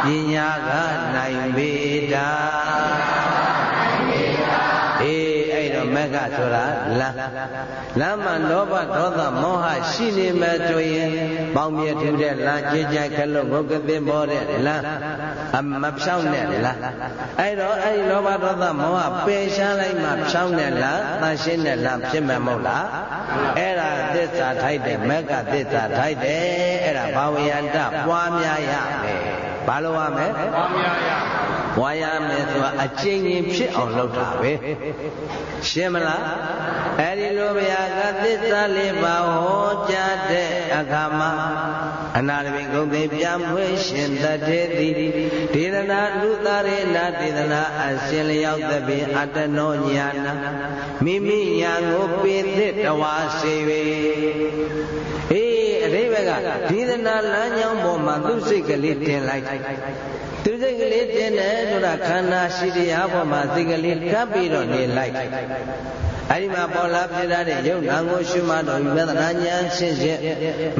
ပညာကနိုင်ပေတာအေးအဲ့တော့မက်ကဆိုတာလမ်း လမ်းမှာလောဘဒေါသမောဟရှိနေမှတွေ့ရင်ပေါင်းမြထူတဲ့လမ်းကြည်ကြိုက်ခလုံးငုတ်ကသိမောတဲ့လမ်းအမဖြောင်းတဲ့လမ်းအဲ့တော့အဲ့ဒီလောဘဒေါသမောဟပယ်ရှားလိုက်မှဖြောင်းတဲ့လမ်းတန်ရှင်းတဲ့လမ်းဖြစ်မှာမဟုတ်လားအဲ့ဒါသစ္စာထိုက်တယ်မက်ကသစ္စာထိုက်တယ်အဲ့ဒါဘာဝယန္တပွားများရမယ်ဘာလို့ရမလဲပွားများရ ဝါရမယ်ဆိုတာအကျဉ်းချင်းဖြစ်အောင်လုပ်တာပဲရှင်းမလားအဲဒီလိုဘုရားကသစ္စာလေးပါဟောကြားတဲ့အခါမှာအနာရမိဂုံသိပြမွေးရှင်တတေတိဒေသနာလူသားရေနာဒေသနာအရှင်လျောက်သဖြင့်အတနောညာနာမိမိညာကိုပေသစ်တဝါစေ၍အေးအရိဘကဒေသနာလမ်းကြောင်းပေါ်မှာသူစိတ်ကလေးတင်လိုက်သူစိတ်က လေးတင်တယ်ဆိုတာခန္ဓာရှိတရားပေါ်မှာစိတ်ကလေးကပ်ပြီးတော့နေလိုက်အဲဒီမှာပေါ်လာပြလာတဲ့ယုံနာကိုရှုမှတ်တော်ဝိပဿနာဉာဏ်ရှင်းရှင်း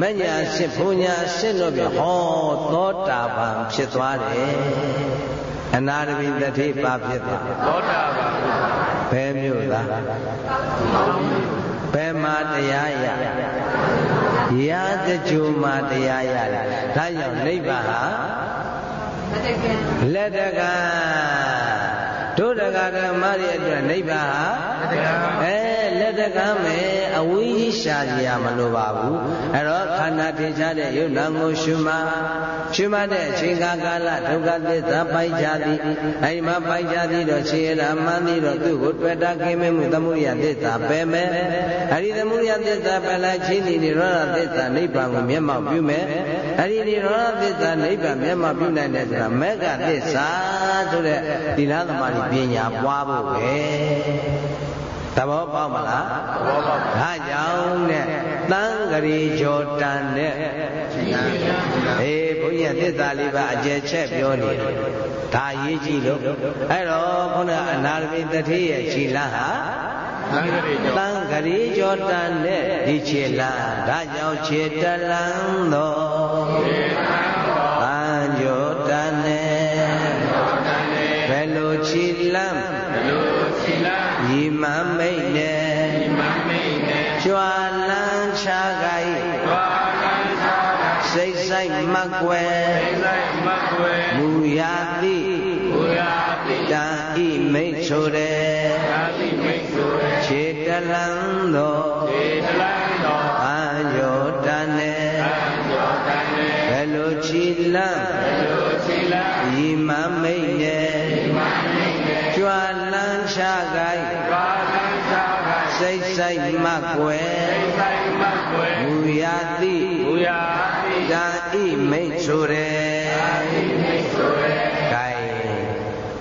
မဉာဏ်ရှင်းဘုံဉာဏ်ရှင်းလို့ပြဟောသောတာပန်ဖြစ်သွားတယ်အနာရဝိတတိပါဖြစ်သွားသောတာပန်ဘယ်မြို့သားဘယ်မှာတရားရရာတကြိုမှာတရားရတယ်ဒါကြောင့်နိဗ္ဗာန်ဟာ လက်တကဒုဒကဓမ္မတွေအတွက်နိဗ္ဗာန်ဟာအဲလက် တကမယ်အဝိရှာစရာမလိုပါဘူးအဲ့တော့ခန္ဓာထင်ရှားတဲ့ယုတ်နာကိုရှုမှရှုမှတဲ့အချိန်ကာလဒုက္ခသစ္စာပိုက်ကြသည်အဲဒီမှာပိုက်ကြသည်တော့ရှင်ရမှန်သည်တော့သူ့ကိုတွေ့တာကိမဲမှုသမှုရိယသစ္စာပဲမယ်အဲဒီသမှုရိယသစ္စာပဲလိုက်ချင်းဒီနိရောဓသစ္စာနိဗ္ဗာန်ကိုမျက်မှောက်ပြုမယ်အဲဒီနိရောဓသစ္စာနိဗ္ဗာန်မျက်မှောက်ပြုနိုင်တဲ့ဆိုတာမေဃသစ္စာဆိုတဲ့သီလသမာဓိပညာပွားဖို့ပဲသ ဘောပေါက်မလားသဘောပေါက်ဒါကြောင့်နဲ့တန်ဂရီကျော်တန်နဲ့အေးဘုန်းကြီးသစ္စာလေးပါအကျယ်ချက်ပြောနေတယ်ဒါရေးကြည့်လို့အဲ့တော့ခုနအနာရမိတတိရဲ့ခြေလမ်းဟာတန်ဂရီကျော်တန်နဲ့ဒီခြေလမ်းဒါကြောင့်ခြေတလန်းတော်တ ကြွာလန်းချကိုက်ကြွာလန်းချကိုက်စိတ်ဆိုင်မကွယ်စိတ်ဆိုင်မကွယ်မူရာတိမူရာတိတန်ဤမိတ်ဆိုတဲ့တန်ဤမိတ်ဆိုတဲ့ခြေတလန်းတော် ဆိုင်မကွယ်စိတ်ဆိုင်မကွယ်မူရာတိမူရာ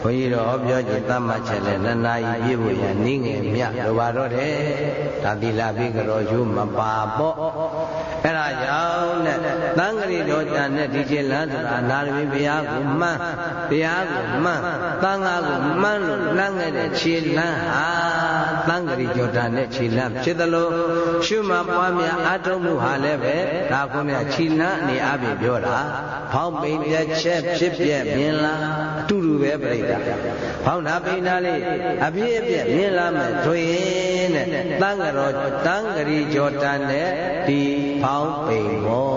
န်းကြီးတော်ဟောပြောခြင်းတတ်မှတ်ချက်နဲ့နှစ်နာရီပြည့်ဖို့ရနင်းငယ်မြလိုပါတော့တယ်ဒါသီလပိကရောယူမပါပေါ့အဲ့ဒါကြောင့်နဲ့သံဃရိတော်တန်နဲ့ဒီကျလန်းဆိုတာနာရမီဘုရားကိုမှန်းဘုရားကိုမှန်းသံဃာကိုမှန်းလို့လမ်းခဲ့တဲ့ခြေလန်းဟာသံဃရိကျော်တန်နဲ့ခြေလန်းဖြစ်သလိုရှုမှပွားများအထုံးမှုဟာလည်းပဲဒါခုနကခြေလန်းအနေအပြင်ပြောတာဖောင်းပိန်ပြချက်ဖြစ်ပြမြင်လားအတူတူပဲပြိတ္တာဖောင်းတာပိန်တာလေးအပြည့်အပြည့်မြင်လာမယ်ဆိုရင်တဲ့သံဃရောတံဃရိကျော်တန်နဲ့ဒီဖောင်းပိန်မော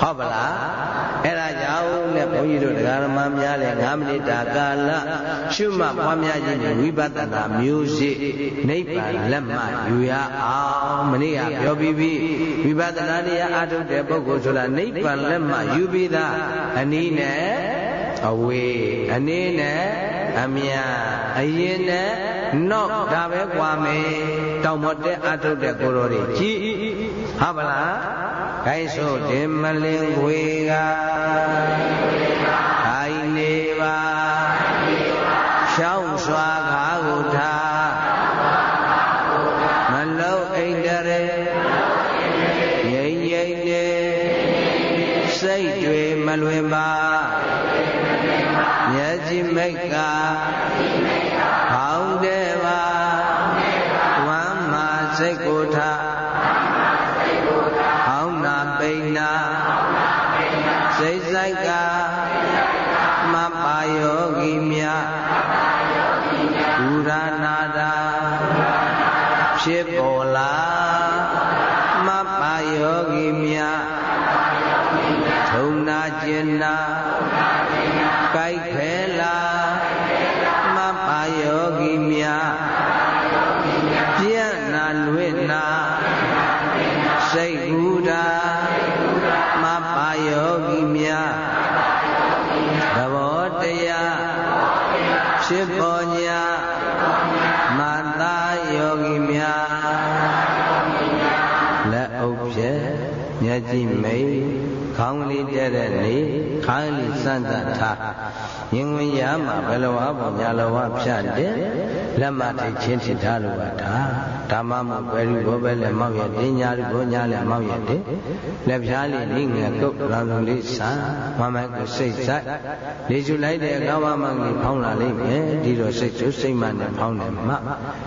ဟုတ်ပါလားအဲ့ဒါကြောင့် နဲ့ဘုန်းကြီးတို့တရားဓမ္မများလဲ9မိနစ်တာကာလရှုမှတ်ပွားများခြင်းနဲ့ဝိပဿနာမျိုးစေ့နိဗ္ဗာန်လက်မှယူရအောင်မနေ့ကပြောပြီးပြီဝိပဿနာတရားအထုတ်တဲ့ပုဂ္ဂိုလ်ဆိုတာနိဗ္ဗာန်လက်မှယူပြီးသားအနည်းနဲ့အဝေးအနည်းနဲ့အမြအရင်နဲ့နော့ဒါပဲกว่าမယ်တောင်မတက်အထုတ်တဲ့ကိုတော်တွေကြည်ဟုတ်ပါလားခိုင်းဆိုတင်မလင်ခွေကခိုင်းနေ ပါ ဖြစ်ပေါ်လာမပ္ပယောဂီများထုံနာကျင်နာ ထားရင်ဝင်ရမှာဘယ်လိုအပေါ်ညာလောဝဖြတ်တယ်လက်မထိတ်ချင်းထစ်ထားလို့ပါဒါ ဓမ္မမပဲရီဘောပဲလက်မောက်ရတင်ညာရီဘောညာလက်မောက်ရတယ်လက်ဖြားလေးလေးငယ်ကုတ်ရောင်လုံးလေးစမ်းမမိုက်ကိုစိတ်ဆိုင်လေချူလိုက်တဲ့အကောင်းမမကြီးဖောင်းလာလိမ့်မယ်ဒီတော့စိတ်ကျစိတ်မနဲ့ဖောင်းတယ်မ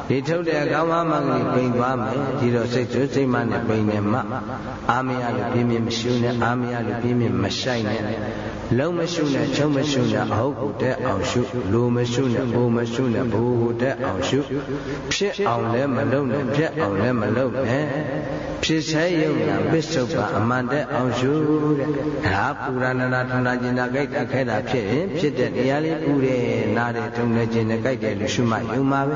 ဒီထုတ်တဲ့အကောင်းမမကြီးပိန်သွားမယ်ဒီတော့စိတ်ကျစိတ်မနဲ့ပိန်တယ်မအာမရလို့ပြင်းပြင်းမရှုနဲ့အာမရလို့ပြင်းပြင်းမဆိုင်နဲ့လုံးမရှုနဲ့ချုံမရှုနဲ့အဟုတ်ကိုတက်အောင်ရှုလိုမရှုနဲ့ဘိုးမရှုနဲ့ဘိုးကိုတက်အောင်ရှုဖြစ်အောင်လည်းမလုံးနဲ့ပြက်အောင်လည်းမလုံးနဲ့ဖြစ်ဆဲယုံနာပစ္စုပန်အမှန်တက်အောင်ရှုတဲ့ဒါပူရဏနာထုံနာကျင်နာကြိုက်တာခဲတာဖြစ်ရင်ဖြစ်တဲ့တရားလေးပူတယ်နားတယ်ထုံနေကျင်နေကြိုက်တယ်လို့ရှုမှယုံပါပဲ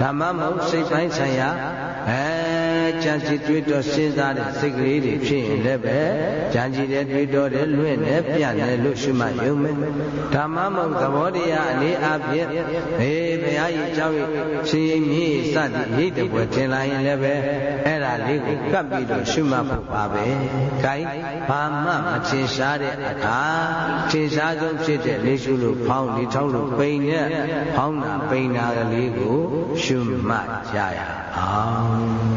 ဓမ္မမဟုတ်စိတ်ပိုင်းဆိုင်ရာအဲ ကြံစည်တွေးတောစဉ်းစားတဲ့စိတ်ကလေးတွေဖြစ်ရင်လည်းပဲကြံစည်တဲ့တွေးတောတဲ့လွင့်တဲ့ပြန့်တဲ့လို့ရှိမှယုံမယ်ဓမ္မမုံသဘောတရားအနေအချင်းဘေးဘုရားကြီးကြောက်ရရှင်ရင်မြေစသည်ရိတ်တပွဲထင်လာရင်လည်းပဲအဲ့ဒါလေးကိုကပ်ပြီးတော့ရှုမှတ်ဖို့ပါပဲ။ဒါဘာမှမထင်ရှားတဲ့အခါထင်ရှားဆုံးဖြစ်တဲ့လေးရှုလို့ဖောင်းဒီထောက်လို့ပိန်နဲ့ဖောင်းတာပိန်တာကလေးကိုရှုမှတ်ကြရအောင်။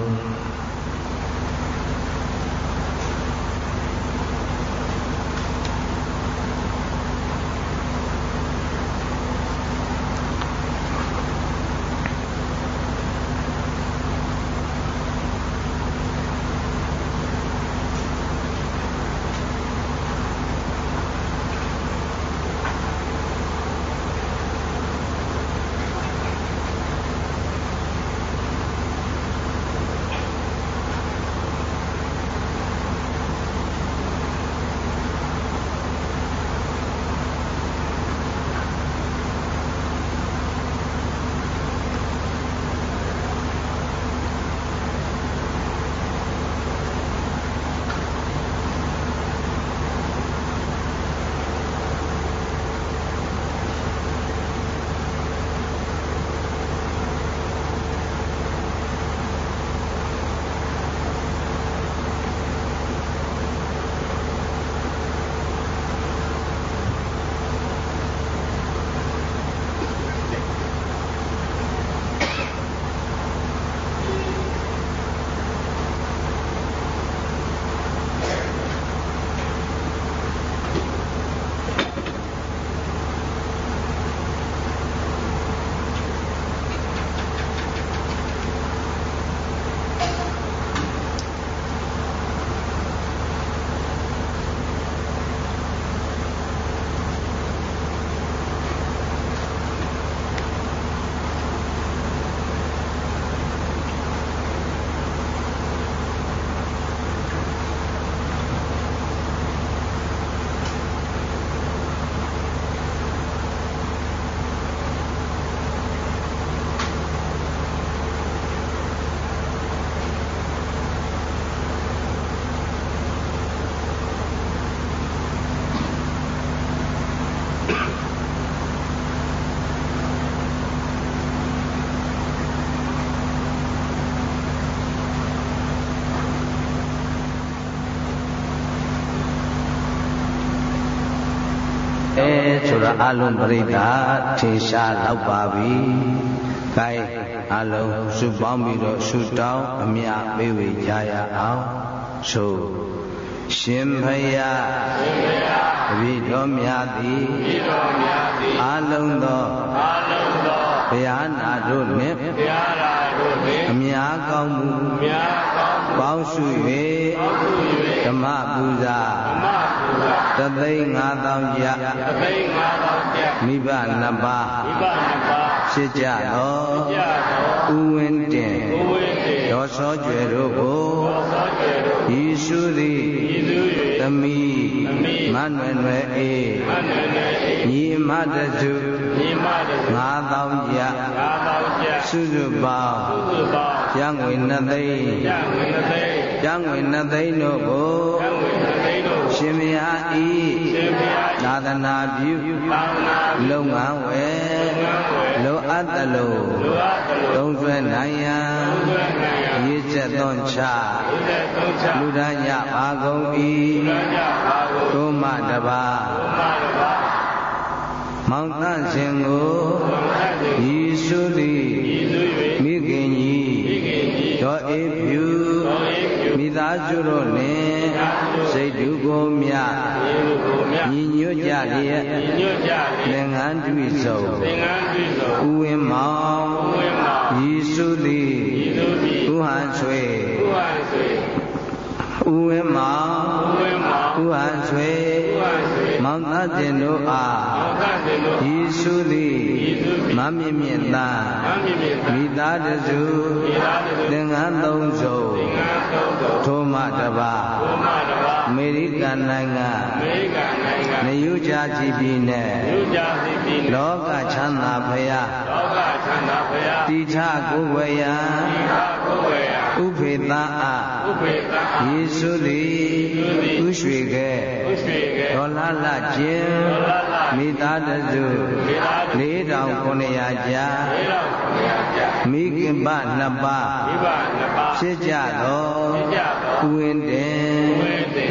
တယ်ဆိုတာအလုံးပြိဿထင်ရှားလောက်ပါပြီ။ gain အလုံးစုပေါင်းပြီးတော့ဆုတောင်းအမြပေးဝေကြရအောင်။ဆိုရှင်ဖယားတပည့်တော်များသည်အလုံးသောဘုရားနာတို့နှင့် အများကောင်းမှုပေါင်းစု၍ဓမ္မပူဇာတသိန်း5000ကျပ်တသိန်း5000ကျပ်မိဘနှစ်ပါးမိဘနှစ်ပါးဖြစ်ကြသောဥဝင်းတင်ဥဝင်းတင်ဒေါ်စောကျွယ်တို့ကိုဒေါ်စောကျွယ်တို့ဤစုသည်ဤသူ၍သမီးသမီးမနွယ်နွယ်အေမနွယ်နွယ်အေညီမတစု ညီမတို့ငါးသောင်းကြငါတော်ကြစုစုပေါင်းသုစုပေါင်းရငွေနှစ်သိန်းရငွေနှစ်သိန်းရငွေနှစ်သိန်းတို့ကိုရငွေနှစ်သိန်းတို့ရှင်မယားဤရှင်ဘုရားသာသနာပြုသာသနာလုပ်ငန်းဝယ်ငန်းဝယ်လိုအပ်သလိုလူအပ်သလိုသုံးဆွဲနိုင်ရန်ဘုရားနိုင်ရာရည်ချက်သွန်ချဘုရားသုံးချလူဒန်းညပါကုန်၏ဘုရားပါကိုဒုမတပါဘုမတပါ မောင်တန့်ရှင်ကိုဘုရားသည်ဤစုသည်ဤသူ၍မိခင်ကြီးဤခင်ကြီးတော်အေးဖြူတော်အေးဖြူမိသားစုတို့နှင့်စိတ်ဓုကိုမြတ်ဤလူကိုမြတ်ညီညွတ်ကြလျက်ညီညွတ်ကြသင်္ကန်းတွေ့ဆုံသင်္ကန်းပြုသောဥဝင်းမောင်ဝိမောဤစုသည်ဤသူသည်ဥဟန်ဆွေဘုရားဆွေဥဝင်းမောင်ဝိမောဥဟန်ဆွေဘုရားဆွေ မောင်သားတင်တို့အားမောကတေတို့ဤစုသည်မမြင့်မြင့်သာမမြင့်မြတ်မိသားတစုဤသားတို့သင်္ကန်းသုံးစုံသင်္ကန်းသုံးသောထိုမတပါဘုမတပါအမေရိကန်နိုင်ငံအ မေရိကန်နိုင်ငံနယူးဂျာစီပြည်နယ်ယူကြစီပြည်နယ်လောကချမ်းသာဖရာလောကချမ်းသာဘုရားတိထကိုဝေယံဤသာကိုဝေယဥဖေသအားဥပေတံယေရှုသည်ဥရွှေကဲဥရွှေကဲဒေါ်လာလချင်းဒေါ်လာလမိသားတစုမိသားစု4900ကျာလေးတော်ခမရကြမိခင်ပနှစ်ပါးမိဘနှစ်ပါးဖြစ်ကြသောဖြစ်ကြသောဥဝင်းတင်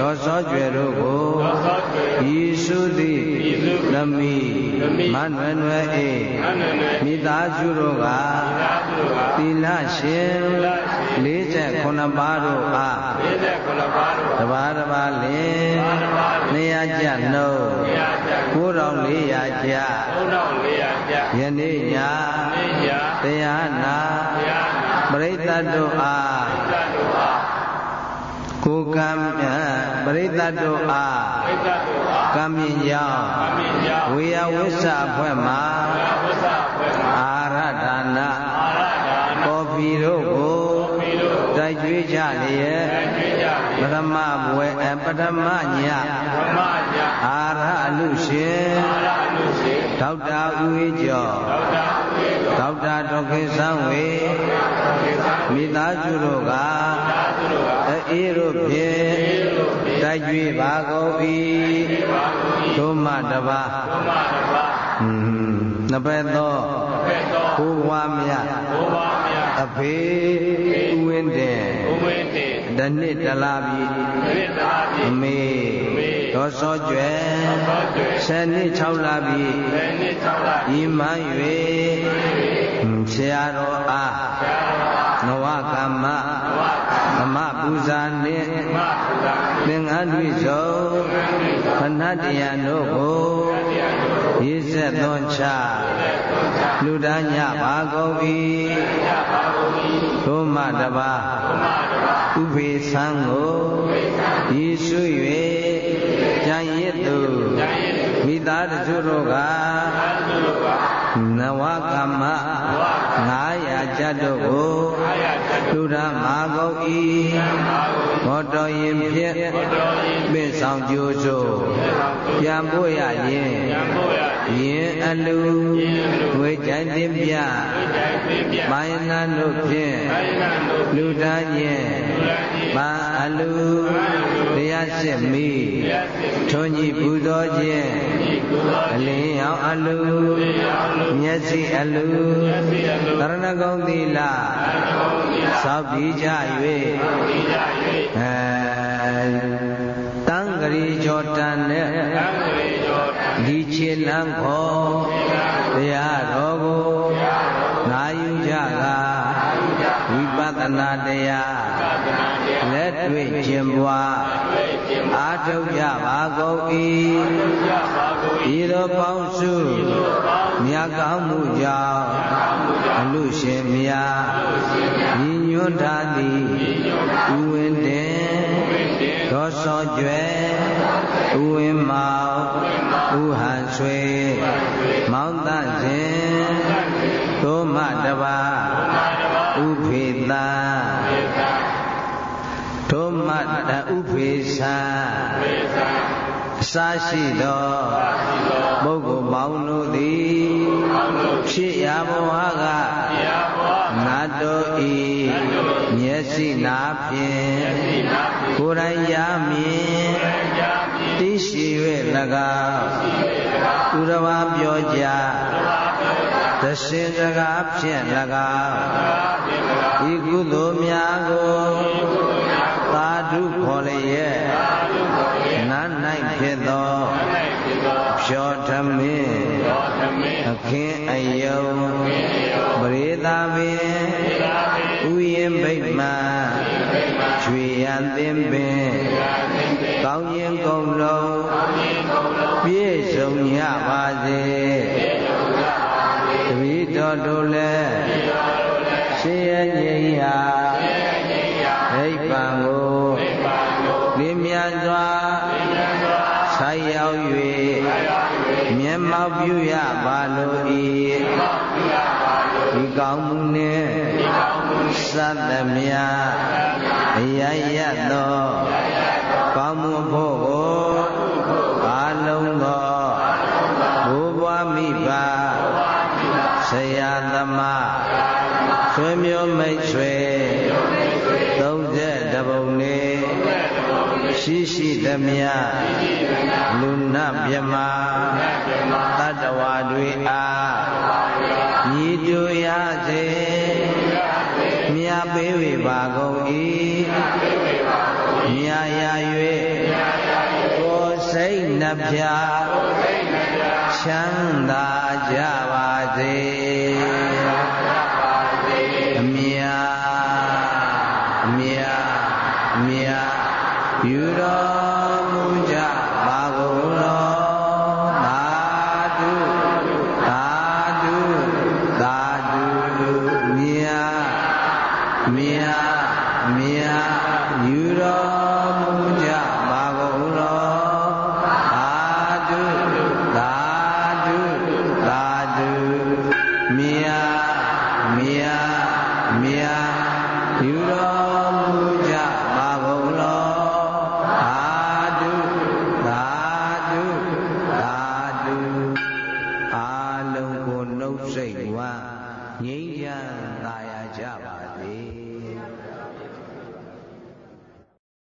ဒေါ်စောကျွယ်တို့ကိုသောသောကျွေယေရှုသည်ယေရှုသည်သမီးသမီးမနွယ်နွယ်အေအနန္တနေမိသားစုတို့ကသာသူကသီလရှင်49ပါးတို့အား49ပါးတို့တပါးတပါးလင်နေရကြနှုတ်ရာကြ9400ကျ3400ကြယနေ့ညနေကြတရားနာတရားနာပရိသတ်တို့အားသတ္တုအား ကိုကံမြပရိသတ်တို့အားဣဒ္ဓတို့အားကံမြင့်ကြောင်းအမိကြောင့်ဝေယဝိသအဖွဲ့မှာဝိသဖွဲ့မှာအာရဒါနအာရဒါနကောဖီတို့ကိုပြီးတော့တိုက်ကြွေးကြလျက်ကျွေးကြပထမဘွယ်အပထမညဓမ္မညအာရအလူရှင်အာရအနုရှိဒေါက်တာဦးဝေကျော်ဒေါက်တာဝေသောဒေါက်တာဒေါခင်ဆန်းဝေမိသားစုတို့ကသာသူတို့က အေးတို့ဖြင့်တိုက်ကြွေးပါကုန်၏သို့မှတပါဓမ္မတပါဟွန်းနှစ်ဘက်သောဖက်သောဘိုးဘွားမြတ်ဘုရားမြတ်အဖေဦးဝင်းတင်ဘုဝေတေတနှစ်တလားပြီသေတရာတိအမေဒေါ်စောကျွယ်သောကျွေဆယ်နှစ်6လပြီဘယ်နှစ်၆လဤမှန်၍ဆရာတော်အားဆရာတော်အားနဝကမ္မ ဝါကဓမ္မပူဇာနှင့်မဘုရားသင်္ကန်းတွေ့စုံဖဏတရားတို့ကိုရည်ဆက်သွန်ချလူဒန်းညပါကုန်၏သို့မှတပါဥပေသံကိုယေရှု၍ကြံရစ်သူမိသားစုတို့ကနဝကမ္မ900 ကျပ်တို့ကိုလူဒန်းမာကုန်၏ဘောတော်ရင်ဖြင့်ပင့်ဆောင်ကြိုးစို့ပြန်ဖို့ရရင်ဘုရားယင်အလူငွေကြိုင်တင်ပြတိုင်းပြပြ မိုင်းနာတို့ဖြင့်တိုင်းနာတို့လူတန်းချင်းပန်းအလူတရားရှိမိထွန်ကြီးပူဇော်ခြင်းအလင်းရောင်အလူမျက်စိအလူသရဏဂုံသီလသောက်ပြီးကြ၍အဲတန်ဂရီကျော်တန်နဲ့သံဃေကျော်ဒီခြေလမ်းခေါ်တရားတော်ကို နာတရားလက်တွေ့ခြင်းပွားအားထုတ်ကြပါကုန်၏ဤသို့ပေါင်းစုမြတ်ကောင်းမှုကြောင့်အလူရှင်မြတ်ညီညွတ်ထားသည်ဥဝင်းတင်ဒေါ်စောကျွယ်ဥဝင်းမောင်ဥဟန်ဆွေမောင်တန့်စဉ်သို့မှတပါဥဖေ တံထိုမတဥဖေသံအစရှိသောပုဂ္ဂိုလ်ပေါင်းတို့သည်ဖြစ်ရာဘဝကနတ်တို့ဤမျက်စိနာဖြင့်ကိုယ်တိုင်ရမြင်သိရှိ၍၎င်းသူတစ်ပါးပြောကြ သရှင်စကားဖြင့်၎င်းဤကုသိုလ်များကိုသာဓုခေါ်လျက်နတ်၌ဖြစ်သောဖြောထမင်းအခင်းအယုံပရိသာပင်ဥယင်ဗိမ္မာကျွေရန်သင်ပင်ကောင်းရင်ကုန်လုံးပြည့်စုံရပါစေ တပည့်တော်တို့လည်းရှင်ရဲ့ငြိမ်းရာနိဗ္ဗာန်ကိုလင်းမြန်စွာဆိုင်ရောက်၍မျက်မှောက်ပြုရပါလို၏ဒီကောင်းမှုနှင့်သတ္တမြအယယသော ရှိရှိသမျှလူနာမြမတတ္တဝါတွေအားညီတူရစေမြတ်ပေးဝေပါကုန်၏မြာရ၍ကိုယ်စိတ်နှပြချမ်းသာကြ